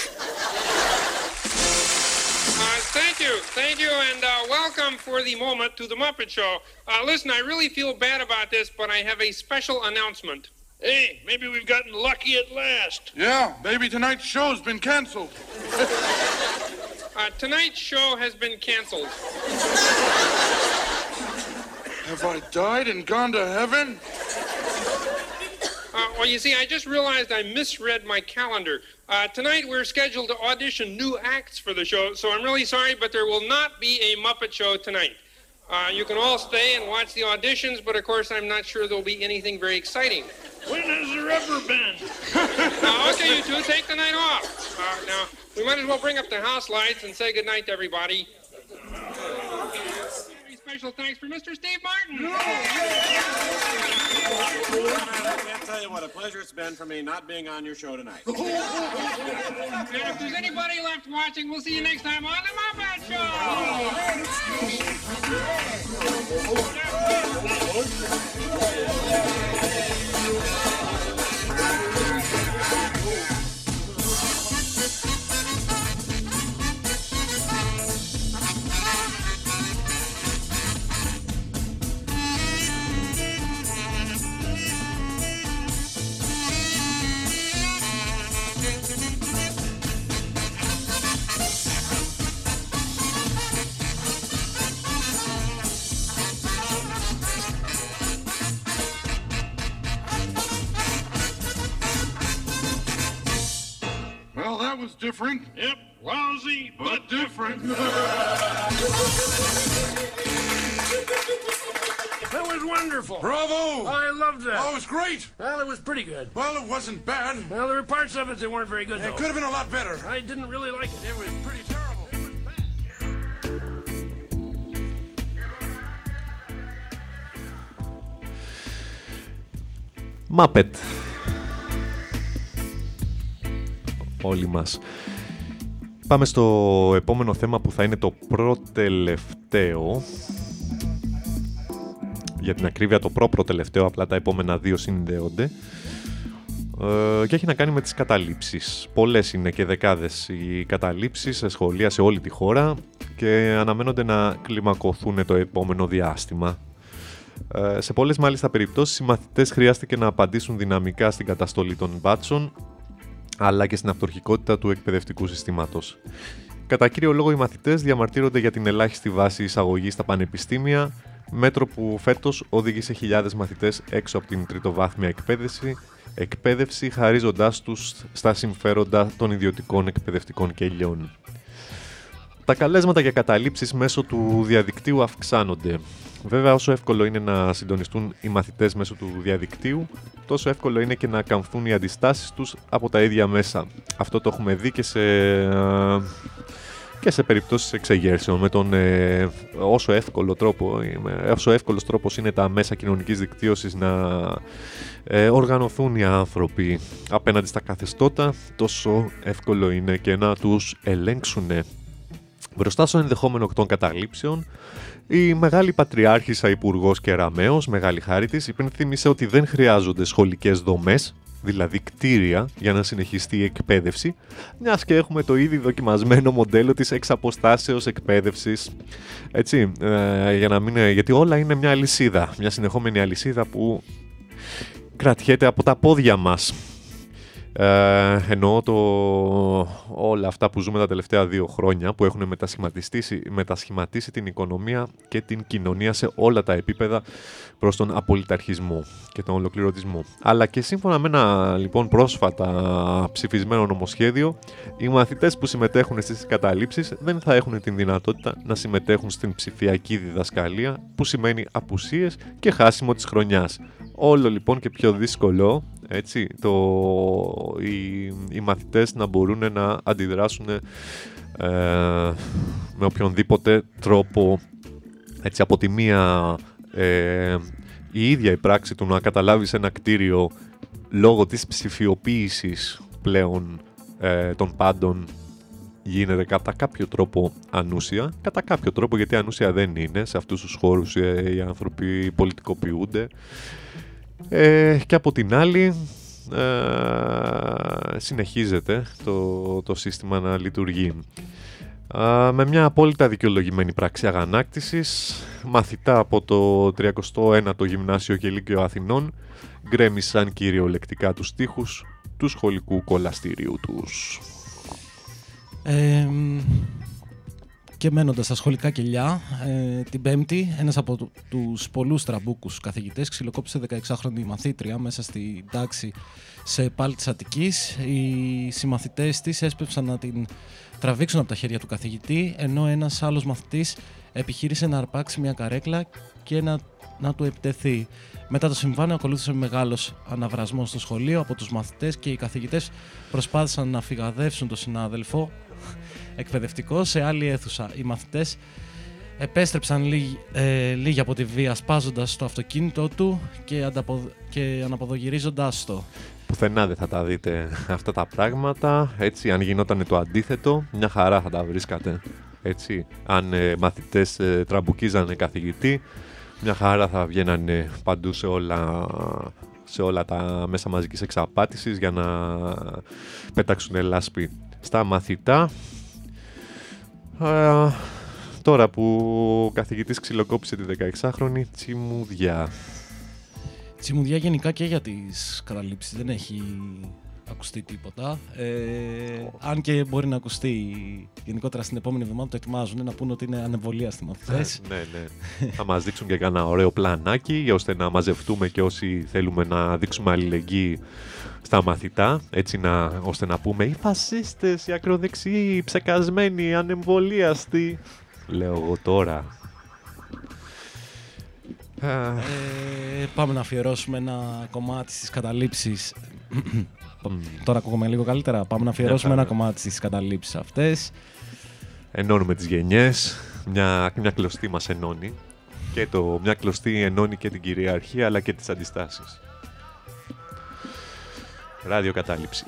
For the moment to the Muppet Show. Uh, listen, I really feel bad about this, but I have a special announcement. Hey, maybe we've gotten lucky at last. Yeah, maybe tonight's show's been canceled. Uh, tonight's show has been canceled. Have I died and gone to heaven? Uh, well, you see, I just realized I misread my calendar. Uh, tonight we're scheduled to audition new acts for the show, so I'm really sorry, but there will not be a Muppet Show tonight. Uh, you can all stay and watch the auditions, but of course I'm not sure there'll be anything very exciting. When has there ever been? Uh, okay, you two, take the night off. Uh, now, we might as well bring up the house lights and say goodnight to everybody. Very special thanks for Mr. Steve Martin. I can't tell you what a pleasure it's been for me not being on your show tonight. And if there's anybody left watching, we'll see you next time on The Muppet Well, that was different. Yep, lousy, but different. That was wonderful. Bravo! I loved that. Oh, it was great. Well, it was pretty good. Well, it wasn't bad. Well, there were parts of it that weren't very good, It though. could have been a lot better. I didn't really like it. It was pretty terrible. Muppet. Όλοι μας. Πάμε στο επόμενο θέμα που θα είναι το προτελευταίο. Για την ακρίβεια το προ-προτελευταίο, απλά τα επόμενα δύο συνδέονται. Ε, και έχει να κάνει με τις καταλήψεις. Πολλές είναι και δεκάδες οι καταλήψεις σε σχολεία σε όλη τη χώρα και αναμένονται να κλιμακωθούν το επόμενο διάστημα. Ε, σε πολλές μάλιστα περιπτώσεις οι μαθητές χρειάστηκε να απαντήσουν δυναμικά στην καταστολή των μπάτσων αλλά και στην αυτορχικότητα του εκπαιδευτικού συστήματος. Κατά κύριο λόγο οι μαθητές διαμαρτύρονται για την ελάχιστη βάση εισαγωγή στα πανεπιστήμια, μέτρο που φέτος οδήγησε χιλιάδες μαθητές έξω από την τριτοβάθμια εκπαίδευση, εκπαίδευση χαρίζοντάς τους στα συμφέροντα των ιδιωτικών εκπαιδευτικών κελιών. Τα καλέσματα για καταλήψεις μέσω του διαδικτύου αυξάνονται. Βέβαια, όσο εύκολο είναι να συντονιστούν οι μαθητές μέσω του διαδικτύου, τόσο εύκολο είναι και να καμφθούν οι αντιστάσεις τους από τα ίδια μέσα. Αυτό το έχουμε δει και σε, ε, και σε περιπτώσεις εξεγέρσεων. Με τον ε, όσο, εύκολο τρόπο, ε, όσο εύκολος τρόπος είναι τα μέσα κοινωνικής δικτύωσης να ε, οργανωθούν οι άνθρωποι απέναντι στα καθεστώτα, τόσο εύκολο είναι και να τους ελέγξουν. Μπροστά στο ενδεχόμενο των καταλήψεων, η Μεγάλη Πατριάρχησα Υπουργός Κεραμαίο, Μεγάλη Χάρη της, υπενθύμησε ότι δεν χρειάζονται σχολικές δομές, δηλαδή κτίρια, για να συνεχιστεί η εκπαίδευση, μιας και έχουμε το ήδη δοκιμασμένο μοντέλο της εξ αποστάσεω εκπαίδευσης. Έτσι, ε, για να μην, γιατί όλα είναι μια αλυσίδα, μια συνεχόμενη αλυσίδα που κρατιέται από τα πόδια μας. Ε, εννοώ το, όλα αυτά που ζούμε τα τελευταία δύο χρόνια που έχουν μετασχηματιστήσει, μετασχηματίσει την οικονομία και την κοινωνία σε όλα τα επίπεδα προς τον απολυταρχισμό και τον ολοκληρωτισμό. Αλλά και σύμφωνα με ένα λοιπόν πρόσφατα ψηφισμένο νομοσχέδιο, οι μαθητές που συμμετέχουν στις καταλήψεις δεν θα έχουν την δυνατότητα να συμμετέχουν στην ψηφιακή διδασκαλία που σημαίνει απουσίες και χάσιμο της χρονιάς. Όλο λοιπόν και πιο δύσκολο έτσι, το, οι, οι μαθητές να μπορούν να αντιδράσουν ε, με οποιονδήποτε τρόπο έτσι, από τη μία ε, η ίδια η πράξη του να καταλάβεις ένα κτίριο λόγω της ψηφιοποίησης πλέον ε, των πάντων γίνεται κατά κάποιο τρόπο ανούσια. Κατά κάποιο τρόπο γιατί ανούσια δεν είναι. Σε αυτούς τους χώρους ε, οι άνθρωποι πολιτικοποιούνται. Ε, και από την άλλη ε, συνεχίζεται το, το σύστημα να λειτουργεί. Α, με μια απόλυτα δικαιολογημένη πράξη αγανάκτησης, μαθητά από το 31ο Γυμνάσιο και Λύκειο Αθηνών γκρέμισαν κυριολεκτικά τους τοίχους του σχολικού κολαστηρίου τους. Ε, και μένοντας στα σχολικά κελιά, ε, την Πέμπτη, ένας από του τους πολλούς τραμπούκους καθηγητές ξυλοκόπησε 16χρονη μαθήτρια μέσα στην τάξη σε ΕΠΑΛ της Αττικής. Οι συμμαθητές της έσπευσαν να την τραβήξουν από τα χέρια του καθηγητή, ενώ ένας άλλος μαθητής επιχείρησε να αρπάξει μια καρέκλα και να, να του επιτεθεί. Μετά το συμβάν ακολούθησε μεγάλος αναβρασμός στο σχολείο από τους μαθητές και οι καθηγητές προσπάθησαν να φυγαδεύσουν τον συνάδελφο εκπαιδευτικό σε άλλη αίθουσα. Οι μαθητές επέστρεψαν λίγοι, ε, λίγοι από τη βία σπάζοντας το αυτοκίνητο του και, ανταπο, και αναποδογυρίζοντάς το. Πουθενά δεν θα τα δείτε αυτά τα πράγματα. Έτσι, αν γινόταν το αντίθετο, μια χαρά θα τα βρίσκατε. Έτσι, αν ε, μαθητές ε, τραμπουκίζανε καθηγητή, μια χαρά θα βγαίνανε παντού σε όλα, σε όλα τα μέσα μαζικής εξαπάτησης για να πέταξουν λάσπη στα μαθητά. Α, τώρα που ο καθηγητής ξυλοκόπησε τη 16χρονη, τσιμουδιά. Τσιμουδιά γενικά και για τις καταλήψεις δεν έχει ακουστεί τίποτα. Ε, αν και μπορεί να ακουστεί γενικότερα στην επόμενη εβδομάδα το ετοιμάζουν να πούνε ότι είναι ανεμβολία στη μαθητές. ναι, ναι. θα μας δείξουν και κανένα ωραίο πλανάκι ώστε να μαζευτούμε και όσοι θέλουμε να δείξουμε αλληλεγγύη στα μαθητά, έτσι να, ώστε να πούμε οι φασίστες, οι ακροδεξιοί, οι ψεκασμένοι, οι ανεμβολίαστοι. Λέω εγώ τώρα. Ε, πάμε να αφιερώσουμε ένα κομμάτι στις καταλήψεις. Τώρα ακούγομαι λίγο καλύτερα. Πάμε να αφιερώσουμε ένα κομμάτι στις καταλήψεις αυτές. Ενώνουμε τις γενιές, μια, μια κλωστή μας ενώνει. Και το, μια κλωστή ενώνει και την κυριαρχία αλλά και τις αντιστάσεις. Ράδιο Κατάληψη.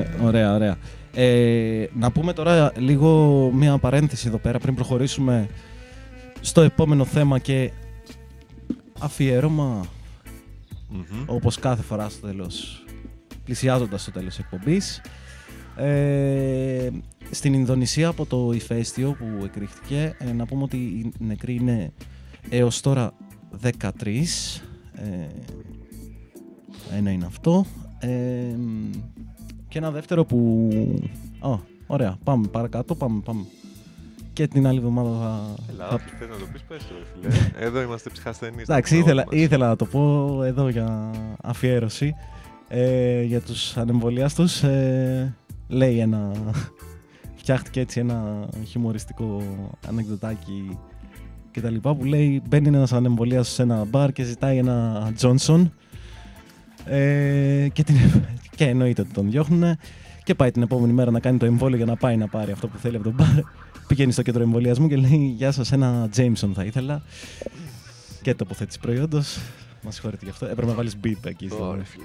Είμαι, ωραία, ωραία. Ε, να πούμε τώρα λίγο μία παρένθεση εδώ πέρα πριν προχωρήσουμε στο επόμενο θέμα και αφιέρωμα Μμμ. όπως κάθε φορά στο τέλος, πλησιάζοντας στο τέλος εκπομπής. Ε, στην Ινδονησία από το ηφαίστειο που εκρήχθηκε, ε, να πούμε ότι οι νεκροί είναι έως τώρα 13. Ε, ένα είναι αυτό. Ε, και ένα δεύτερο που... Α, ωραία, πάμε παρακάτω, πάμε, πάμε. Και την άλλη εβδομάδα θα... Έλα, θα- ό,τι θες να το πεις, πες το, ρε φίλε. Εδώ είμαστε ψυχασθενείς. Εντάξει, στο ήθελα, μας. ήθελα να το πω εδώ για αφιέρωση. Ε, για τους ανεμβολιάστους ε, λέει ένα... Φτιάχτηκε έτσι ένα χιουμοριστικό ανεκδοτάκι και τα λοιπά που λέει μπαίνει ένας ανεμβολιάστος σε ένα μπαρ και ζητάει ένα Τζόνσον ε, και, την, και εννοείται ότι τον διώχνουν και πάει την επόμενη μέρα να κάνει το εμβόλιο για να πάει να πάρει αυτό που θέλει από τον μπαρ. Πηγαίνει στο κέντρο εμβολιασμού και λέει Γεια σας, ένα Jameson θα ήθελα και τοποθέτηση προϊόντος. Μας συγχωρείτε γι' αυτό. Έπρεπε να βάλεις beep εκεί. στο- Ωραία, φίλε.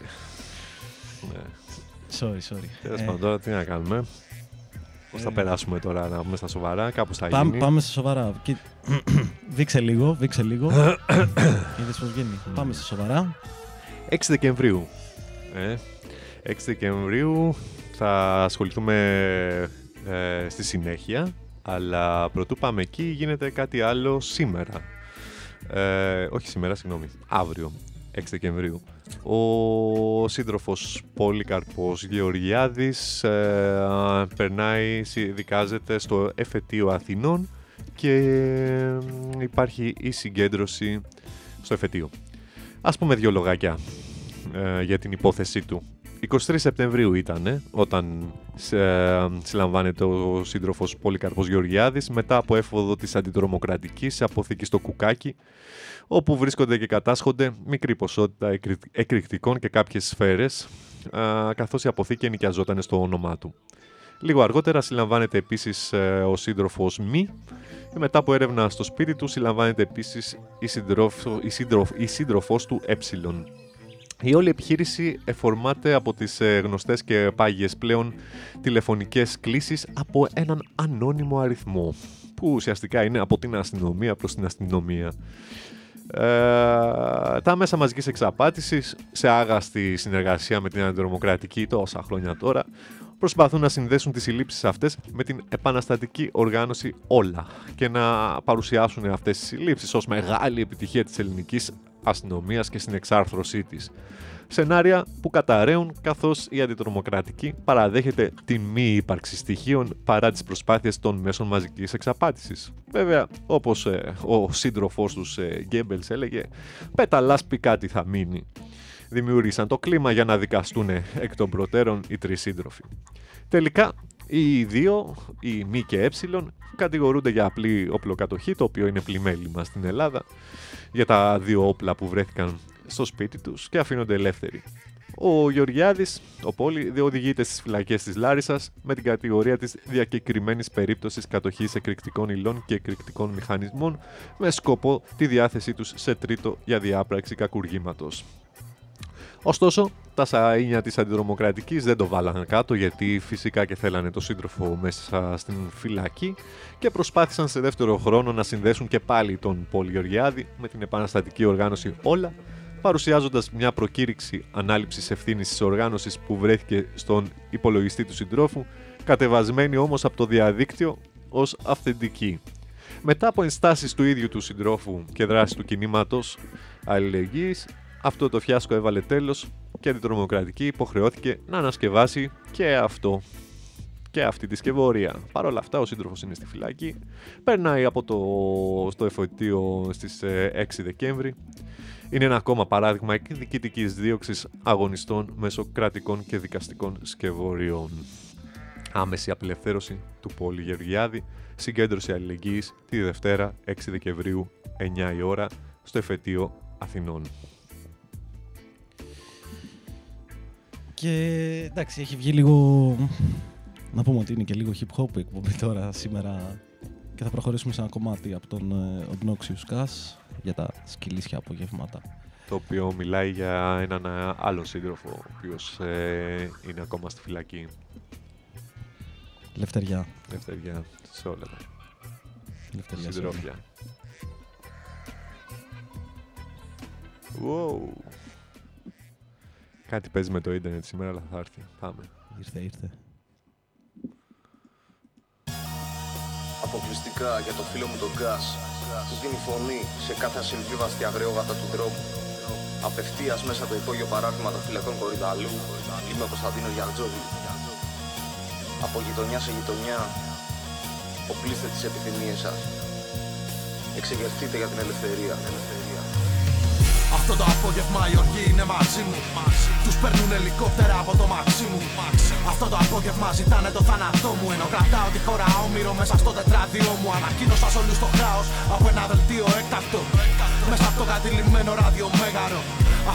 Ναι. Sorry, sorry. Τέλος Ε, πάντων, τώρα τι να κάνουμε. Πώς θα Ε. περάσουμε τώρα, να πούμε στα σοβαρά, κάπως θα Πάμε, γίνει. πάμε στα σοβαρά. Και... δείξε λίγο, δείξε λίγο. Είδες πώς βγαίνει. Πάμε στα σοβαρά. 6 Δεκεμβρίου. Ε, 6 Δεκεμβρίου θα ασχοληθούμε ε, στη συνέχεια, αλλά πρωτού πάμε εκεί γίνεται κάτι άλλο σήμερα. Ε, όχι σήμερα, συγγνώμη, αύριο, 6 Δεκεμβρίου. Ο σύντροφος Πολύκαρπος Γεωργιάδης ε, περνάει, δικάζεται στο εφετείο Αθηνών και ε, υπάρχει η συγκέντρωση στο εφετείο. Ας πούμε δύο λογάκια ε, για την υπόθεσή του. 23 Σεπτεμβρίου ήταν όταν ε, συλλαμβάνεται ο σύντροφος Πολύκαρπος Γεωργιάδης μετά από έφοδο της αντιτρομοκρατικής σε αποθήκης στο Κουκάκι όπου βρίσκονται και κατάσχονται μικρή ποσότητα εκρη- εκρηκτικών και κάποιες σφαίρες α, καθώς η αποθήκη ενοικιαζόταν στο όνομά του. Λίγο αργότερα συλλαμβάνεται επίσης ε, ο σύντροφος Μη και μετά από έρευνα στο σπίτι του συλλαμβάνεται επίσης η, συντρόφο, η, σύντροφ, η σύντροφός του Ε. Η όλη επιχείρηση εφορμάται από τις ε, γνωστές και πάγιες πλέον τηλεφωνικές κλήσεις από έναν ανώνυμο αριθμό που ουσιαστικά είναι από την αστυνομία προς την αστυνομία. Ε, τα μέσα μαζικής εξαπάτησης σε άγαστη συνεργασία με την αντιδρομοκρατική τόσα χρόνια τώρα προσπαθούν να συνδέσουν τις συλλήψεις αυτές με την επαναστατική οργάνωση όλα και να παρουσιάσουν αυτές τις συλλήψεις ως μεγάλη επιτυχία της ελληνικής αστυνομίας και στην εξάρθρωσή της. Σενάρια που καταραίουν καθώς η αντιτρομοκρατική παραδέχεται τη μη ύπαρξη στοιχείων παρά τις προσπάθειες των μέσων μαζικής εξαπάτησης. Βέβαια, όπως ε, ο σύντροφός τους ε, Γκέμπελς έλεγε, πέτα λάσπη κάτι θα μείνει. Δημιούργησαν το κλίμα για να δικαστούν εκ των προτέρων οι τρεις σύντροφοι. Τελικά, οι δύο, οι μη και ε, κατηγορούνται για απλή οπλοκατοχή, το οποίο είναι πλημέλημα στην Ελλάδα, για τα δύο όπλα που βρέθηκαν στο σπίτι τους και αφήνονται ελεύθεροι. Ο Γεωργιάδης, ο Πόλη, οδηγείται στις φυλακές της Λάρισας με την κατηγορία της διακεκριμένης περίπτωσης κατοχής εκρηκτικών υλών και εκρηκτικών μηχανισμών με σκοπό τη διάθεσή τους σε τρίτο για διάπραξη κακουργήματος. Ωστόσο, τα σαΐνια της αντιδρομοκρατικής δεν το βάλανε κάτω γιατί φυσικά και θέλανε το σύντροφο μέσα στην φυλακή και προσπάθησαν σε δεύτερο χρόνο να συνδέσουν και πάλι τον Πολ Γεωργιάδη με την επαναστατική οργάνωση Όλα παρουσιάζοντας μια προκήρυξη ανάληψης ευθύνης της οργάνωσης που βρέθηκε στον υπολογιστή του συντρόφου κατεβασμένη όμως από το διαδίκτυο ως αυθεντική. Μετά από ενστάσεις του ίδιου του συντρόφου και δράση του κινήματος αλληλεγγύης, αυτό το φιάσκο έβαλε τέλος και η αντιτρομοκρατική υποχρεώθηκε να ανασκευάσει και αυτό και αυτή τη σκευωρία. Παρ' όλα αυτά, ο σύντροφος είναι στη φυλακή, περνάει από το, στο εφοιτείο στις ε, 6 Δεκέμβρη. Είναι ένα ακόμα παράδειγμα εκδικητικής δίωξης αγωνιστών μέσω κρατικών και δικαστικών σκευωριών. Άμεση απελευθέρωση του Πόλη Γεωργιάδη, συγκέντρωση αλληλεγγύης τη Δευτέρα 6 Δεκεμβρίου 9 η ώρα στο εφετείο Αθηνών. Και εντάξει, έχει βγει λίγο. Να πούμε ότι είναι και λίγο hip hop η εκπομπή τώρα σήμερα. Και θα προχωρήσουμε σε ένα κομμάτι από τον ε, Obnoxious Gas για τα σκυλίσια απογεύματα. το οποίο μιλάει για έναν α, άλλο σύντροφο, ο οποίος ε, είναι ακόμα στη φυλακή. Λευτεριά. Λευτεριά, σε όλα τα Λευτεριά σε συντρόφια. Wow. Κάτι παίζει με το ίντερνετ σήμερα, αλλά θα έρθει. Πάμε. Ήρθε, ήρθε. Αποκλειστικά για το φίλο μου τον Γκάς που δίνει φωνή σε κάθε ασυμβίβαστη αγριόγατα του δρόμου. Απευθείας μέσα από το υπόγειο παράρτημα των φυλακών Κορυδαλού είμαι ο Κωνσταντίνος Γιαρτζόγλου. Από γειτονιά σε γειτονιά οπλίστε τις επιθυμίες σας. Εξεγερθείτε για την ελευθερία. ελευθερία. Αυτό το απόγευμα οι οργοί είναι μαζί μου. Τους παίρνουν ελικόπτερα από το μαξί μου. Αυτό το απόγευμα ζητάνε το θάνατό μου. Ενώ κρατάω τη χώρα όμοιρο μέσα στο τετράδιό μου. Ανακοίνωσα σε όλους το χάος από ένα δελτίο έκτακτο. Μέσα από το κατηλημένο ραδιομέγαρο.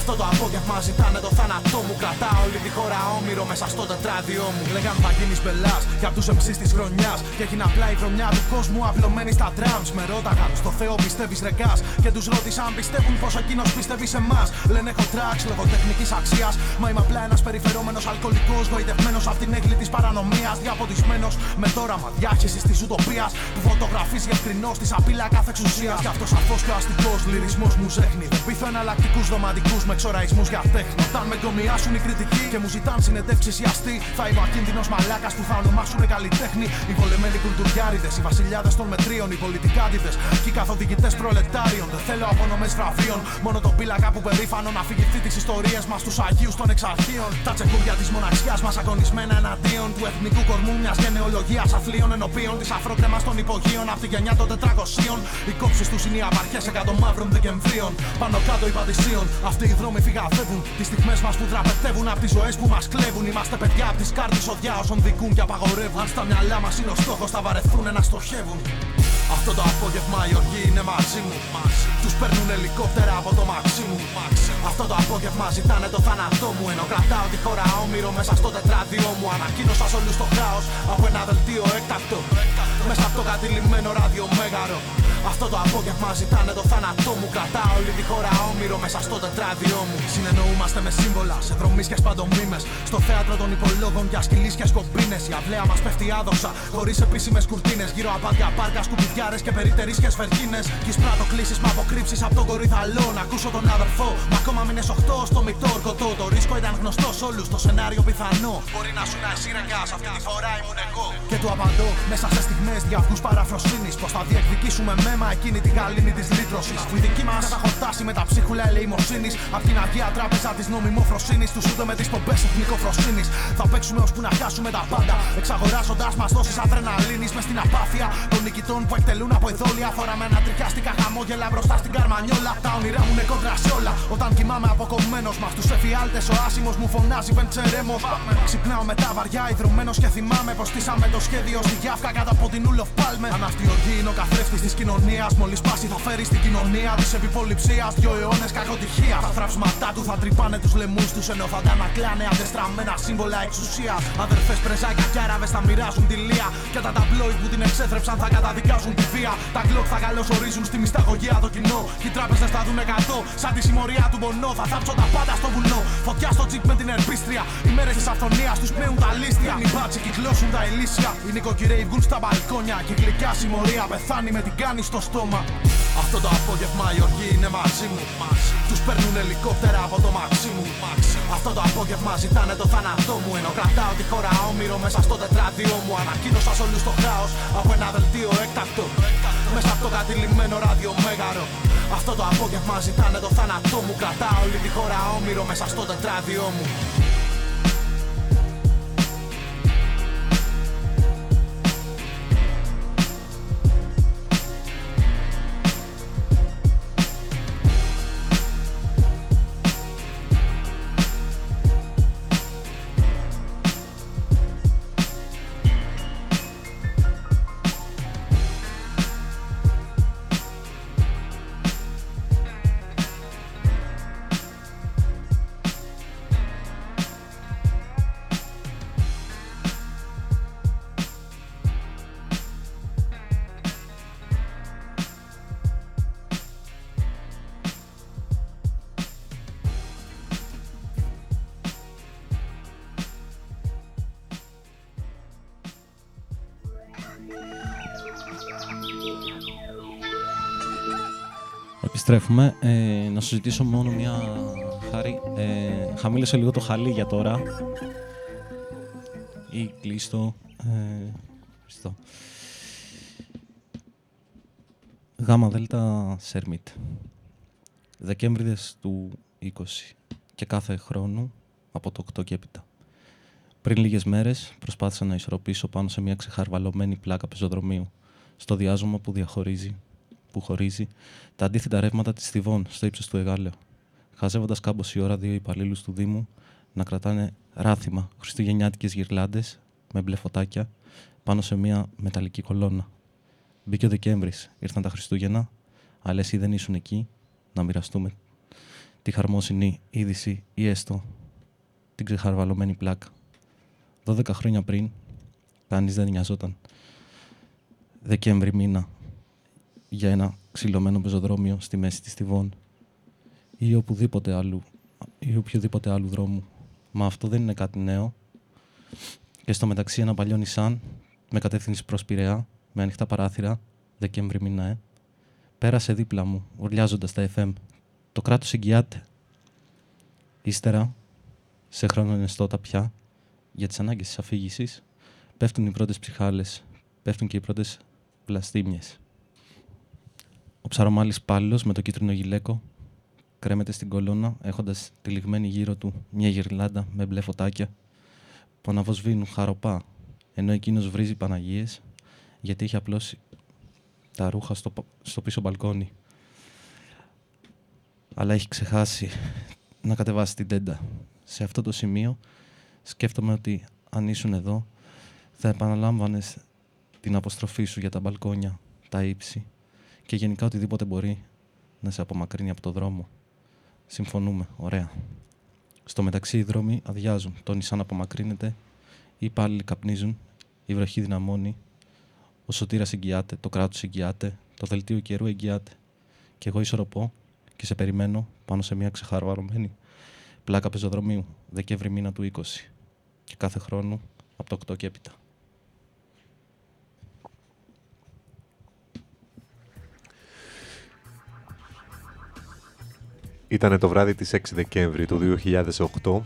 Αυτό το απόγευμα ζητάνε το θάνατό μου. Κρατάω όλη τη χώρα όμοιρο μέσα στο τετράδιό μου. Λέγαν θα γίνεις μπελάς για τους MC της χρονιάς. Και έγινε απλά η χρονιά του κόσμου απλωμένη στα drums. Με ρώταγαν στο Θεό πιστεύεις ρεκά. Και τους ρώτησα αν πιστεύουν πως εκείνος πιστεύει σε εμάς; Λένε έχω tracks λογοτεχνικής αξίας. Μα είμαι απλά ένας περιφερόμενος αλκοολικός. Γοητευμένος από την έγκλη της παρανομίας. Διαποτισμένος με το όραμα διάχυση της ουτοπίας. Που φωτογραφίζει ευκρινώ της απειλά κάθε εξουσίας. Κι αυτός σαφώς και ο αστικός λυρισμός μου ζέχνει. Δεν πείθω εναλλακτικούς ρομαντικού με εξοραϊσμούς για τέχνη. Όταν με εγκομιάσουν οι κριτικοί και μου ζητάνε συνεντεύξεις οι αστεί, θα είμαι ο ακίνδυνο μαλάκας που θα ονομάσουν καλλιτέχνη. Οι βολεμένοι κουλτουριάριδες, οι βασιλιάδες των μετρίων, οι πολιτικάδιδες και οι καθοδηγητές προλετάριων. Δεν θέλω απονομές βραβείων, μόνο το πύλακα που περήφανο να φυγηθεί τι ιστορίε μας στου αγίους των εξαρχείων. Τα τσεκούρια της μοναξιάς μας αγωνισμένα εναντίον του εθνικού κορμού μιας γενεολογίας αθλίων ενωπίων της αφρόκρεμας των υπογείων από τη γενιά των 400. Οι κόψεις τους είναι οι απαρχές εκατομμαύρων Δεκεμβρίων. Πάνω κάτω υπαντησίων. Αυτοί οι δρόμοι φυγαδεύουν. Τις στιγμές μας που δραπετεύουν από τις ζωές που μας κλέβουν. Είμαστε παιδιά από τις κάρτες οδιά όσων δικούν και απαγορεύουν. Αν στα μυαλά μας είναι ο στόχος, θα βαρεθούν να στοχεύουν. Αυτό το απόγευμα οι οργοί είναι μαζί μου. Τους παίρνουν ελικόπτερα από το μαξί μου. Αυτό το απόγευμα ζητάνε το θάνατό μου. Ενώ κρατάω τη χώρα όμοιρο μέσα στο τετράδιό μου. Ανακοίνωσα σε όλους το χάος από ένα δελτίο έκτακτο. Μέσα από το κατηλημένο ραδιομέγαρο. Αυτό το απόγευμα ζητάνε το θάνατό μου. Κρατάω όλη τη χώρα όμοιρο μέσα στο τετράδιό μου. Συνεννοούμαστε με σύμβολα σε δρομίσια παντομήμε. Στο θέατρο των υπολόγων για σκυλίς και σκομπίνες. Η αυλαία μας πέφτει άδοξα, χωρίς επίσημες κουρτίνες. Γύρω από άδεια πάρκα, σκουπιδιάρε και περιτερίσιε φερκίνες. Κι εισπράττω κλήσει με αποκρύψεις από τον κορυθαλό. Να ακούσω τον αδερφό. Μα ακόμα μήνε 8 στο μητό ορκωτό. Το ρίσκο ήταν γνωστό σε όλους, το σενάριο πιθανό. Μπορεί να σου να εσύ ρεκά, αυτή τη φορά ήμουν εγώ. Και του απαντώ μέσα σε στιγμές διαυγού παραφροσύνης. Πως θα διεκδικήσουμε μέμα εκείνη τη γαλήνη της λύτρωσης. Που η δική μας θα χορτάσει με τα ψίχουλα ελεημοσύνης. Απ' την Αγία Τράπεζα της νομιμοφροσύνη. Του ούτε με τις πομπές εθνικοφροσύνης. Θα παίξουμε ώσπου να χάσουμε τα πάντα. Εξαγοράζοντα μας δόσεις αδρεναλίνη μες στην απάθεια των νικητών που εκτελούν από ειδόλια. Φοραμένα τριχιάστικα χαμόγελα μπροστά στην καρμανιόλα. Τα όνειρά μου είναι κόντρα σε όλα. Όταν κοιμάμαι αποκομμένος με αυτούς εφιάλτες, ο άσημος μου φωνάζει πεντσερέμο. Ξυπνάω μετά βαριά ιδρωμένος και θυμάμαι πως στήσαμε το σχέδιο στη γιάφκα κάτω από την Ούλοφ Πάλμε. Αν αυτή η οργή είναι ο καθρέφτης της κοινωνίας, μόλις πάσει θα φέρει στην κοινωνία της επιποληψία. Δυο αιώνες κακοτυχία. Τα θραψματά του θα τρυπάνε τους λαιμούς τους ενώ θα τα ανακλάνε αντεστραμμένα σύμβολα εξουσίας. Αδερφές πρεζάκια και άραβες θα μοιράζουν τη λία. Και τα ταμπλόι που την εξέθρεψαν θα καταδικάζουν τη βία. Τα γκλοκ θα καλωσορίζουν στη μυσταγωγία το κοινό. Και οι τράπεζε θα δουν 100. Σαν τη συμμορία του μονό θα θάψω τα πάντα στο βουνό. Φωτιά στο τσικ με την ερπίστρια. Οι μέρες της αυθονίας τους πνέουν τα λίστια. Οι μπάτσι κυκλώσουν τα ηλίσια. Οι νοικοκυρέοι βγουν στα μπαλκόνια. Και η γλυκιά συμμορία πεθάνει με την κάνη στο στόμα. Αυτό το απόγευμα οι οργοί είναι μαζί μου. Τους παίρνουν ελικόπτερα από το μαξί μου. Αυτό το απόγευμα ζητάνε το θάνατό μου. Ενώ κρατάω τη χώρα όμοιρο μέσα στο τετράδιό μου. Ανακοίνωσα σε όλους το χάος από ένα δελτίο έκτακτο. Μέσα από το κατηλημένο ραδιομέγαρο. Αυτό το απόγευμα ζητάνε το θάνατό μου. Κρατάω όλη τη χώρα όμοιρο μέσα στο τετράδιό μου. Επιστρέφουμε. Ε, να σου ζητήσω μόνο μια χάρη. Ε, χαμήλωσε λίγο το χαλί για τώρα. Ή κλείστο. Ε, στο. Γάμα Δέλτα Σέρμιτ. Δεκέμβριδες του 20 και κάθε χρόνο από το 8 και έπειτα. Πριν λίγες μέρες προσπάθησα να ισορροπήσω πάνω σε μια ξεχαρβαλωμένη πλάκα πεζοδρομίου στο διάζωμα που διαχωρίζει που χωρίζει τα αντίθετα ρεύματα της Θηβών στο ύψος του Εγάλεω. Χαζεύοντας κάμποση ώρα δύο υπαλλήλους του Δήμου να κρατάνε ράθιμα χριστουγεννιάτικες γυρλάντες με μπλε φωτάκια πάνω σε μια μεταλλική κολόνα. Μπήκε ο Δεκέμβρης, ήρθαν τα Χριστούγεννα, αλλά εσύ δεν ήσουν εκεί να μοιραστούμε τη χαρμόσυνη είδηση ή έστω την ξεχαρβαλωμένη πλάκα. 12 χρόνια πριν, κανείς δεν νοιαζόταν. Δεκέμβρη μήνα για ένα ξυλωμένο πεζοδρόμιο στη μέση της Τιβών ή οπουδήποτε άλλου ή οποιοδήποτε άλλου δρόμου. Μα αυτό δεν είναι κάτι νέο. Και στο μεταξύ ένα παλιό νησάν με κατεύθυνση προς Πειραιά, με ανοιχτά παράθυρα, Δεκέμβρη μήνα, ε, πέρασε δίπλα μου, ουρλιάζοντας τα FM. Το κράτος εγγυάται. Ύστερα, σε χρόνο ενεστώτα πια, για τις ανάγκες της αφήγησης, πέφτουν οι πρώτες ψυχάλες, πέφτουν και οι πρώτες βλαστήμιες. Ο ψαρομάλης πάλιλος με το κίτρινο γυλαίκο κρέμεται στην κολόνα έχοντας τυλιγμένη γύρω του μια γυρλάντα με μπλε φωτάκια που αναβοσβήνουν χαροπά ενώ εκείνος βρίζει Παναγίες γιατί έχει απλώσει τα ρούχα στο, πα- στο πίσω μπαλκόνι. Αλλά έχει ξεχάσει να κατεβάσει την τέντα. Σε αυτό το σημείο σκέφτομαι ότι αν ήσουν εδώ θα επαναλάμβανες την αποστροφή σου για τα μπαλκόνια, τα ύψη και γενικά οτιδήποτε μπορεί να σε απομακρύνει από το δρόμο. Συμφωνούμε. Ωραία. Στο μεταξύ οι δρόμοι αδειάζουν. Το νησάν απομακρύνεται, οι υπάλληλοι καπνίζουν, η βροχή δυναμώνει, ο σωτήρας εγγυάται, το κράτος εγγυάται, το δελτίο καιρού εγγυάται. Και εγώ ισορροπώ και σε περιμένω πάνω σε μια ξεχαρβαρωμένη πλάκα πεζοδρομίου, Δεκέμβρη μήνα του 20 και κάθε χρόνο από το 8 και έπειτα. Ήταν το βράδυ της 6 Δεκέμβρη του 2008,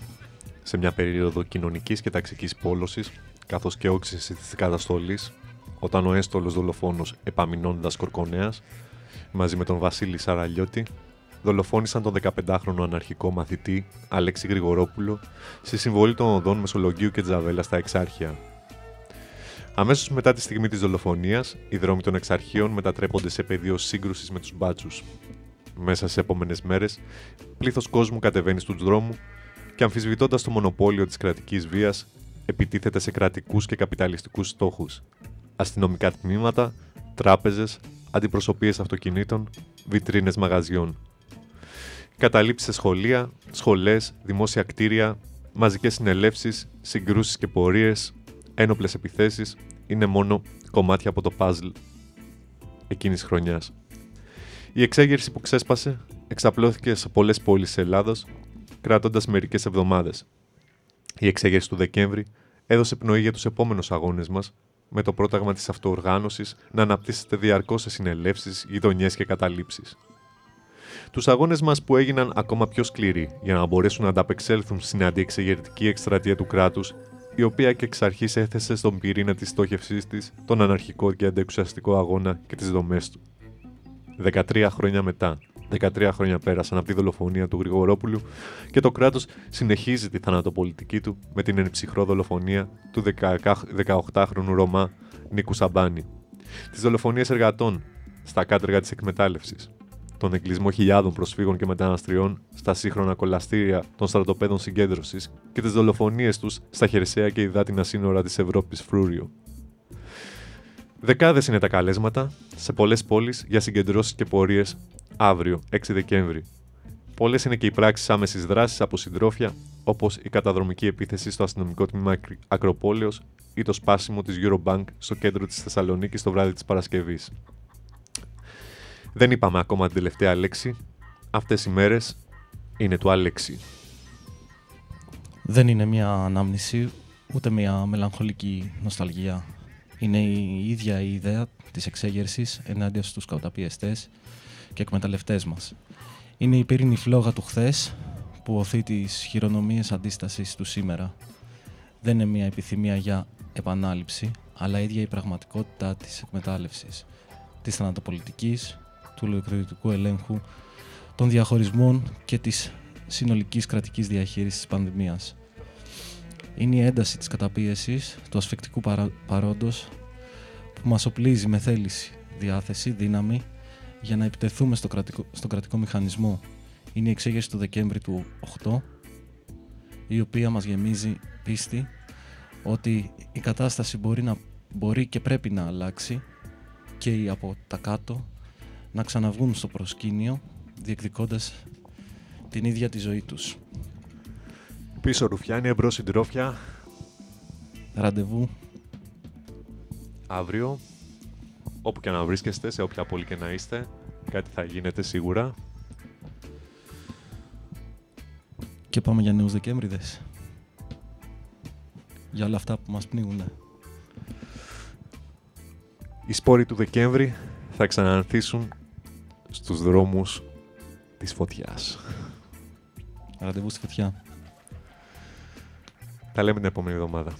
σε μια περίοδο κοινωνικής και ταξικής πόλωσης, καθώς και όξυνσης της καταστολής, όταν ο έστολος δολοφόνος Επαμινώντας Κορκονέας, μαζί με τον Βασίλη Σαραλιώτη, δολοφόνησαν τον 15χρονο αναρχικό μαθητή Αλέξη Γρηγορόπουλο στη συμβολή των οδών Μεσολογγίου και Τζαβέλα στα Εξάρχεια. Αμέσως μετά τη στιγμή της δολοφονίας, οι δρόμοι των Εξαρχείων μετατρέπονται σε πεδίο σύγκρουσης με τους μπάτσους, μέσα στι επόμενες μέρες, πλήθος κόσμου κατεβαίνει στους δρόμους και αμφισβητώντας το μονοπόλιο της κρατικής βίας, επιτίθεται σε κρατικούς και καπιταλιστικούς στόχους. Αστυνομικά τμήματα, τράπεζες, αντιπροσωπείες αυτοκινήτων, βιτρίνες μαγαζιών. Καταλήψεις σε σχολεία, σχολές, δημόσια κτίρια, μαζικές συνελεύσεις, συγκρούσεις και πορείες, ένοπλες επιθέσεις είναι μόνο κομμάτια από το puzzle εκείνης χρονιάς. Η εξέγερση που ξέσπασε εξαπλώθηκε σε πολλές πόλεις της Ελλάδος, κράτοντας μερικές εβδομάδες. Η εξέγερση του Δεκέμβρη έδωσε πνοή για τους επόμενους αγώνες μας, με το πρόταγμα της αυτοοργάνωσης να αναπτύσσεται διαρκώς σε συνελεύσεις, γειτονιές και καταλήψεις. Τους αγώνες μας που έγιναν ακόμα πιο σκληροί για να μπορέσουν να ανταπεξέλθουν στην αντιεξεγερτική εκστρατεία του κράτους, η οποία και εξ αρχής έθεσε στον πυρήνα της στόχευσής της τον αναρχικό και αντεξουσιαστικό αγώνα και τις δομές του. 13 χρόνια μετά, 13 χρόνια πέρασαν από τη δολοφονία του Γρηγορόπουλου και το κράτος συνεχίζει τη θανατοπολιτική του με την ενψυχρό δολοφονία του 18χρονου Ρωμά Νίκου Σαμπάνη, τις δολοφονίες εργατών στα κάτεργα της εκμετάλλευσης, τον εγκλισμό χιλιάδων προσφύγων και μεταναστριών στα σύγχρονα κολαστήρια των στρατοπέδων συγκέντρωσης και τις δολοφονίες τους στα χερσαία και υδάτινα σύνορα της Ευρώπης Φρούριο. Δεκάδες είναι τα καλέσματα σε πολλές πόλεις για συγκεντρώσεις και πορείες αύριο, 6 Δεκέμβρη. Πολλές είναι και οι πράξεις άμεσης δράσης από συντρόφια, όπως η καταδρομική επίθεση στο αστυνομικό τμήμα Ακροπόλεως ή το σπάσιμο της Eurobank στο κέντρο της Θεσσαλονίκης το βράδυ της Παρασκευής. Δεν είπαμε ακόμα την τελευταία λέξη. Αυτές οι μέρες είναι του Αλέξη. Δεν είναι μια ανάμνηση, ούτε μια μελαγχολική νοσταλγία. Είναι η ίδια η ιδέα της εξέγερσης ενάντια στους καταπιεστές και εκμεταλλευτές μας. Είναι η πύρινη φλόγα του χθες που οθεί τις χειρονομίες αντίστασης του σήμερα. Δεν είναι μια επιθυμία για επανάληψη, αλλά η ίδια η πραγματικότητα της εκμετάλλευσης, της θανατοπολιτικής, του ολοκληρωτικού ελέγχου, των διαχωρισμών και της συνολικής κρατικής διαχείρισης της πανδημίας. Είναι η ένταση της καταπίεσης, του ασφεκτικού παρα... παρόντος που μας οπλίζει με θέληση, διάθεση, δύναμη για να επιτεθούμε στο κρατικό, στον κρατικό μηχανισμό. Είναι η εξέγερση του Δεκέμβρη του 8, η οποία μας γεμίζει πίστη ότι η κατάσταση μπορεί, να, μπορεί και πρέπει να αλλάξει και οι από τα κάτω να ξαναβγούν στο προσκήνιο διεκδικώντας την ίδια τη ζωή τους. Πίσω Ρουφιάνη, εμπρό συντρόφια. Ραντεβού. Αύριο, όπου και να βρίσκεστε, σε όποια πόλη και να είστε, κάτι θα γίνεται σίγουρα. Και πάμε για νέους Δεκέμβριδες. Για όλα αυτά που μας πνίγουν. Οι σπόροι του Δεκέμβρη θα ξανανθήσουν στους δρόμους της φωτιάς. Ραντεβού στη φωτιά. Τα λέμε την επόμενη εβδομάδα.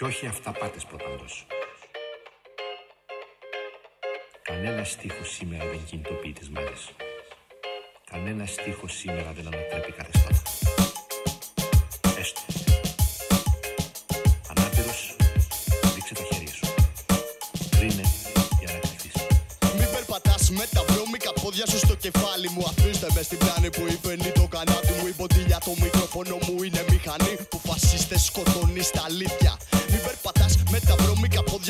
Και όχι αυταπάτες προπαντός. Κανένα στίχος σήμερα δεν κινητοποιεί τις μάχες. Κανένα στίχος σήμερα δεν ανατρέπει καθεστώτα. Έστω. Ανάπηρος, δείξε τα χέρια σου. Κρίνε για να κρυφτείς. Μην περπατάς με τα βρώμικα πόδια σου στο κεφάλι μου Αφήστε με στην πλάνη που υπενεί το κανάτι μου Η ποντίλια το μικρόφωνο μου είναι μηχανή Που φασίστες σκοτώνεις στα αλήθεια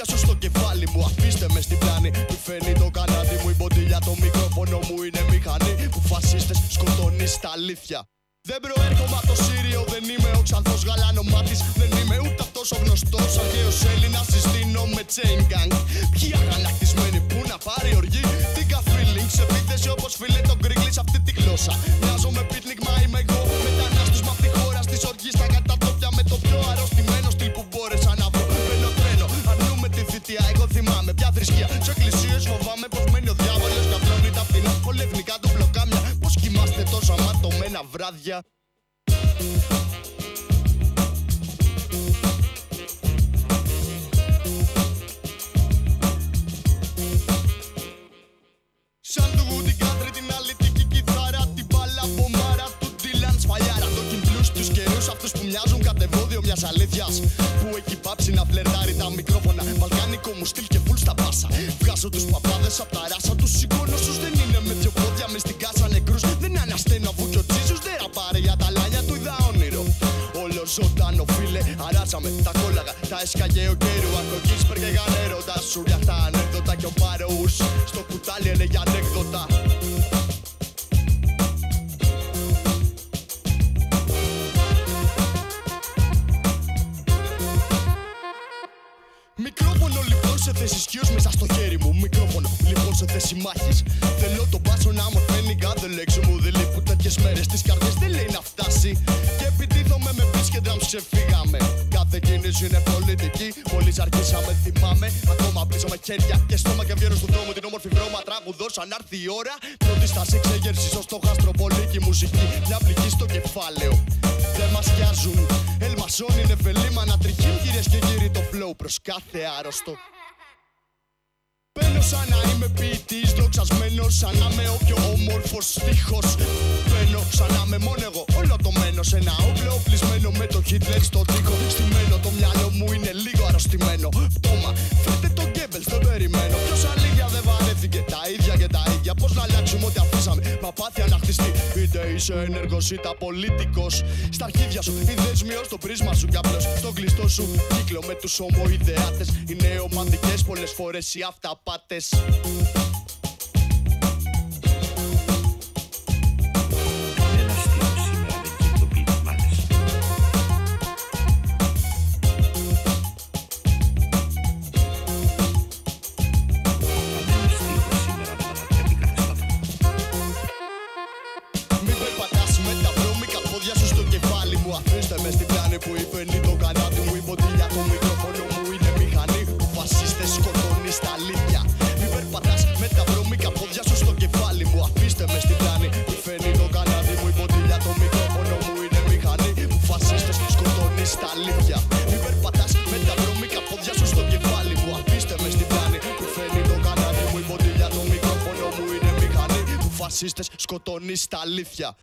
βρώμικα πόδια σου στο κεφάλι μου Αφήστε με στην πλάνη. Που φαίνει το κανάτι μου Η ποντίλια το μικρόφωνο μου είναι μηχανή. Που φασίστες σκοτώνεις στα αλήθεια. Δεν προέρχομαι από το Σύριο, δεν είμαι ο ξανθός γαλανομάτης. Δεν είμαι ούτε αυτός ο γνωστός αρχαίος Έλληνας. Συστήνω με chain gang. Ποιοι αγανακτισμένοι που να πάρει οργή; Τίκα feeling σε επίθεση όπως φίλε το γκρίγλι σε αυτή τη γλώσσα. Μοιάζω με πίτνικ αματωμένα βράδια Σαν του Woody Guthrie την αλητική κιθάρα Την μπάλα μπομάρα του Dylan Σφαλιάρα. Το κυμπλούς τους καιρούς αυτούς που μοιάζουν κατεβόδιο μιας αλήθειας. Που έχει πάψει να φλερτάρει τα μικρόφωνα. Βαλκάνικο μου στυλ και φουλ στα πάσα. Βγάζω τους παπάδες απ' τα ράσα τους Σηκώνω ζωντανό φίλε, αράσαμε τα κόλλαγα Τα έσκαγε ο καιρού, αν το Κίσπερ και γανέρο Τα σουριά τα ανέκδοτα και ο Παρόους Στο κουτάλι έλεγε ανέκδοτα Μικρόφωνο λοιπόν σε θέση σκιός μέσα στο χέρι μου Μικρόφωνο λοιπόν σε θέση μάχης Θέλω τον μπάσο να μορφαίνει κάθε λέξη μου Δεν λείπουν τέτοιες μέρες τις καρδιές δεν λέει να φτάσει ξεφύγαμε. Κάθε κίνηση είναι πολιτική. Μόλις αρχίσαμε θυμάμαι. Ακόμα πίσω με χέρια και στόμα και βγαίνω στον δρόμο. Την όμορφη βρώμα τραγουδώ σαν να έρθει η ώρα. Πρώτη στάση εξέγερση ως το γαστροπολίκη μουσική. Μια πληγή στο κεφάλαιο. Δεν μας πιάζουν Ελμασόν είναι φελήμα να τριχύν κυρίες και κύριοι. Το flow προς κάθε άρρωστο Μπαίνω σαν να είμαι ποιητής δοξασμένος Σαν να είμαι ο πιο όμορφος στίχος. Μπαίνω σαν να είμαι μόνο εγώ όλο το μένο Σε ένα όπλο οπλισμένο με το Hitler στο τοίχο Στημένο το μυαλό μου είναι λίγο αρρωστημένο. Πτώμα, φέρτε τον Goebbels δεν περιμένω. Ποιος αλήθεια δεν βαρέθηκε τα ίδια και τα ίδια Πώς να αλλάξουμε ό,τι αφήσαμε. Μα πάθει να χτιστεί Είτε είσαι ενεργός είτε απολύτικος. Στα αρχίδια σου οι δεσμοί ως το πρίσμα σου. Κι απλώς στο κλειστό σου κύκλο με τους ομοειδεάτες Είναι ομαδικές πολλές φορές οι αυταπάτες φασίστες σκοτώνεις στα αλήθεια